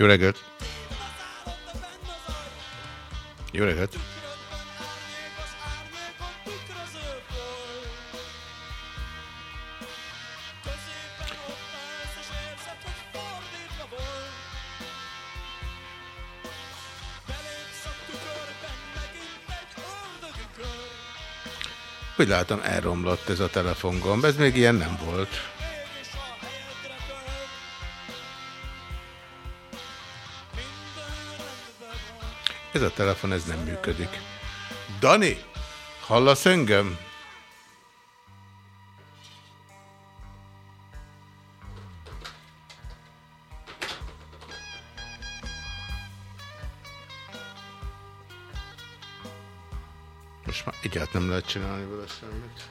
S1: Jó reggelt! Jó reggelt! Úgy látom, elromlott ez a telefongomb, ez még ilyen nem volt. Ez a telefon, ez nem működik. Dani, hallasz engem? Most már egyáltalán nem lehet csinálni vele semmit.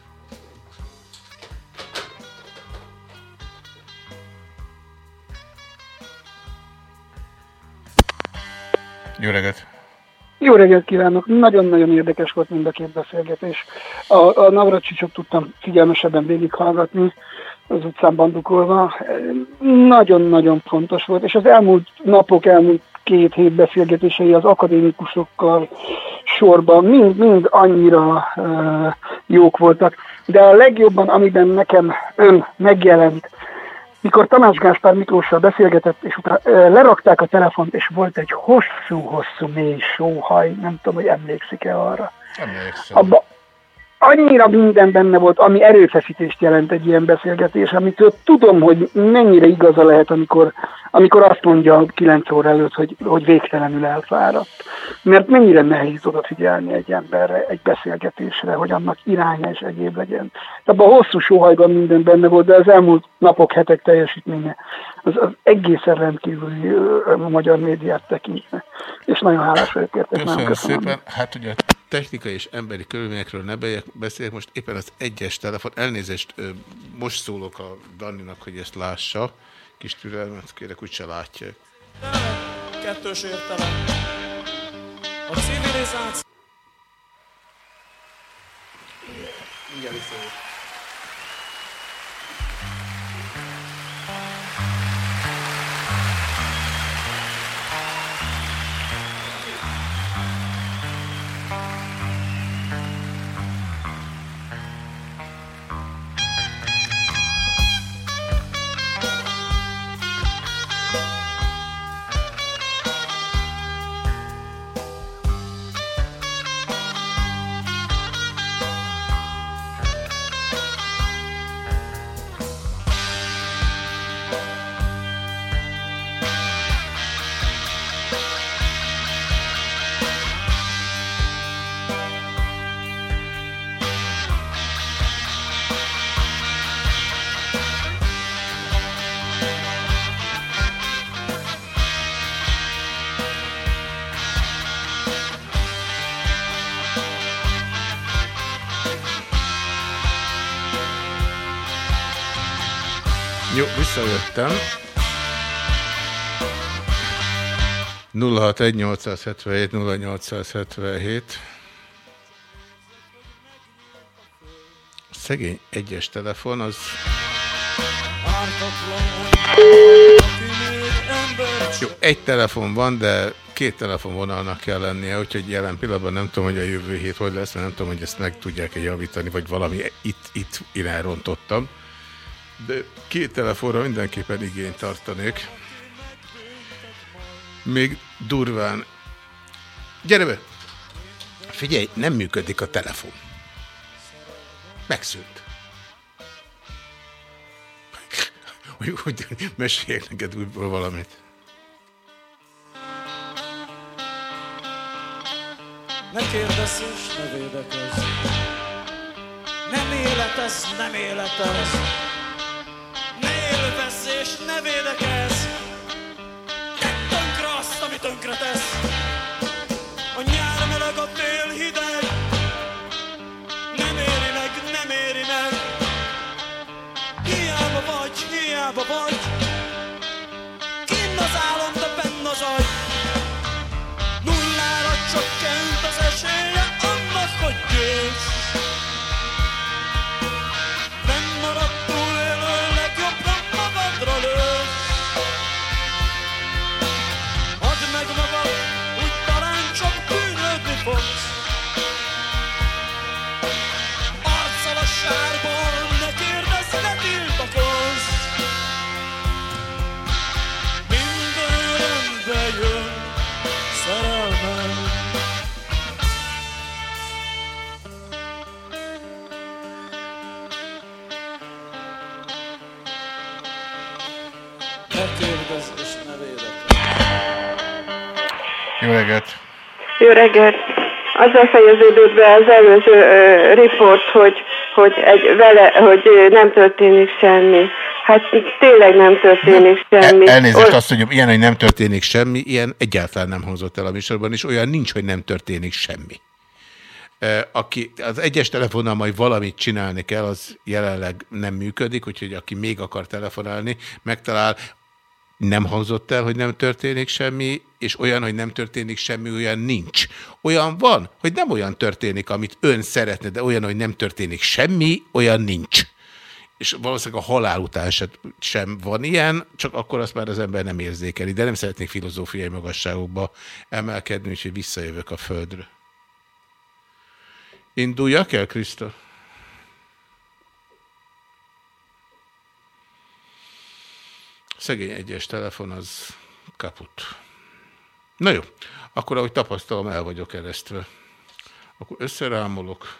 S1: Jó reggelt!
S13: Jó reggelt kívánok! Nagyon-nagyon érdekes volt mind a két beszélgetés. A, a Navracsicsot tudtam figyelmesebben végighallgatni, az utcán bandukolva. Nagyon-nagyon fontos volt, és az elmúlt napok, elmúlt két hét beszélgetései az akadémikusokkal sorban mind, mind annyira uh, jók voltak. De a legjobban, amiben nekem ön megjelent, mikor Tamás Gáspár Miklóssal beszélgetett, és utána lerakták a telefont, és volt egy hosszú-hosszú mély sóhaj, nem tudom, hogy emlékszik-e arra.
S1: Emlékszem.
S13: Abba, annyira minden benne volt, ami erőfeszítést jelent egy ilyen beszélgetés, amitől tudom, hogy mennyire igaza lehet, amikor, amikor azt mondja 9 óra előtt, hogy, hogy végtelenül elfáradt. Mert mennyire nehéz odafigyelni egy emberre, egy beszélgetésre, hogy annak iránya és egyéb legyen. Abban a hosszú sóhajban minden benne volt, de az elmúlt napok, hetek teljesítménye az, az egészen rendkívüli magyar médiát tekintve. És nagyon hálás vagyok érte.
S1: Köszönöm
S13: köszönöm.
S1: szépen. Hát ugye technikai és emberi körülményekről ne beszéljek, most éppen az egyes telefon, elnézést, most szólok a Danninak, hogy ezt lássa, kis türelmet kérek, úgyse látja.
S12: Kettős értelem. A civilizáció...
S1: Mindjárt visszajövök. Jó, visszajöttem. 061 877 0877 Szegény egyes telefon, az... Jó, egy telefon van, de két telefonvonalnak kell lennie, úgyhogy jelen pillanatban nem tudom, hogy a jövő hét hogy lesz, mert nem tudom, hogy ezt meg tudják-e javítani, vagy valami itt, itt én elrontottam. De két telefonra mindenképpen igényt tartanék. Még durván. Gyere be! Figyelj, nem működik a telefon. Megszűnt. [laughs] Hogy, hogy meséljek neked újból valamit.
S12: Ne kérdezz és ne védekezz. Nem élet ez, nem élet ez. Ne élvezz és ne védekezz. Tedd tönkre azt, ami tönkre tesz. A nyár meleg, a tél hideg. Nem éri meg, nem éri meg. Hiába vagy, hiába vagy.
S1: Jó reggelt!
S14: Jó reggelt! Azzal fejeződött be az előző ö, riport, hogy, hogy, egy vele, hogy nem történik semmi. Hát tényleg nem történik semmi.
S1: El, elnézést azt mondjam, ilyen, hogy nem történik semmi, ilyen egyáltalán nem hangzott el a műsorban, és olyan nincs, hogy nem történik semmi. Ö, Aki az egyes telefonnal majd valamit csinálni kell, az jelenleg nem működik, úgyhogy aki még akar telefonálni, megtalál. Nem hangzott el, hogy nem történik semmi, és olyan, hogy nem történik semmi, olyan nincs. Olyan van, hogy nem olyan történik, amit ön szeretne, de olyan, hogy nem történik semmi, olyan nincs. És valószínűleg a halál után sem, van ilyen, csak akkor azt már az ember nem érzékeli. De nem szeretnék filozófiai magasságokba emelkedni, úgyhogy visszajövök a földre. Induljak el, Krisztus? Szegény egyes telefon az kaput. Na jó, akkor ahogy tapasztalom, el vagyok eresztve. Akkor összerámolok.